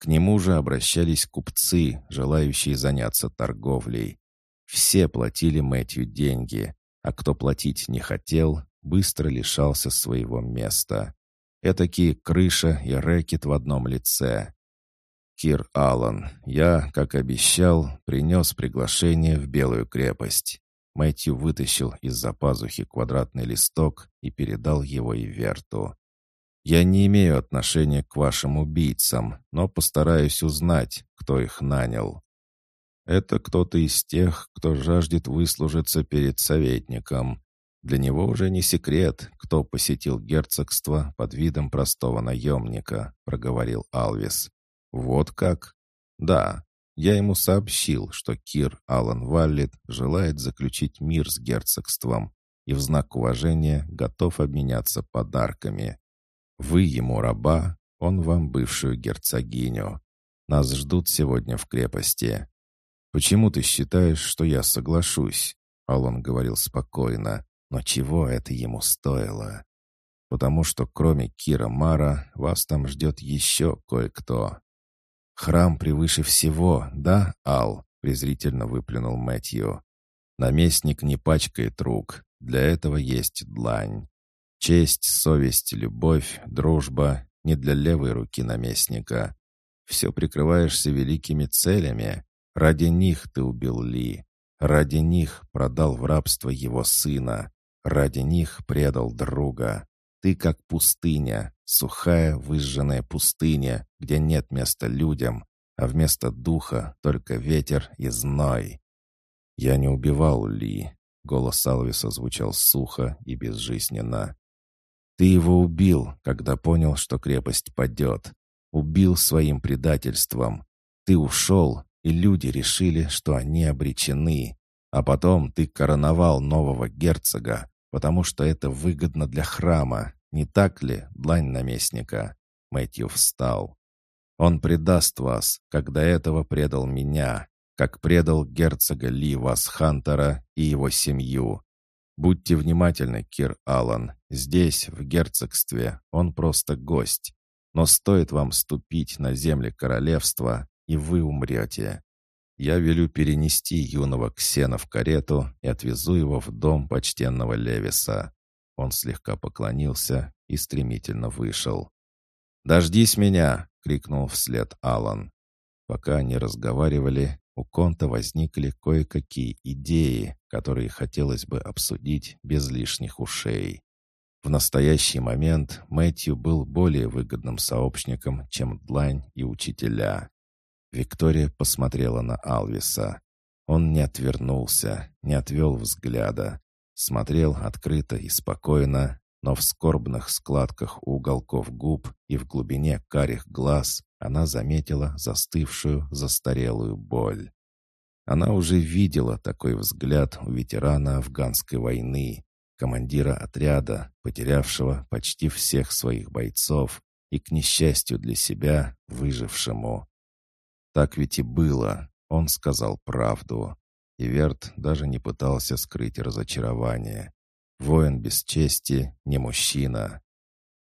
К нему же обращались купцы, желающие заняться торговлей. Все платили Мэтью деньги, а кто платить не хотел, быстро лишался своего места. Этакие крыша и рэкет в одном лице. Кир Аллан, я, как обещал, принес приглашение в Белую крепость. Мэтью вытащил из-за пазухи квадратный листок и передал его Иверту. «Я не имею отношения к вашим убийцам, но постараюсь узнать, кто их нанял. Это кто-то из тех, кто жаждет выслужиться перед советником. Для него уже не секрет, кто посетил герцогство под видом простого наемника», — проговорил Алвис. «Вот как?» «Да, я ему сообщил, что Кир Алан Валлет желает заключить мир с герцогством и в знак уважения готов обменяться подарками. Вы ему раба, он вам бывшую герцогиню. Нас ждут сегодня в крепости. Почему ты считаешь, что я соглашусь?» Алан говорил спокойно, но чего это ему стоило? Потому что кроме Кира Мара вас там ждет еще кое-кто. «Храм превыше всего, да, Ал?» — презрительно выплюнул Мэтью. «Наместник не пачкает рук. Для этого есть длань. Честь, совесть, любовь, дружба — не для левой руки наместника. Все прикрываешься великими целями. Ради них ты убил Ли. Ради них продал в рабство его сына. Ради них предал друга. Ты как пустыня, сухая выжженная пустыня, где нет места людям, а вместо духа только ветер и зной. Я не убивал Ли. Голос Алвиса звучал сухо и безжизненно. Ты его убил, когда понял, что крепость падет. Убил своим предательством. Ты ушел, и люди решили, что они обречены. А потом ты короновал нового герцога, потому что это выгодно для храма, не так ли, длань наместника?» Мэтью встал. «Он предаст вас, как до этого предал меня, как предал герцога Ли Вас Хантера и его семью. Будьте внимательны, Кир Аллан. Здесь, в герцогстве, он просто гость. Но стоит вам ступить на земли королевства, и вы умрете. Я велю перенести юного Ксена в карету и отвезу его в дом почтенного Левиса. Он слегка поклонился и стремительно вышел. «Дождись меня!» — крикнул вслед Алан. Пока они разговаривали, у Конта возникли кое-какие идеи, которые хотелось бы обсудить без лишних ушей. В настоящий момент Мэтью был более выгодным сообщником, чем Длань и учителя. Виктория посмотрела на Алвиса. Он не отвернулся, не отвел взгляда, Смотрел открыто и спокойно, но в скорбных складках уголков губ и в глубине карих глаз она заметила застывшую, застарелую боль. Она уже видела такой взгляд у ветерана афганской войны, командира отряда, потерявшего почти всех своих бойцов и, к несчастью для себя, выжившему. Так ведь и было, он сказал правду. И Верт даже не пытался скрыть разочарование. Воин без чести не мужчина.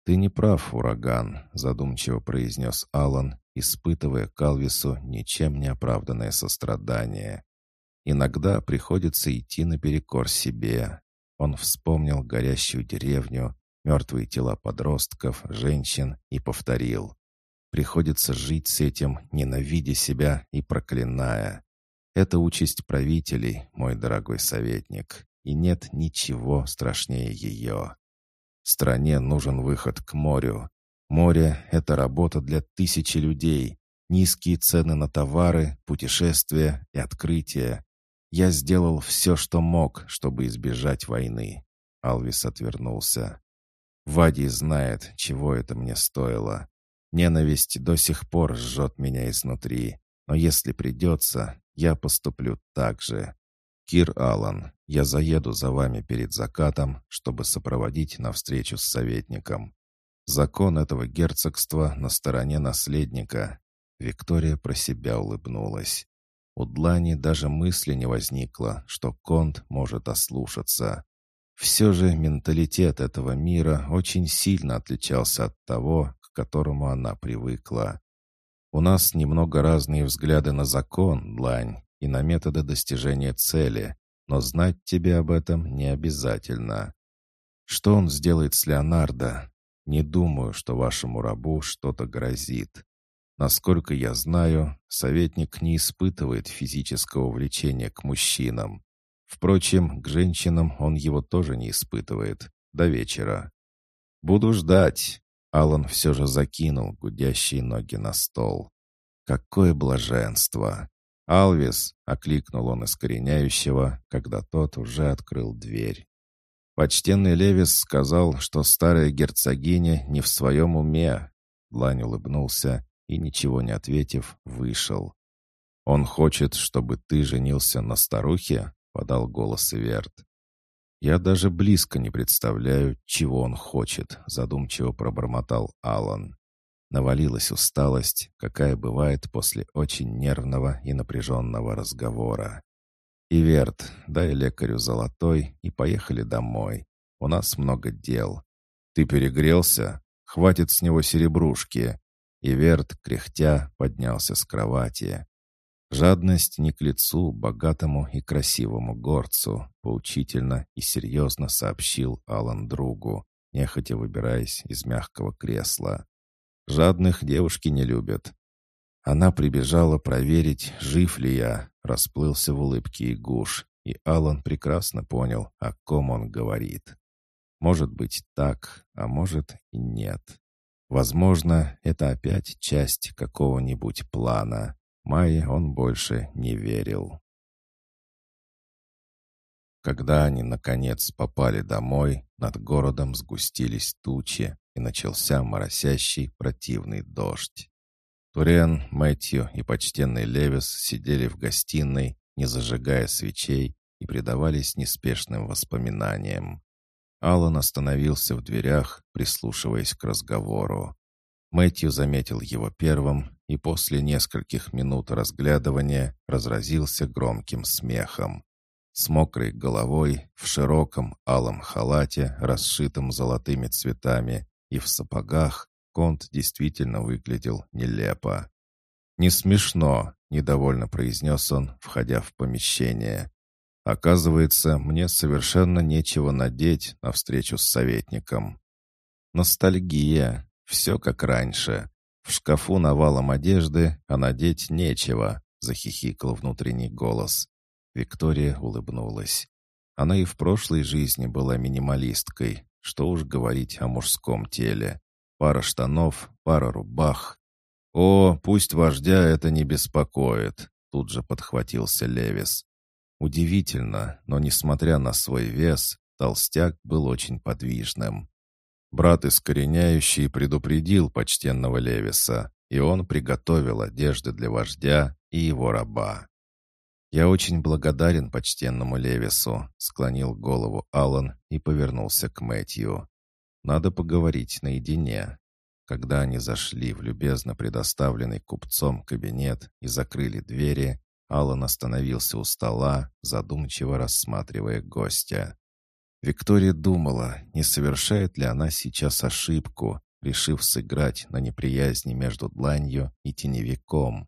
«Ты не прав, ураган», — задумчиво произнес Алан, испытывая Калвису ничем не оправданное сострадание. «Иногда приходится идти наперекор себе». Он вспомнил горящую деревню, мертвые тела подростков, женщин и повторил. «Приходится жить с этим, ненавидя себя и проклиная. Это участь правителей, мой дорогой советник, и нет ничего страшнее ее. Стране нужен выход к морю. Море — это работа для тысячи людей, низкие цены на товары, путешествия и открытия. Я сделал все, что мог, чтобы избежать войны. Алвис отвернулся. Вади знает, чего это мне стоило. Ненависть до сих пор жжет меня изнутри. Но если придется, я поступлю так же. Кир Аллан, я заеду за вами перед закатом, чтобы сопроводить на встречу с советником. Закон этого герцогства на стороне наследника. Виктория про себя улыбнулась. У Длани даже мысли не возникло, что Конт может ослушаться. Все же менталитет этого мира очень сильно отличался от того, к которому она привыкла. У нас немного разные взгляды на закон, Длань, и на методы достижения цели, но знать тебе об этом не обязательно. Что он сделает с Леонардо? Не думаю, что вашему рабу что-то грозит. Насколько я знаю, советник не испытывает физического влечения к мужчинам. Впрочем, к женщинам он его тоже не испытывает. До вечера. «Буду ждать!» Алан все же закинул гудящие ноги на стол. «Какое блаженство!» «Алвис!» — окликнул он искореняющего, когда тот уже открыл дверь. Почтенный Левис сказал, что старая герцогиня не в своем уме. Лань улыбнулся и, ничего не ответив, вышел. «Он хочет, чтобы ты женился на старухе?» — подал голос Иверт. «Я даже близко не представляю, чего он хочет», — задумчиво пробормотал Алан. Навалилась усталость, какая бывает после очень нервного и напряженного разговора. «Иверт, дай лекарю золотой и поехали домой. У нас много дел. Ты перегрелся? Хватит с него серебрушки». Иверт, кряхтя, поднялся с кровати. Жадность не к лицу богатому и красивому горцу, поучительно и серьезно сообщил Алан другу, нехотя выбираясь из мягкого кресла. Жадных девушки не любят. Она прибежала проверить, жив ли я, расплылся в улыбке и гуш, и Алан прекрасно понял, о ком он говорит. Может быть так, а может и нет. Возможно, это опять часть какого-нибудь плана. Майе он больше не верил. Когда они, наконец, попали домой, над городом сгустились тучи, и начался моросящий противный дождь. Турен, Мэтью и почтенный Левис сидели в гостиной, не зажигая свечей, и предавались неспешным воспоминаниям. Аллан остановился в дверях, прислушиваясь к разговору. Мэтью заметил его первым и после нескольких минут разглядывания разразился громким смехом. С мокрой головой, в широком алом халате, расшитом золотыми цветами, и в сапогах Конт действительно выглядел нелепо. «Не смешно», — недовольно произнес он, входя в помещение. «Оказывается, мне совершенно нечего надеть на встречу с советником». «Ностальгия. Все как раньше. В шкафу навалом одежды, а надеть нечего», — захихикал внутренний голос. Виктория улыбнулась. Она и в прошлой жизни была минималисткой, что уж говорить о мужском теле. Пара штанов, пара рубах. «О, пусть вождя это не беспокоит», — тут же подхватился Левис. Удивительно, но несмотря на свой вес, толстяк был очень подвижным. Брат искореняющий предупредил почтенного Левиса, и он приготовил одежды для вождя и его раба. «Я очень благодарен почтенному Левису», — склонил голову Алан и повернулся к Мэтью. «Надо поговорить наедине». Когда они зашли в любезно предоставленный купцом кабинет и закрыли двери, Алан остановился у стола, задумчиво рассматривая гостя. Виктория думала, не совершает ли она сейчас ошибку, решив сыграть на неприязни между дланью и теневиком.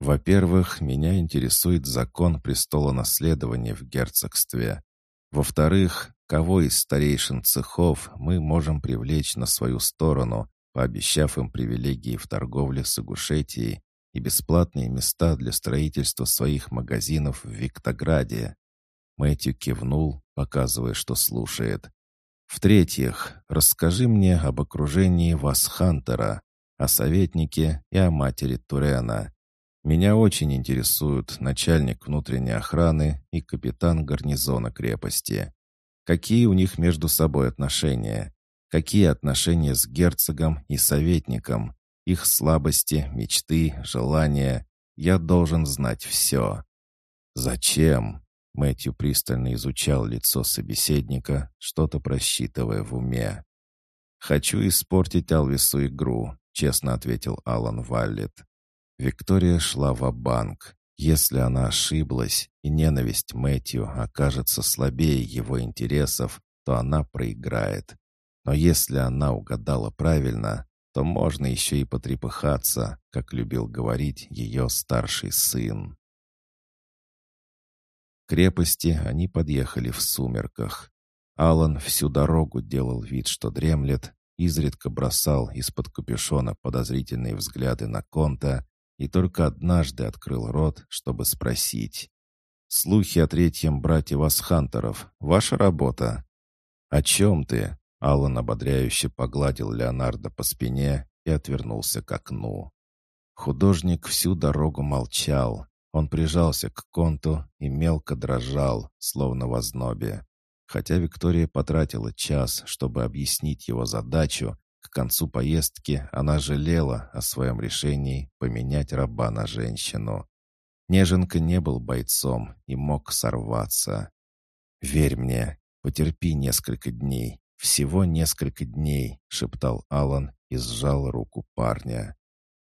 Во-первых, меня интересует закон престола наследования в герцогстве. Во-вторых, кого из старейшин цехов мы можем привлечь на свою сторону, пообещав им привилегии в торговле с Игушетией и бесплатные места для строительства своих магазинов в Виктограде. Мэтью кивнул, показывая, что слушает. В-третьих, расскажи мне об окружении вас Хантера, о советнике и о матери Турена. Меня очень интересуют начальник внутренней охраны и капитан гарнизона крепости. Какие у них между собой отношения? Какие отношения с герцогом и советником? Их слабости, мечты, желания. Я должен знать все. Зачем? Мэтью пристально изучал лицо собеседника, что-то просчитывая в уме. «Хочу испортить Алвису игру», — честно ответил Алан Валлет. Виктория шла в банк Если она ошиблась, и ненависть Мэтью окажется слабее его интересов, то она проиграет. Но если она угадала правильно, то можно еще и потрепыхаться, как любил говорить ее старший сын. Крепости они подъехали в сумерках. Алан всю дорогу делал вид, что дремлет, изредка бросал из-под капюшона подозрительные взгляды на Конта и только однажды открыл рот, чтобы спросить. «Слухи о третьем брате Васхантеров — ваша работа?» «О чем ты?» — Алан ободряюще погладил Леонардо по спине и отвернулся к окну. Художник всю дорогу молчал. Он прижался к конту и мелко дрожал, словно в ознобе. Хотя Виктория потратила час, чтобы объяснить его задачу, к концу поездки она жалела о своем решении поменять раба на женщину. Неженка не был бойцом и мог сорваться. «Верь мне, потерпи несколько дней, всего несколько дней», — шептал Алан и сжал руку парня.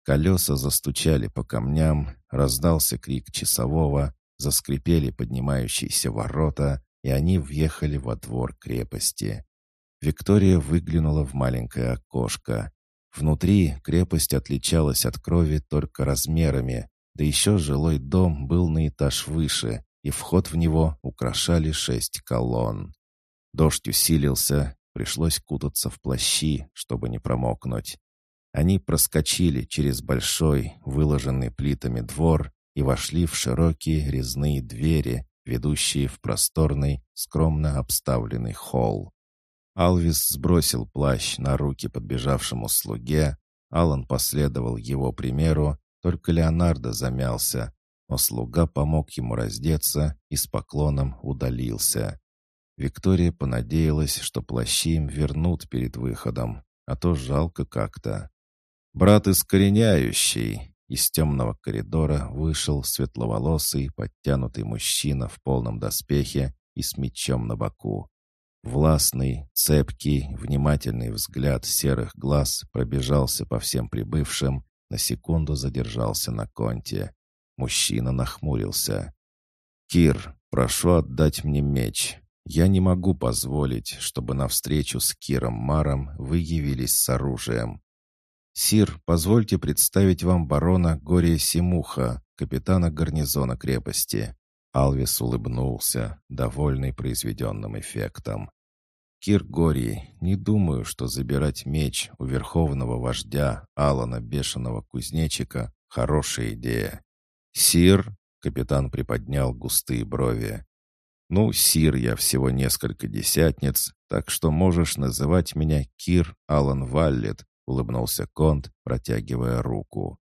Колеса застучали по камням, раздался крик часового, заскрипели поднимающиеся ворота, и они въехали во двор крепости. Виктория выглянула в маленькое окошко. Внутри крепость отличалась от крови только размерами, да еще жилой дом был на этаж выше, и вход в него украшали шесть колонн. Дождь усилился, пришлось кутаться в плащи, чтобы не промокнуть. Они проскочили через большой, выложенный плитами двор и вошли в широкие резные двери, ведущие в просторный, скромно обставленный холл. Алвис сбросил плащ на руки подбежавшему слуге, Алан последовал его примеру, только Леонардо замялся, но слуга помог ему раздеться и с поклоном удалился. Виктория понадеялась, что плащи им вернут перед выходом, а то жалко как-то. «Брат искореняющий!» Из темного коридора вышел светловолосый, подтянутый мужчина в полном доспехе и с мечом на боку. Властный, цепкий, внимательный взгляд серых глаз пробежался по всем прибывшим, на секунду задержался на конте. Мужчина нахмурился. «Кир, прошу отдать мне меч. Я не могу позволить, чтобы на встречу с Киром Маром вы явились с оружием. «Сир, позвольте представить вам барона Гория Симуха, капитана гарнизона крепости». Алвис улыбнулся, довольный произведенным эффектом. «Кир Горий, не думаю, что забирать меч у верховного вождя Алана Бешеного Кузнечика — хорошая идея». «Сир?» — капитан приподнял густые брови. «Ну, сир я всего несколько десятниц, так что можешь называть меня Кир Алан Валлет, — улыбнулся Конт, протягивая руку.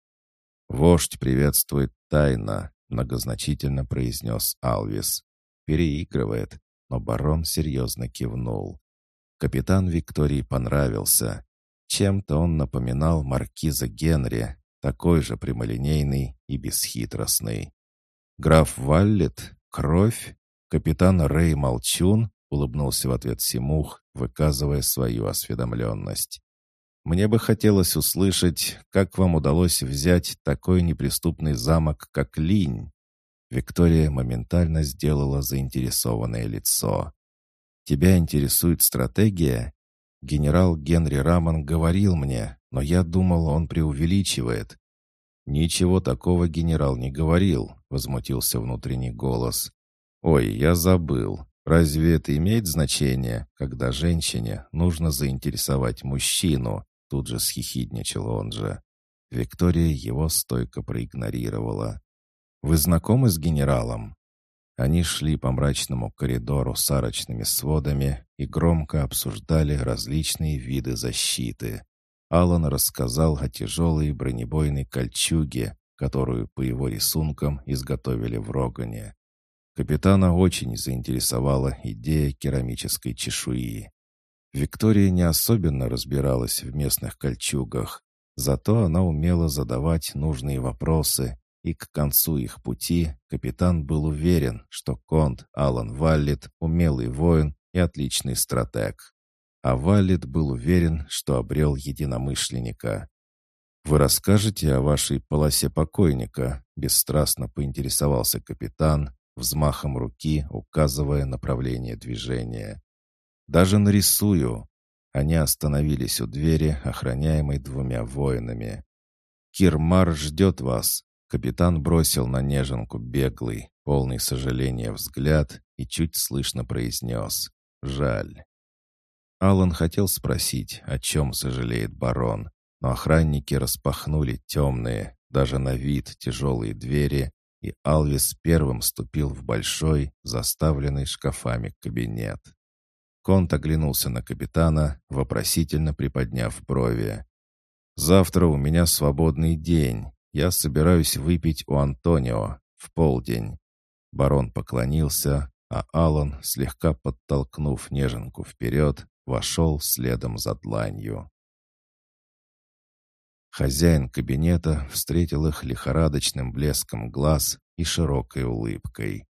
«Вождь приветствует тайно», — многозначительно произнес Алвис. «Переигрывает», но барон серьезно кивнул. Капитан Виктории понравился. Чем-то он напоминал маркиза Генри, такой же прямолинейный и бесхитростный. «Граф Валлет? Кровь? Капитан Рэй Молчун?» — улыбнулся в ответ Симух, выказывая свою осведомленность. Мне бы хотелось услышать, как вам удалось взять такой неприступный замок, как Линь». Виктория моментально сделала заинтересованное лицо. «Тебя интересует стратегия?» Генерал Генри Раман говорил мне, но я думал, он преувеличивает. «Ничего такого генерал не говорил», — возмутился внутренний голос. «Ой, я забыл. Разве это имеет значение, когда женщине нужно заинтересовать мужчину?» Тут же схихидничал он же. Виктория его стойко проигнорировала. «Вы знакомы с генералом?» Они шли по мрачному коридору с арочными сводами и громко обсуждали различные виды защиты. Алан рассказал о тяжелой бронебойной кольчуге, которую по его рисункам изготовили в Рогане. Капитана очень заинтересовала идея керамической чешуи. Виктория не особенно разбиралась в местных кольчугах, зато она умела задавать нужные вопросы, и к концу их пути капитан был уверен, что конт Алан Валлет — умелый воин и отличный стратег. а Валет был уверен, что обрел единомышленника. «Вы расскажете о вашей полосе покойника?» — бесстрастно поинтересовался капитан, взмахом руки указывая направление движения. «Даже нарисую». Они остановились у двери, охраняемой двумя воинами. «Кирмар ждет вас», — капитан бросил на неженку беглый, полный сожаления взгляд и чуть слышно произнес «Жаль». Алан хотел спросить, о чем сожалеет барон, но охранники распахнули темные, даже на вид тяжелые двери, и Алвис первым ступил в большой, заставленный шкафами кабинет. Конт оглянулся на капитана, вопросительно приподняв брови. «Завтра у меня свободный день. Я собираюсь выпить у Антонио в полдень». Барон поклонился, а Алан, слегка подтолкнув неженку вперед, вошел следом за дланью. Хозяин кабинета встретил их лихорадочным блеском глаз и широкой улыбкой.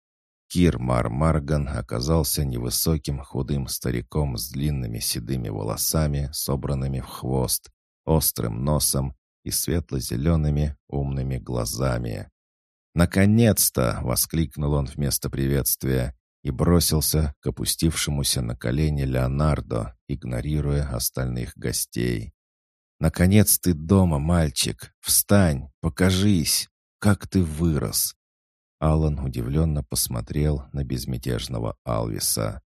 Кир Мар Марган оказался невысоким худым стариком с длинными седыми волосами, собранными в хвост, острым носом и светло-зелеными умными глазами. «Наконец-то!» — воскликнул он вместо приветствия и бросился к опустившемуся на колени Леонардо, игнорируя остальных гостей. «Наконец ты дома, мальчик! Встань, покажись! Как ты вырос!» Алан удивленно посмотрел на безмятежного Алвиса.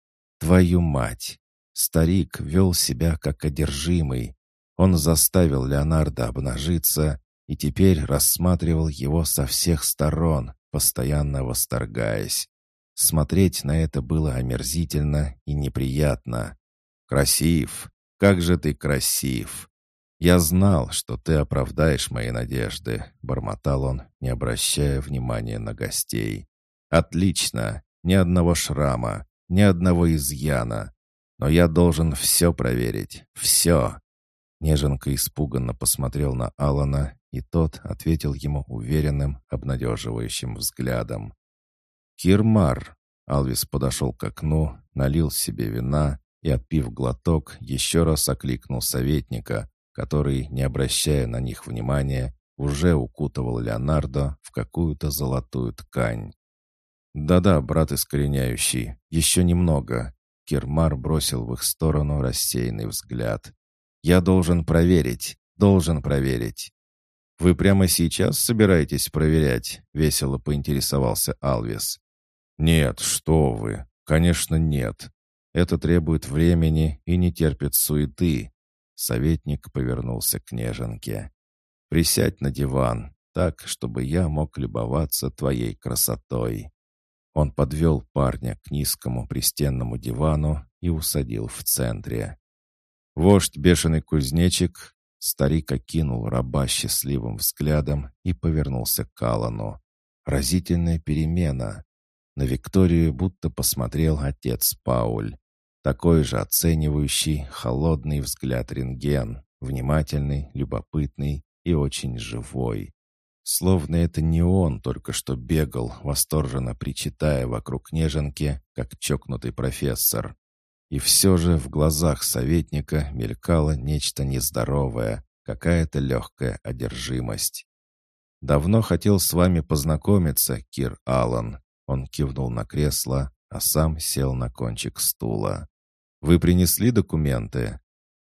«Твою мать!» Старик вел себя как одержимый. Он заставил Леонардо обнажиться и теперь рассматривал его со всех сторон, постоянно восторгаясь. Смотреть на это было омерзительно и неприятно. «Красив! Как же ты красив!» «Я знал, что ты оправдаешь мои надежды», — бормотал он, не обращая внимания на гостей. «Отлично! Ни одного шрама, ни одного изъяна. Но я должен все проверить. Все!» Неженка испуганно посмотрел на Алана, и тот ответил ему уверенным, обнадеживающим взглядом. «Кирмар!» Алвис подошел к окну, налил себе вина и, отпив глоток, еще раз окликнул советника, который, не обращая на них внимания, уже укутывал Леонардо в какую-то золотую ткань. «Да-да, брат искореняющий, еще немного». Кирмар бросил в их сторону рассеянный взгляд. «Я должен проверить, должен проверить». «Вы прямо сейчас собираетесь проверять?» — весело поинтересовался Алвис. «Нет, что вы! Конечно, нет. Это требует времени и не терпит суеты». Советник повернулся к неженке. «Присядь на диван, так, чтобы я мог любоваться твоей красотой». Он подвел парня к низкому пристенному дивану и усадил в центре. Вождь бешеный кузнечик, старик окинул раба счастливым взглядом и повернулся к Алану. Разительная перемена. На Викторию будто посмотрел отец Пауль. Такой же оценивающий, холодный взгляд рентген, внимательный, любопытный и очень живой. Словно это не он только что бегал, восторженно причитая вокруг неженки, как чокнутый профессор. И все же в глазах советника мелькало нечто нездоровое, какая-то легкая одержимость. «Давно хотел с вами познакомиться, Кир Аллан», он кивнул на кресло, а сам сел на кончик стула. «Вы принесли документы?»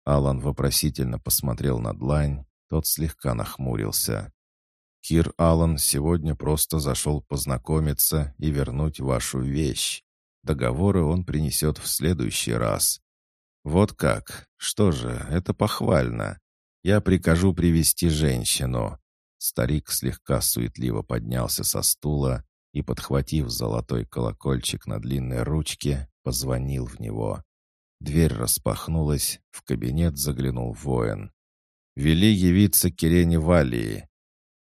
Алан вопросительно посмотрел на длань, тот слегка нахмурился. «Кир Алан сегодня просто зашел познакомиться и вернуть вашу вещь. Договоры он принесет в следующий раз. Вот как? Что же, это похвально. Я прикажу привести женщину». Старик слегка суетливо поднялся со стула и, подхватив золотой колокольчик на длинной ручке, позвонил в него. Дверь распахнулась, в кабинет заглянул воин. «Вели явиться Кирене Валии».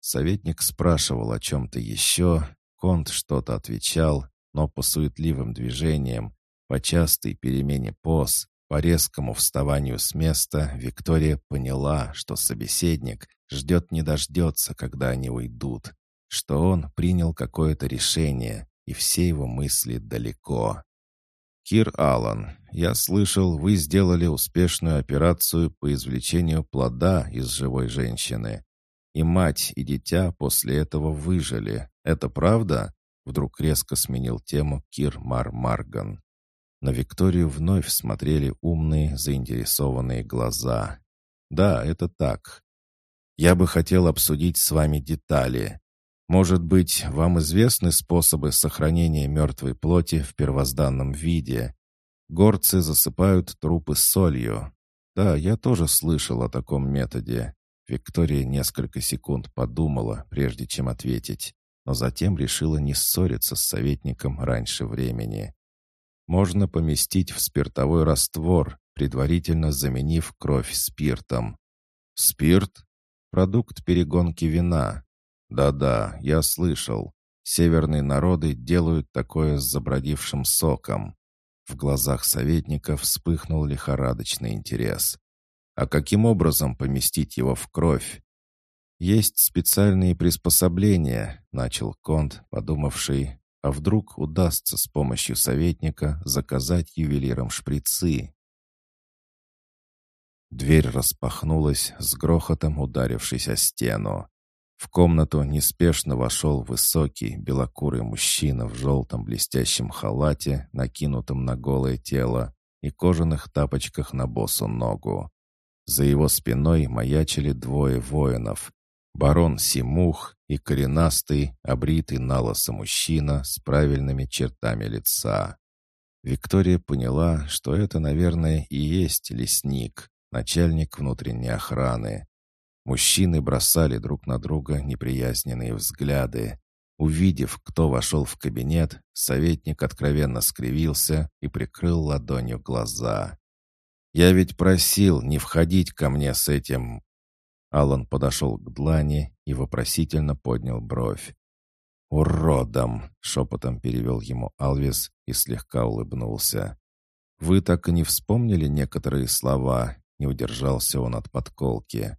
Советник спрашивал о чем-то еще, Конт что-то отвечал, но по суетливым движениям, по частой перемене поз, по резкому вставанию с места Виктория поняла, что собеседник ждет не дождется, когда они уйдут, что он принял какое-то решение, и все его мысли далеко. «Кир Аллан, я слышал, вы сделали успешную операцию по извлечению плода из живой женщины. И мать, и дитя после этого выжили. Это правда?» Вдруг резко сменил тему Кир Мар Марган. На Викторию вновь смотрели умные, заинтересованные глаза. «Да, это так. Я бы хотел обсудить с вами детали. Может быть, вам известны способы сохранения мертвой плоти в первозданном виде? Горцы засыпают трупы солью. Да, я тоже слышал о таком методе. Виктория несколько секунд подумала, прежде чем ответить, но затем решила не ссориться с советником раньше времени. Можно поместить в спиртовой раствор, предварительно заменив кровь спиртом. Спирт? Продукт перегонки вина. Да-да, я слышал. Северные народы делают такое с забродившим соком. В глазах советника вспыхнул лихорадочный интерес. А каким образом поместить его в кровь? Есть специальные приспособления, начал Конт, подумавший, а вдруг удастся с помощью советника заказать ювелирам шприцы? Дверь распахнулась, с грохотом ударившись о стену. В комнату неспешно вошел высокий, белокурый мужчина в желтом блестящем халате, накинутом на голое тело, и кожаных тапочках на босу ногу. За его спиной маячили двое воинов. Барон Симух и коренастый, обритый налосо мужчина с правильными чертами лица. Виктория поняла, что это, наверное, и есть лесник, начальник внутренней охраны. Мужчины бросали друг на друга неприязненные взгляды. Увидев, кто вошел в кабинет, советник откровенно скривился и прикрыл ладонью глаза. «Я ведь просил не входить ко мне с этим...» Алан подошел к длани и вопросительно поднял бровь. «Уродом!» — шепотом перевел ему Алвис и слегка улыбнулся. «Вы так и не вспомнили некоторые слова?» — не удержался он от подколки.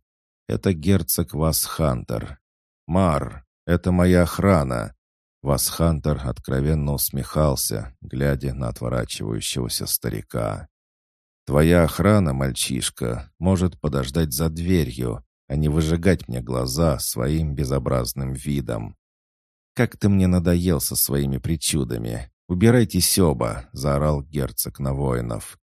Это герцог Васхантер. Мар, это моя охрана. Васхантер откровенно усмехался, глядя на отворачивающегося старика. «Твоя охрана, мальчишка, может подождать за дверью, а не выжигать мне глаза своим безобразным видом. Как ты мне надоел со своими причудами! Убирайтесь оба!» — заорал герцог на воинов.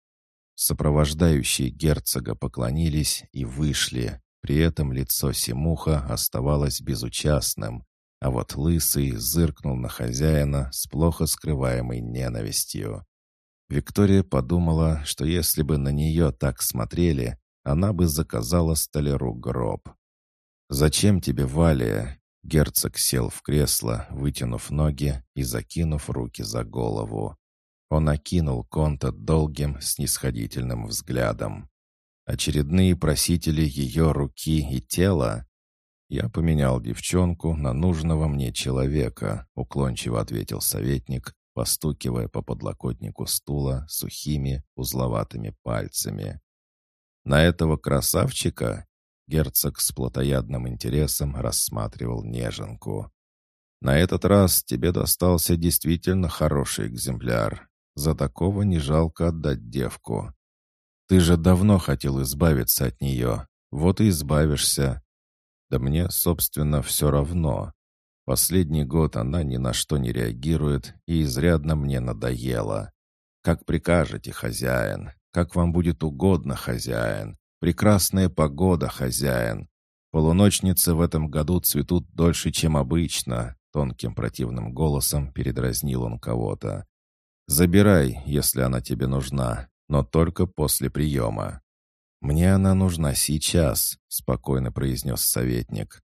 Сопровождающие герцога поклонились и вышли. При этом лицо Симуха оставалось безучастным, а вот Лысый зыркнул на хозяина с плохо скрываемой ненавистью. Виктория подумала, что если бы на нее так смотрели, она бы заказала столяру гроб. «Зачем тебе Валия?» Герцог сел в кресло, вытянув ноги и закинув руки за голову. Он окинул Конта долгим, снисходительным взглядом. Очередные просители ее руки и тела. Я поменял девчонку на нужного мне человека, уклончиво ответил советник, постукивая по подлокотнику стула сухими, узловатыми пальцами. На этого красавчика герцог с плотоядным интересом рассматривал неженку. «На этот раз тебе достался действительно хороший экземпляр. За такого не жалко отдать девку. Ты же давно хотел избавиться от нее. Вот и избавишься. Да мне, собственно, все равно. Последний год она ни на что не реагирует и изрядно мне надоела. Как прикажете, хозяин. Как вам будет угодно, хозяин. Прекрасная погода, хозяин. Полуночницы в этом году цветут дольше, чем обычно. Тонким противным голосом передразнил он кого-то. «Забирай, если она тебе нужна но только после приема. «Мне она нужна сейчас», — спокойно произнес советник.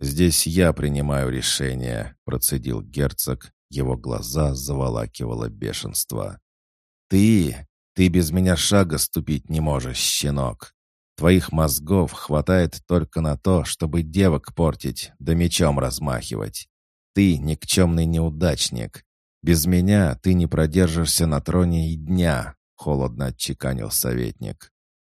«Здесь я принимаю решение», — процедил герцог. Его глаза заволакивало бешенство. «Ты! Ты без меня шага ступить не можешь, щенок! Твоих мозгов хватает только на то, чтобы девок портить, да мечом размахивать. Ты никчемный неудачник. Без меня ты не продержишься на троне и дня, — холодно отчеканил советник.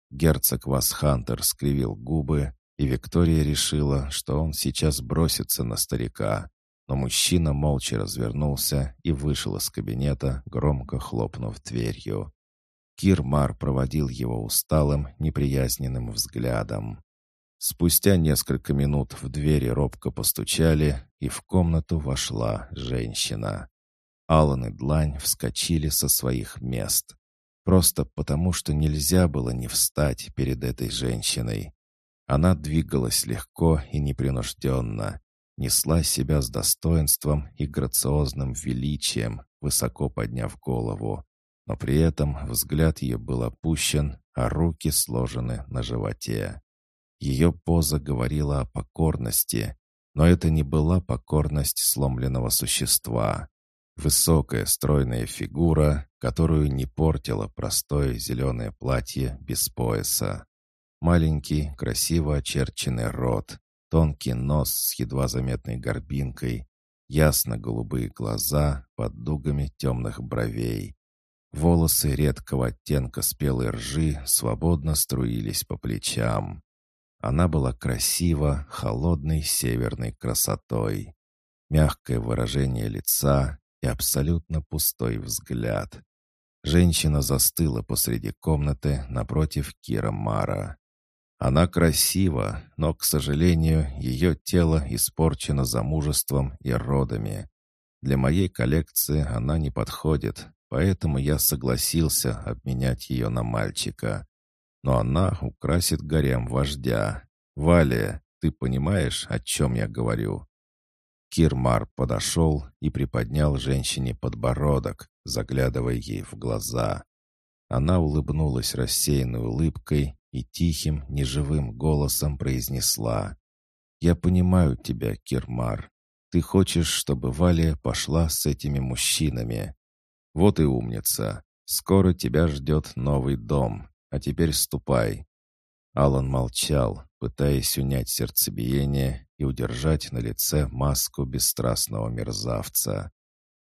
Герцог Васхантер скривил губы, и Виктория решила, что он сейчас бросится на старика. Но мужчина молча развернулся и вышел из кабинета, громко хлопнув дверью. Кирмар проводил его усталым, неприязненным взглядом. Спустя несколько минут в двери робко постучали, и в комнату вошла женщина. Алан и Длань вскочили со своих мест. Просто потому, что нельзя было не встать перед этой женщиной. Она двигалась легко и непринужденно, несла себя с достоинством и грациозным величием, высоко подняв голову. Но при этом взгляд ее был опущен, а руки сложены на животе. Ее поза говорила о покорности, но это не была покорность сломленного существа. Высокая стройная фигура, которую не портило простое зеленое платье без пояса. Маленький, красиво очерченный рот, тонкий нос с едва заметной горбинкой, ясно-голубые глаза под дугами темных бровей. Волосы редкого оттенка спелой ржи свободно струились по плечам. Она была красива, холодной северной красотой. Мягкое выражение лица и абсолютно пустой взгляд. Женщина застыла посреди комнаты напротив Кира Мара. Она красива, но, к сожалению, ее тело испорчено замужеством и родами. Для моей коллекции она не подходит, поэтому я согласился обменять ее на мальчика. Но она украсит гарем вождя. Валия, ты понимаешь, о чем я говорю?» Кирмар подошел и приподнял женщине подбородок, заглядывая ей в глаза. Она улыбнулась рассеянной улыбкой и тихим, неживым голосом произнесла. «Я понимаю тебя, Кирмар. Ты хочешь, чтобы Валия пошла с этими мужчинами. Вот и умница. Скоро тебя ждет новый дом. А теперь ступай». Алан молчал, пытаясь унять сердцебиение и удержать на лице маску бесстрастного мерзавца.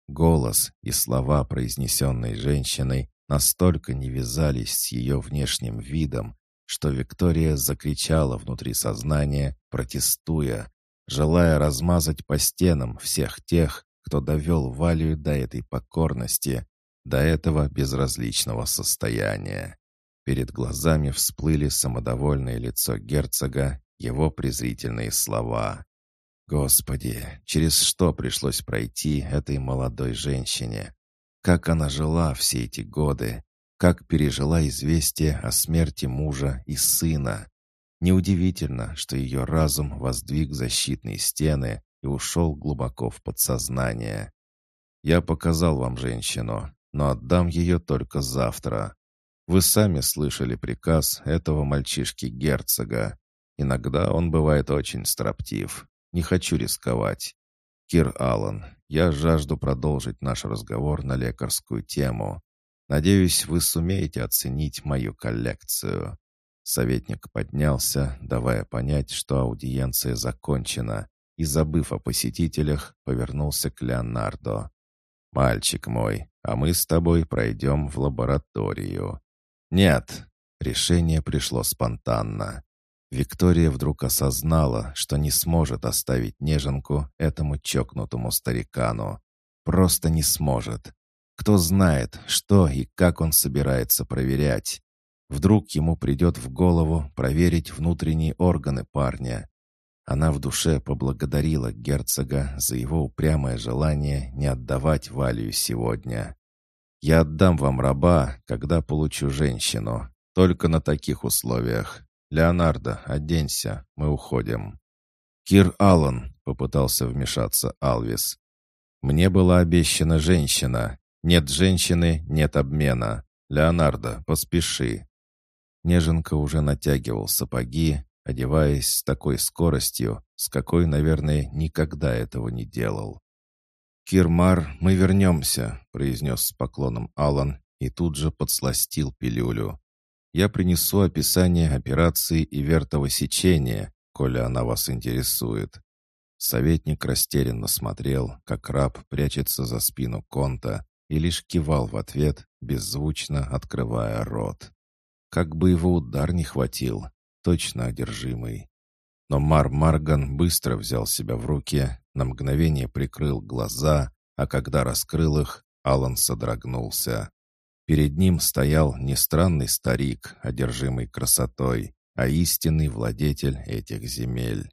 Голос и слова, произнесенные женщиной, настолько не вязались с ее внешним видом, что Виктория закричала внутри сознания, протестуя, желая размазать по стенам всех тех, кто довел Валию до этой покорности, до этого безразличного состояния. Перед глазами всплыли самодовольное лицо герцога, его презрительные слова. Господи, через что пришлось пройти этой молодой женщине? Как она жила все эти годы? как пережила известие о смерти мужа и сына. Неудивительно, что ее разум воздвиг защитные стены и ушел глубоко в подсознание. «Я показал вам женщину, но отдам ее только завтра. Вы сами слышали приказ этого мальчишки-герцога. Иногда он бывает очень строптив. Не хочу рисковать. Кир Аллан, я жажду продолжить наш разговор на лекарскую тему. Надеюсь, вы сумеете оценить мою коллекцию». Советник поднялся, давая понять, что аудиенция закончена, и, забыв о посетителях, повернулся к Леонардо. «Мальчик мой, а мы с тобой пройдем в лабораторию». «Нет». Решение пришло спонтанно. Виктория вдруг осознала, что не сможет оставить неженку этому чокнутому старикану. Просто не сможет. Кто знает, что и как он собирается проверять. Вдруг ему придет в голову проверить внутренние органы парня. Она в душе поблагодарила герцога за его упрямое желание не отдавать Валию сегодня. «Я отдам вам раба, когда получу женщину. Только на таких условиях. Леонардо, оденься, мы уходим». «Кир Аллан», — попытался вмешаться Алвис. «Мне была обещана женщина. Нет женщины, нет обмена. Леонардо, поспеши. Неженка уже натягивал сапоги, одеваясь с такой скоростью, с какой, наверное, никогда этого не делал. «Кирмар, мы вернемся», — произнес с поклоном Алан и тут же подсластил пилюлю. «Я принесу описание операции и вертого сечения, коли она вас интересует». Советник растерянно смотрел, как раб прячется за спину Конта, и лишь кивал в ответ, беззвучно открывая рот. Как бы его удар не хватил, точно одержимый. Но Мар Марган быстро взял себя в руки, на мгновение прикрыл глаза, а когда раскрыл их, Алан содрогнулся. Перед ним стоял не странный старик, одержимый красотой, а истинный владетель этих земель.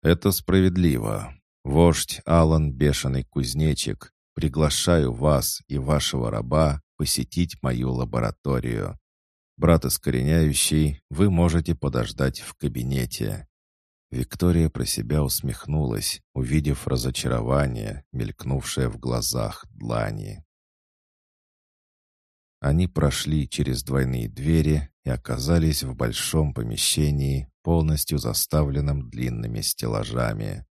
«Это справедливо. Вождь Алан Бешеный Кузнечик, приглашаю вас и вашего раба посетить мою лабораторию. Брат Искореняющий, вы можете подождать в кабинете». Виктория про себя усмехнулась, увидев разочарование, мелькнувшее в глазах Длани. Они прошли через двойные двери и оказались в большом помещении, полностью заставленном длинными стеллажами.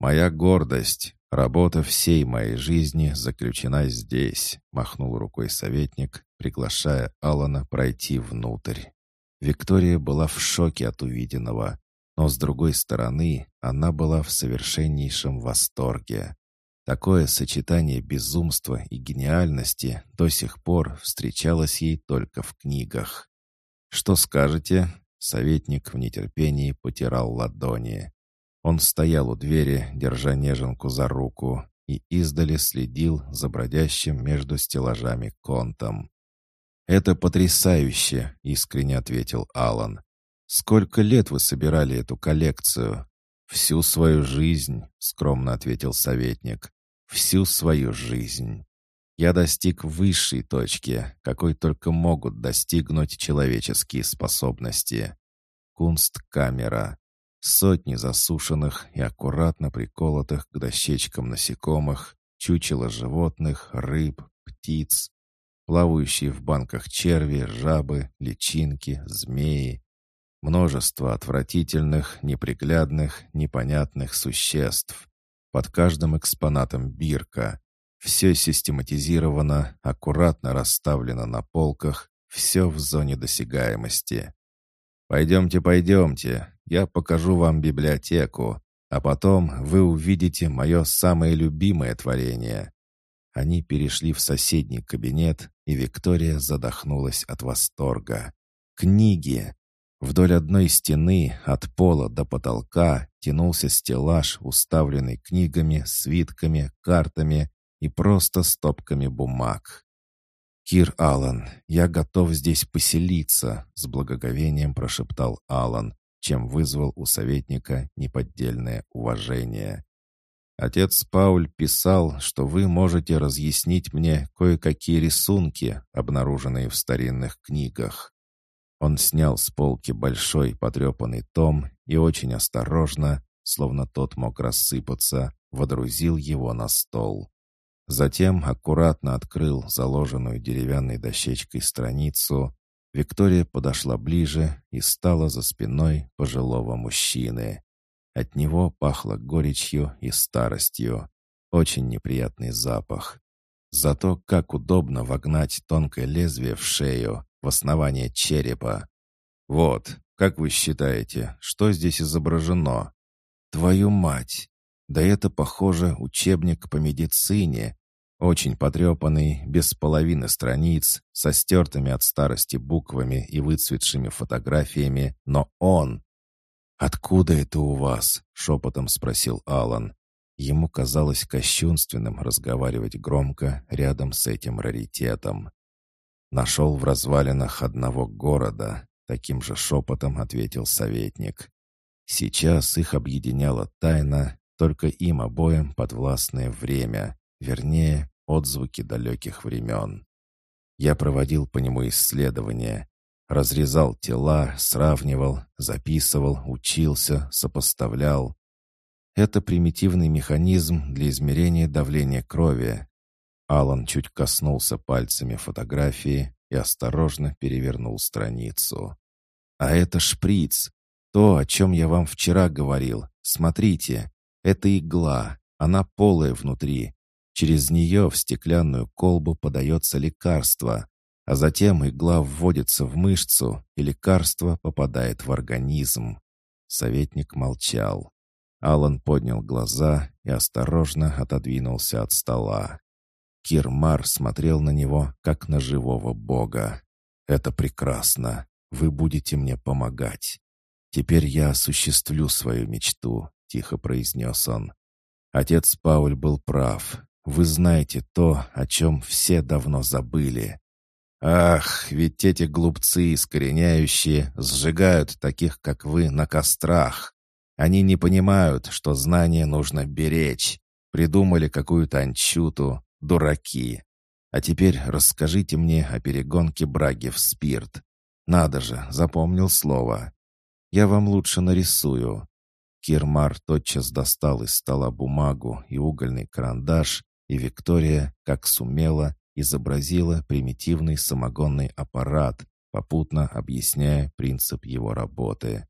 «Моя гордость, работа всей моей жизни заключена здесь», — махнул рукой советник, приглашая Алана пройти внутрь. Виктория была в шоке от увиденного, но, с другой стороны, она была в совершеннейшем восторге. Такое сочетание безумства и гениальности до сих пор встречалось ей только в книгах. «Что скажете?» Советник в нетерпении потирал ладони. Он стоял у двери, держа неженку за руку, и издали следил за бродящим между стеллажами контом. «Это потрясающе!» — искренне ответил Алан. «Сколько лет вы собирали эту коллекцию?» «Всю свою жизнь», — скромно ответил советник всю свою жизнь. Я достиг высшей точки, какой только могут достигнуть человеческие способности. Кунсткамера. Сотни засушенных и аккуратно приколотых к дощечкам насекомых, чучело животных, рыб, птиц, плавающие в банках черви, жабы, личинки, змеи. Множество отвратительных, неприглядных, непонятных существ. Под каждым экспонатом бирка. Все систематизировано, аккуратно расставлено на полках, все в зоне досягаемости. «Пойдемте, пойдемте, я покажу вам библиотеку, а потом вы увидите мое самое любимое творение». Они перешли в соседний кабинет, и Виктория задохнулась от восторга. «Книги! Вдоль одной стены, от пола до потолка, тянулся стеллаж, уставленный книгами, свитками, картами и просто стопками бумаг. «Кир Аллан, я готов здесь поселиться», — с благоговением прошептал Аллан, чем вызвал у советника неподдельное уважение. «Отец Пауль писал, что вы можете разъяснить мне кое-какие рисунки, обнаруженные в старинных книгах. Он снял с полки большой потрепанный том и очень осторожно, словно тот мог рассыпаться, водрузил его на стол. Затем аккуратно открыл заложенную деревянной дощечкой страницу. Виктория подошла ближе и стала за спиной пожилого мужчины. От него пахло горечью и старостью. Очень неприятный запах. Зато как удобно вогнать тонкое лезвие в шею, в основание черепа. Вот, как вы считаете, что здесь изображено? Твою мать! Да это, похоже, учебник по медицине. Очень потрепанный, без половины страниц, со стертыми от старости буквами и выцветшими фотографиями, но он... «Откуда это у вас?» — шепотом спросил Алан. Ему казалось кощунственным разговаривать громко рядом с этим раритетом. Нашел в развалинах одного города, таким же шепотом ответил советник. Сейчас их объединяла тайна, только им обоим подвластное время, вернее, отзвуки далеких времен. Я проводил по нему исследования, разрезал тела, сравнивал, записывал, учился, сопоставлял. Это примитивный механизм для измерения давления крови, Алан чуть коснулся пальцами фотографии и осторожно перевернул страницу. «А это шприц. То, о чем я вам вчера говорил. Смотрите, это игла. Она полая внутри. Через нее в стеклянную колбу подается лекарство, а затем игла вводится в мышцу, и лекарство попадает в организм». Советник молчал. Алан поднял глаза и осторожно отодвинулся от стола. Кирмар смотрел на него, как на живого бога. «Это прекрасно. Вы будете мне помогать. Теперь я осуществлю свою мечту», — тихо произнес он. «Отец Пауль был прав. Вы знаете то, о чем все давно забыли. Ах, ведь эти глупцы искореняющие сжигают таких, как вы, на кострах. Они не понимают, что знания нужно беречь. Придумали какую-то анчуту, дураки. А теперь расскажите мне о перегонке браги в спирт. Надо же, запомнил слово. Я вам лучше нарисую. Кирмар тотчас достал из стола бумагу и угольный карандаш, и Виктория, как сумела, изобразила примитивный самогонный аппарат, попутно объясняя принцип его работы.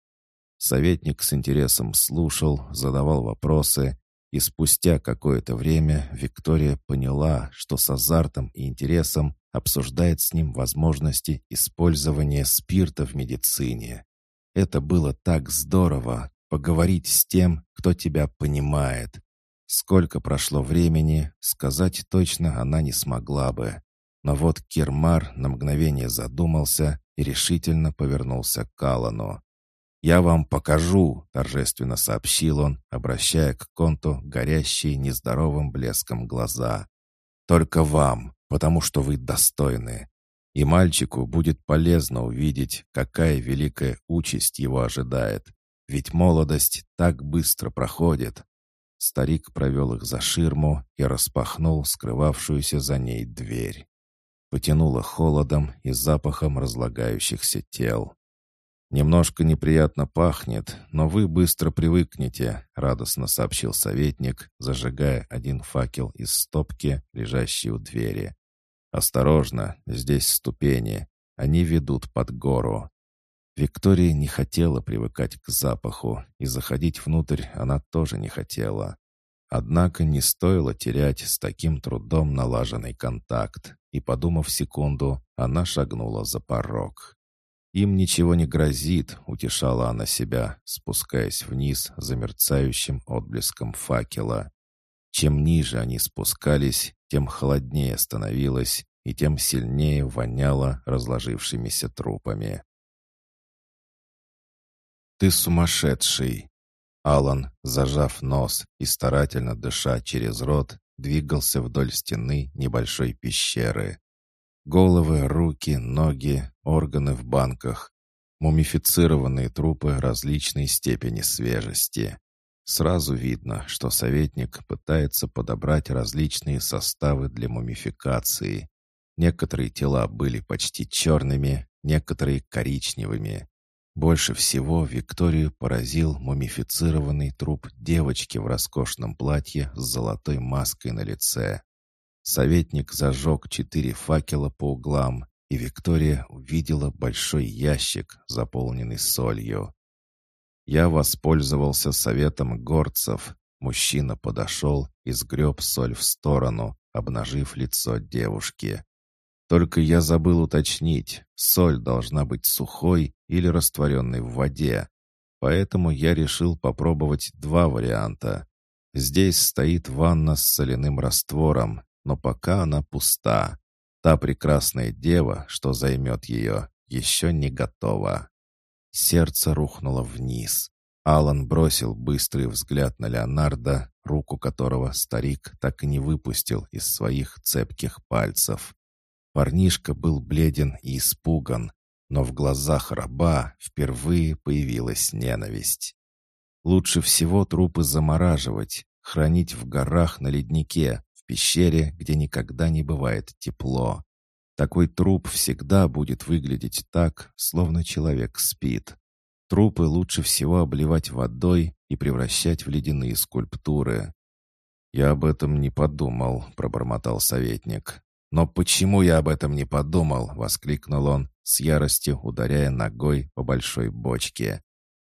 Советник с интересом слушал, задавал вопросы, и спустя какое-то время Виктория поняла, что с азартом и интересом обсуждает с ним возможности использования спирта в медицине. Это было так здорово, поговорить с тем, кто тебя понимает. Сколько прошло времени, сказать точно она не смогла бы. Но вот Кирмар на мгновение задумался и решительно повернулся к Калану. «Я вам покажу», — торжественно сообщил он, обращая к Конту горящие нездоровым блеском глаза. «Только вам, потому что вы достойны. И мальчику будет полезно увидеть, какая великая участь его ожидает. Ведь молодость так быстро проходит. Старик провел их за ширму и распахнул скрывавшуюся за ней дверь. Потянуло холодом и запахом разлагающихся тел. «Немножко неприятно пахнет, но вы быстро привыкнете», — радостно сообщил советник, зажигая один факел из стопки, лежащей у двери. «Осторожно, здесь ступени. Они ведут под гору. Виктория не хотела привыкать к запаху, и заходить внутрь она тоже не хотела. Однако не стоило терять с таким трудом налаженный контакт, и, подумав секунду, она шагнула за порог. «Им ничего не грозит», — утешала она себя, спускаясь вниз за мерцающим отблеском факела. Чем ниже они спускались, тем холоднее становилось, и тем сильнее воняло разложившимися трупами. «Ты сумасшедший!» Алан, зажав нос и старательно дыша через рот, двигался вдоль стены небольшой пещеры. Головы, руки, ноги, органы в банках. Мумифицированные трупы различной степени свежести. Сразу видно, что советник пытается подобрать различные составы для мумификации. Некоторые тела были почти черными, некоторые коричневыми. Больше всего Викторию поразил мумифицированный труп девочки в роскошном платье с золотой маской на лице. Советник зажег четыре факела по углам, и Виктория увидела большой ящик, заполненный солью. Я воспользовался советом горцев. Мужчина подошел и сгреб соль в сторону, обнажив лицо девушки. Только я забыл уточнить, соль должна быть сухой или растворенной в воде. Поэтому я решил попробовать два варианта. Здесь стоит ванна с соляным раствором, но пока она пуста. Та прекрасная дева, что займет ее, еще не готова. Сердце рухнуло вниз. Алан бросил быстрый взгляд на Леонардо, руку которого старик так и не выпустил из своих цепких пальцев. Парнишка был бледен и испуган, но в глазах раба впервые появилась ненависть. Лучше всего трупы замораживать, хранить в горах на леднике, пещере, где никогда не бывает тепло. Такой труп всегда будет выглядеть так, словно человек спит. Трупы лучше всего обливать водой и превращать в ледяные скульптуры. «Я об этом не подумал», — пробормотал советник. «Но почему я об этом не подумал?» — воскликнул он, с яростью ударяя ногой по большой бочке.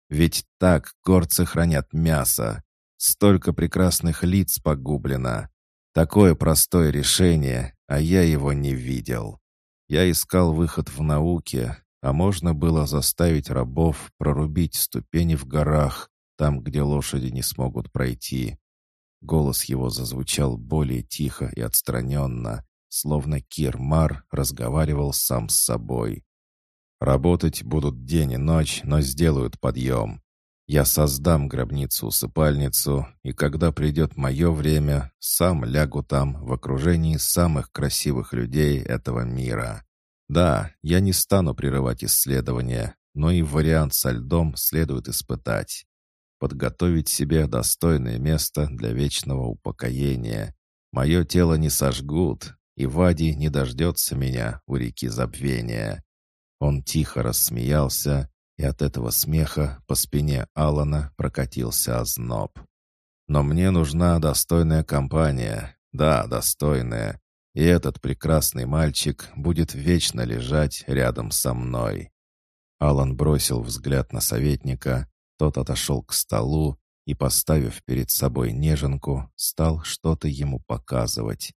«Ведь так горцы хранят мясо. Столько прекрасных лиц погублено. Такое простое решение, а я его не видел. Я искал выход в науке, а можно было заставить рабов прорубить ступени в горах, там, где лошади не смогут пройти. Голос его зазвучал более тихо и отстраненно, словно Кирмар разговаривал сам с собой. «Работать будут день и ночь, но сделают подъем. Я создам гробницу-усыпальницу, и когда придет мое время, сам лягу там в окружении самых красивых людей этого мира. Да, я не стану прерывать исследования, но и вариант со льдом следует испытать. Подготовить себе достойное место для вечного упокоения. Мое тело не сожгут, и Вади не дождется меня у реки забвения. Он тихо рассмеялся, и от этого смеха по спине Алана прокатился озноб. «Но мне нужна достойная компания. Да, достойная. И этот прекрасный мальчик будет вечно лежать рядом со мной». Алан бросил взгляд на советника, тот отошел к столу и, поставив перед собой неженку, стал что-то ему показывать.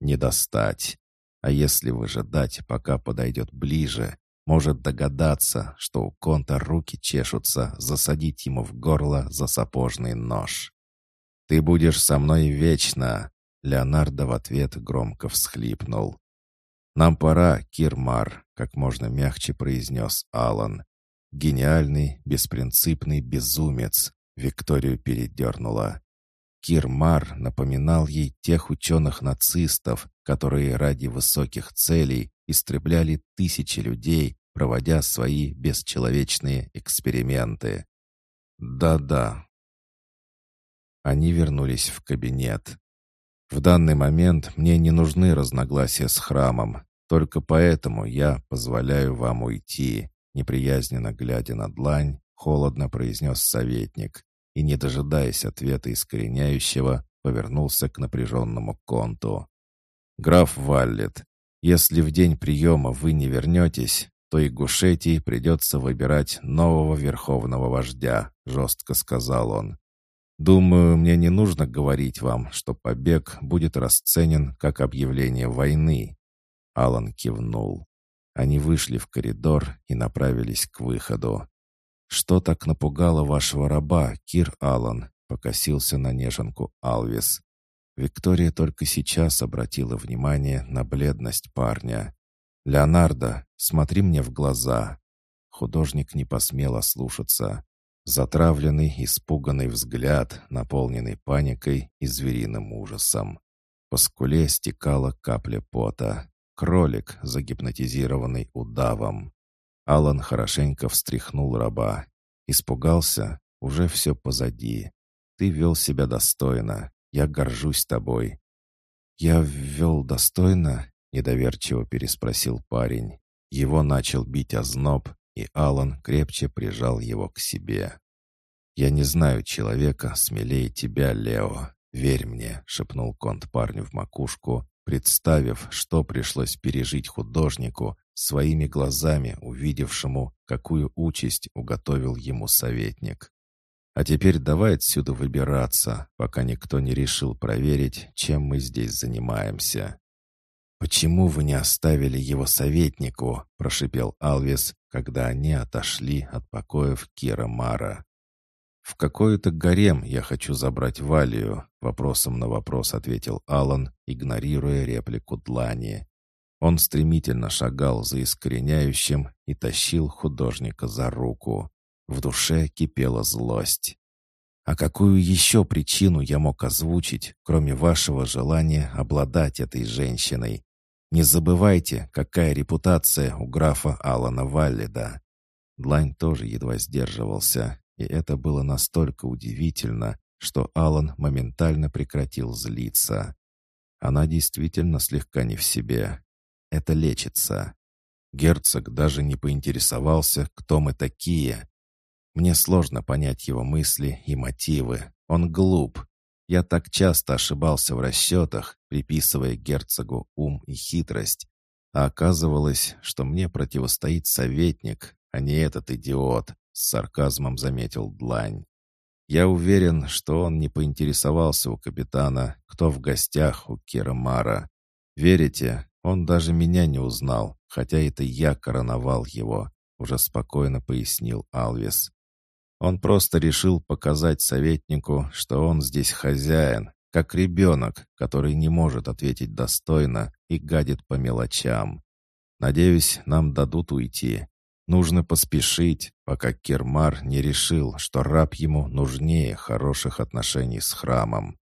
Не достать. А если выжидать, пока подойдет ближе, может догадаться, что у Конта руки чешутся засадить ему в горло за сапожный нож. «Ты будешь со мной вечно!» Леонардо в ответ громко всхлипнул. «Нам пора, Кирмар», — как можно мягче произнес Алан. «Гениальный, беспринципный безумец», — Викторию передернула. Кирмар напоминал ей тех ученых-нацистов, которые ради высоких целей истребляли тысячи людей, проводя свои бесчеловечные эксперименты. Да-да. Они вернулись в кабинет. В данный момент мне не нужны разногласия с храмом, только поэтому я позволяю вам уйти, неприязненно глядя на длань, холодно произнес советник и, не дожидаясь ответа искореняющего, повернулся к напряженному конту. «Граф Валлет, если в день приема вы не вернетесь, то и Гушетии придется выбирать нового верховного вождя», — жестко сказал он. «Думаю, мне не нужно говорить вам, что побег будет расценен как объявление войны». Алан кивнул. Они вышли в коридор и направились к выходу. «Что так напугало вашего раба, Кир Алан?» — покосился на неженку Алвис. Виктория только сейчас обратила внимание на бледность парня. «Леонардо, смотри мне в глаза!» Художник не посмел ослушаться. Затравленный, испуганный взгляд, наполненный паникой и звериным ужасом. По скуле стекала капля пота. Кролик, загипнотизированный удавом. Алан хорошенько встряхнул раба. Испугался? Уже все позади. Ты вел себя достойно. Я горжусь тобой. Я ввел достойно? — недоверчиво переспросил парень. Его начал бить озноб, и Алан крепче прижал его к себе. «Я не знаю человека смелее тебя, Лео. Верь мне», — шепнул Конт парню в макушку, представив, что пришлось пережить художнику, своими глазами увидевшему, какую участь уготовил ему советник. «А теперь давай отсюда выбираться, пока никто не решил проверить, чем мы здесь занимаемся». «Почему вы не оставили его советнику?» — прошипел Алвис, когда они отошли от покоев Кира Мара. «В какой-то гарем я хочу забрать Валию», — вопросом на вопрос ответил Алан, игнорируя реплику Длани. Он стремительно шагал за искореняющим и тащил художника за руку. В душе кипела злость. А какую еще причину я мог озвучить, кроме вашего желания обладать этой женщиной? Не забывайте, какая репутация у графа Алана Валлида. Длань тоже едва сдерживался, и это было настолько удивительно, что Алан моментально прекратил злиться. Она действительно слегка не в себе. Это лечится. Герцог даже не поинтересовался, кто мы такие. Мне сложно понять его мысли и мотивы. Он глуп, я так часто ошибался в расчетах, приписывая герцогу ум и хитрость. А оказывалось, что мне противостоит советник, а не этот идиот, с сарказмом заметил Длань. Я уверен, что он не поинтересовался у капитана, кто в гостях у Кира Мара. Верите, он даже меня не узнал, хотя это я короновал его, уже спокойно пояснил Алвис. Он просто решил показать советнику, что он здесь хозяин, как ребенок, который не может ответить достойно и гадит по мелочам. Надеюсь, нам дадут уйти. Нужно поспешить, пока Кермар не решил, что раб ему нужнее хороших отношений с храмом.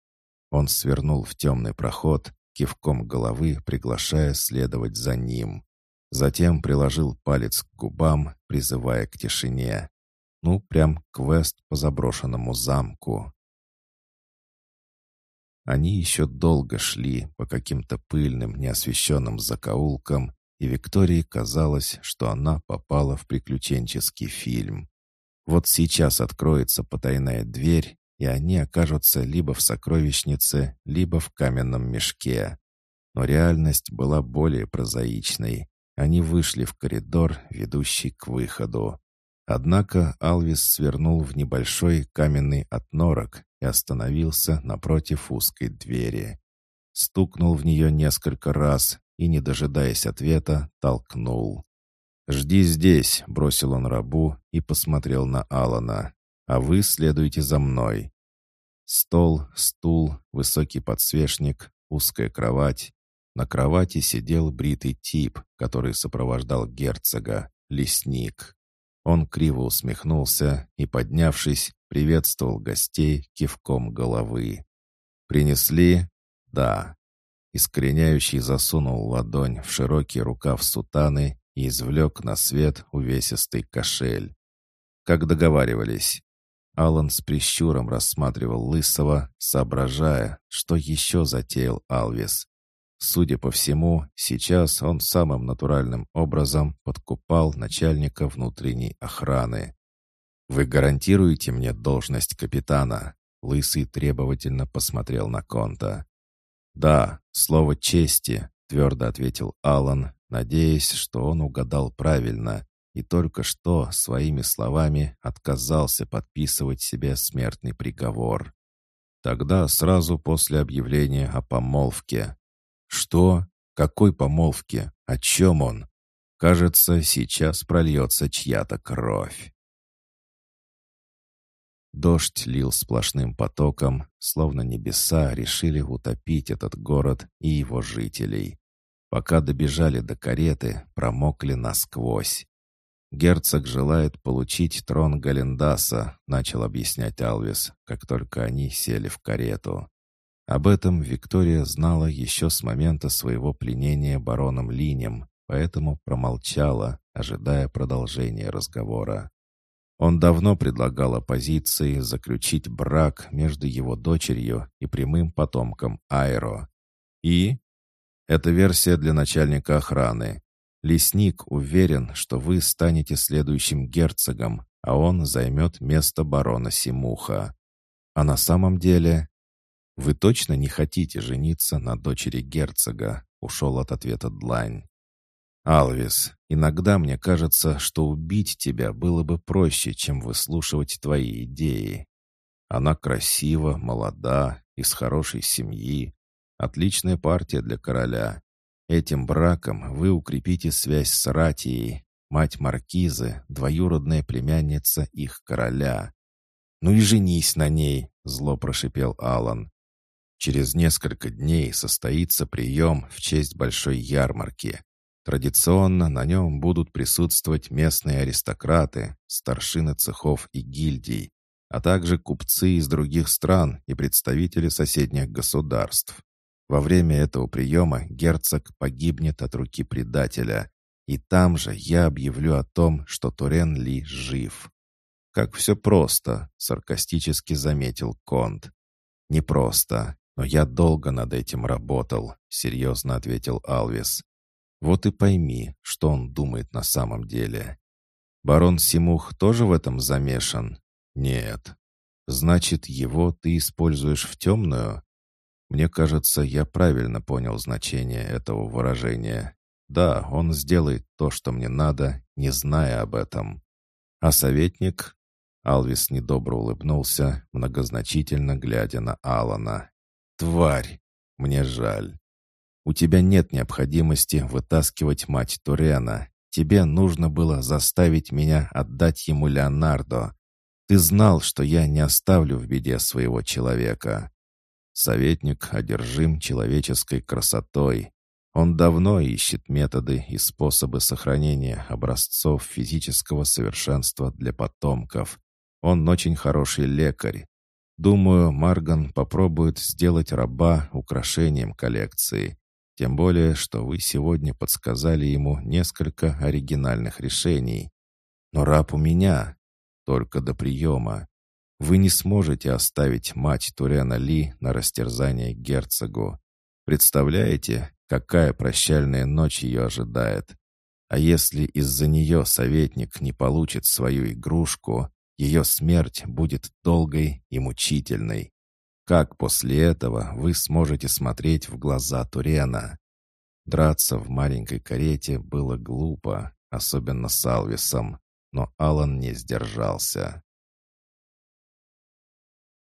Он свернул в темный проход, кивком головы приглашая следовать за ним. Затем приложил палец к губам, призывая к тишине. Ну, прям квест по заброшенному замку. Они еще долго шли по каким-то пыльным, неосвещенным закоулкам, и Виктории казалось, что она попала в приключенческий фильм. Вот сейчас откроется потайная дверь, и они окажутся либо в сокровищнице, либо в каменном мешке. Но реальность была более прозаичной. Они вышли в коридор, ведущий к выходу. Однако Алвис свернул в небольшой каменный отнорок и остановился напротив узкой двери. Стукнул в нее несколько раз и, не дожидаясь ответа, толкнул. «Жди здесь», — бросил он рабу и посмотрел на Алана. «А вы следуйте за мной». Стол, стул, высокий подсвечник, узкая кровать. На кровати сидел бритый тип, который сопровождал герцога, лесник. Он криво усмехнулся и, поднявшись, приветствовал гостей кивком головы. «Принесли?» «Да». Искореняющий засунул ладонь в широкий рукав сутаны и извлек на свет увесистый кошель. Как договаривались. Алан с прищуром рассматривал Лысого, соображая, что еще затеял Алвис. Судя по всему, сейчас он самым натуральным образом подкупал начальника внутренней охраны. «Вы гарантируете мне должность капитана?» Лысый требовательно посмотрел на Конта. «Да, слово чести», — твердо ответил Алан, надеясь, что он угадал правильно и только что своими словами отказался подписывать себе смертный приговор. Тогда сразу после объявления о помолвке «Что? Какой помолвке? О чем он?» Кажется, сейчас прольется чья-то кровь. Дождь лил сплошным потоком, словно небеса решили утопить этот город и его жителей. Пока добежали до кареты, промокли насквозь. «Герцог желает получить трон Галендаса», — начал объяснять Алвис, как только они сели в карету. Об этом Виктория знала еще с момента своего пленения бароном Линем, поэтому промолчала, ожидая продолжения разговора. Он давно предлагал оппозиции заключить брак между его дочерью и прямым потомком Айро. И? Это версия для начальника охраны. Лесник уверен, что вы станете следующим герцогом, а он займет место барона Симуха. А на самом деле «Вы точно не хотите жениться на дочери герцога?» — ушел от ответа Длань. «Алвис, иногда мне кажется, что убить тебя было бы проще, чем выслушивать твои идеи. Она красива, молода, из хорошей семьи. Отличная партия для короля. Этим браком вы укрепите связь с Ратией, мать Маркизы, двоюродная племянница их короля. «Ну и женись на ней!» — зло прошипел Алан. Через несколько дней состоится прием в честь большой ярмарки. Традиционно на нем будут присутствовать местные аристократы, старшины цехов и гильдий, а также купцы из других стран и представители соседних государств. Во время этого приема герцог погибнет от руки предателя, и там же я объявлю о том, что Турен Ли жив. «Как все просто», — саркастически заметил Конт. «Непросто. «Но я долго над этим работал», — серьезно ответил Алвис. «Вот и пойми, что он думает на самом деле. Барон Симух тоже в этом замешан?» «Нет». «Значит, его ты используешь в темную?» «Мне кажется, я правильно понял значение этого выражения. Да, он сделает то, что мне надо, не зная об этом. А советник?» Алвис недобро улыбнулся, многозначительно глядя на Алана. «Тварь! Мне жаль. У тебя нет необходимости вытаскивать мать Турена. Тебе нужно было заставить меня отдать ему Леонардо. Ты знал, что я не оставлю в беде своего человека». Советник одержим человеческой красотой. Он давно ищет методы и способы сохранения образцов физического совершенства для потомков. Он очень хороший лекарь, Думаю, Марган попробует сделать раба украшением коллекции. Тем более, что вы сегодня подсказали ему несколько оригинальных решений. Но раб у меня, только до приема. Вы не сможете оставить мать Турена Ли на растерзание герцогу. Представляете, какая прощальная ночь ее ожидает? А если из-за нее советник не получит свою игрушку, ее смерть будет долгой и мучительной. Как после этого вы сможете смотреть в глаза Турена? Драться в маленькой карете было глупо, особенно с Алвисом, но Алан не сдержался.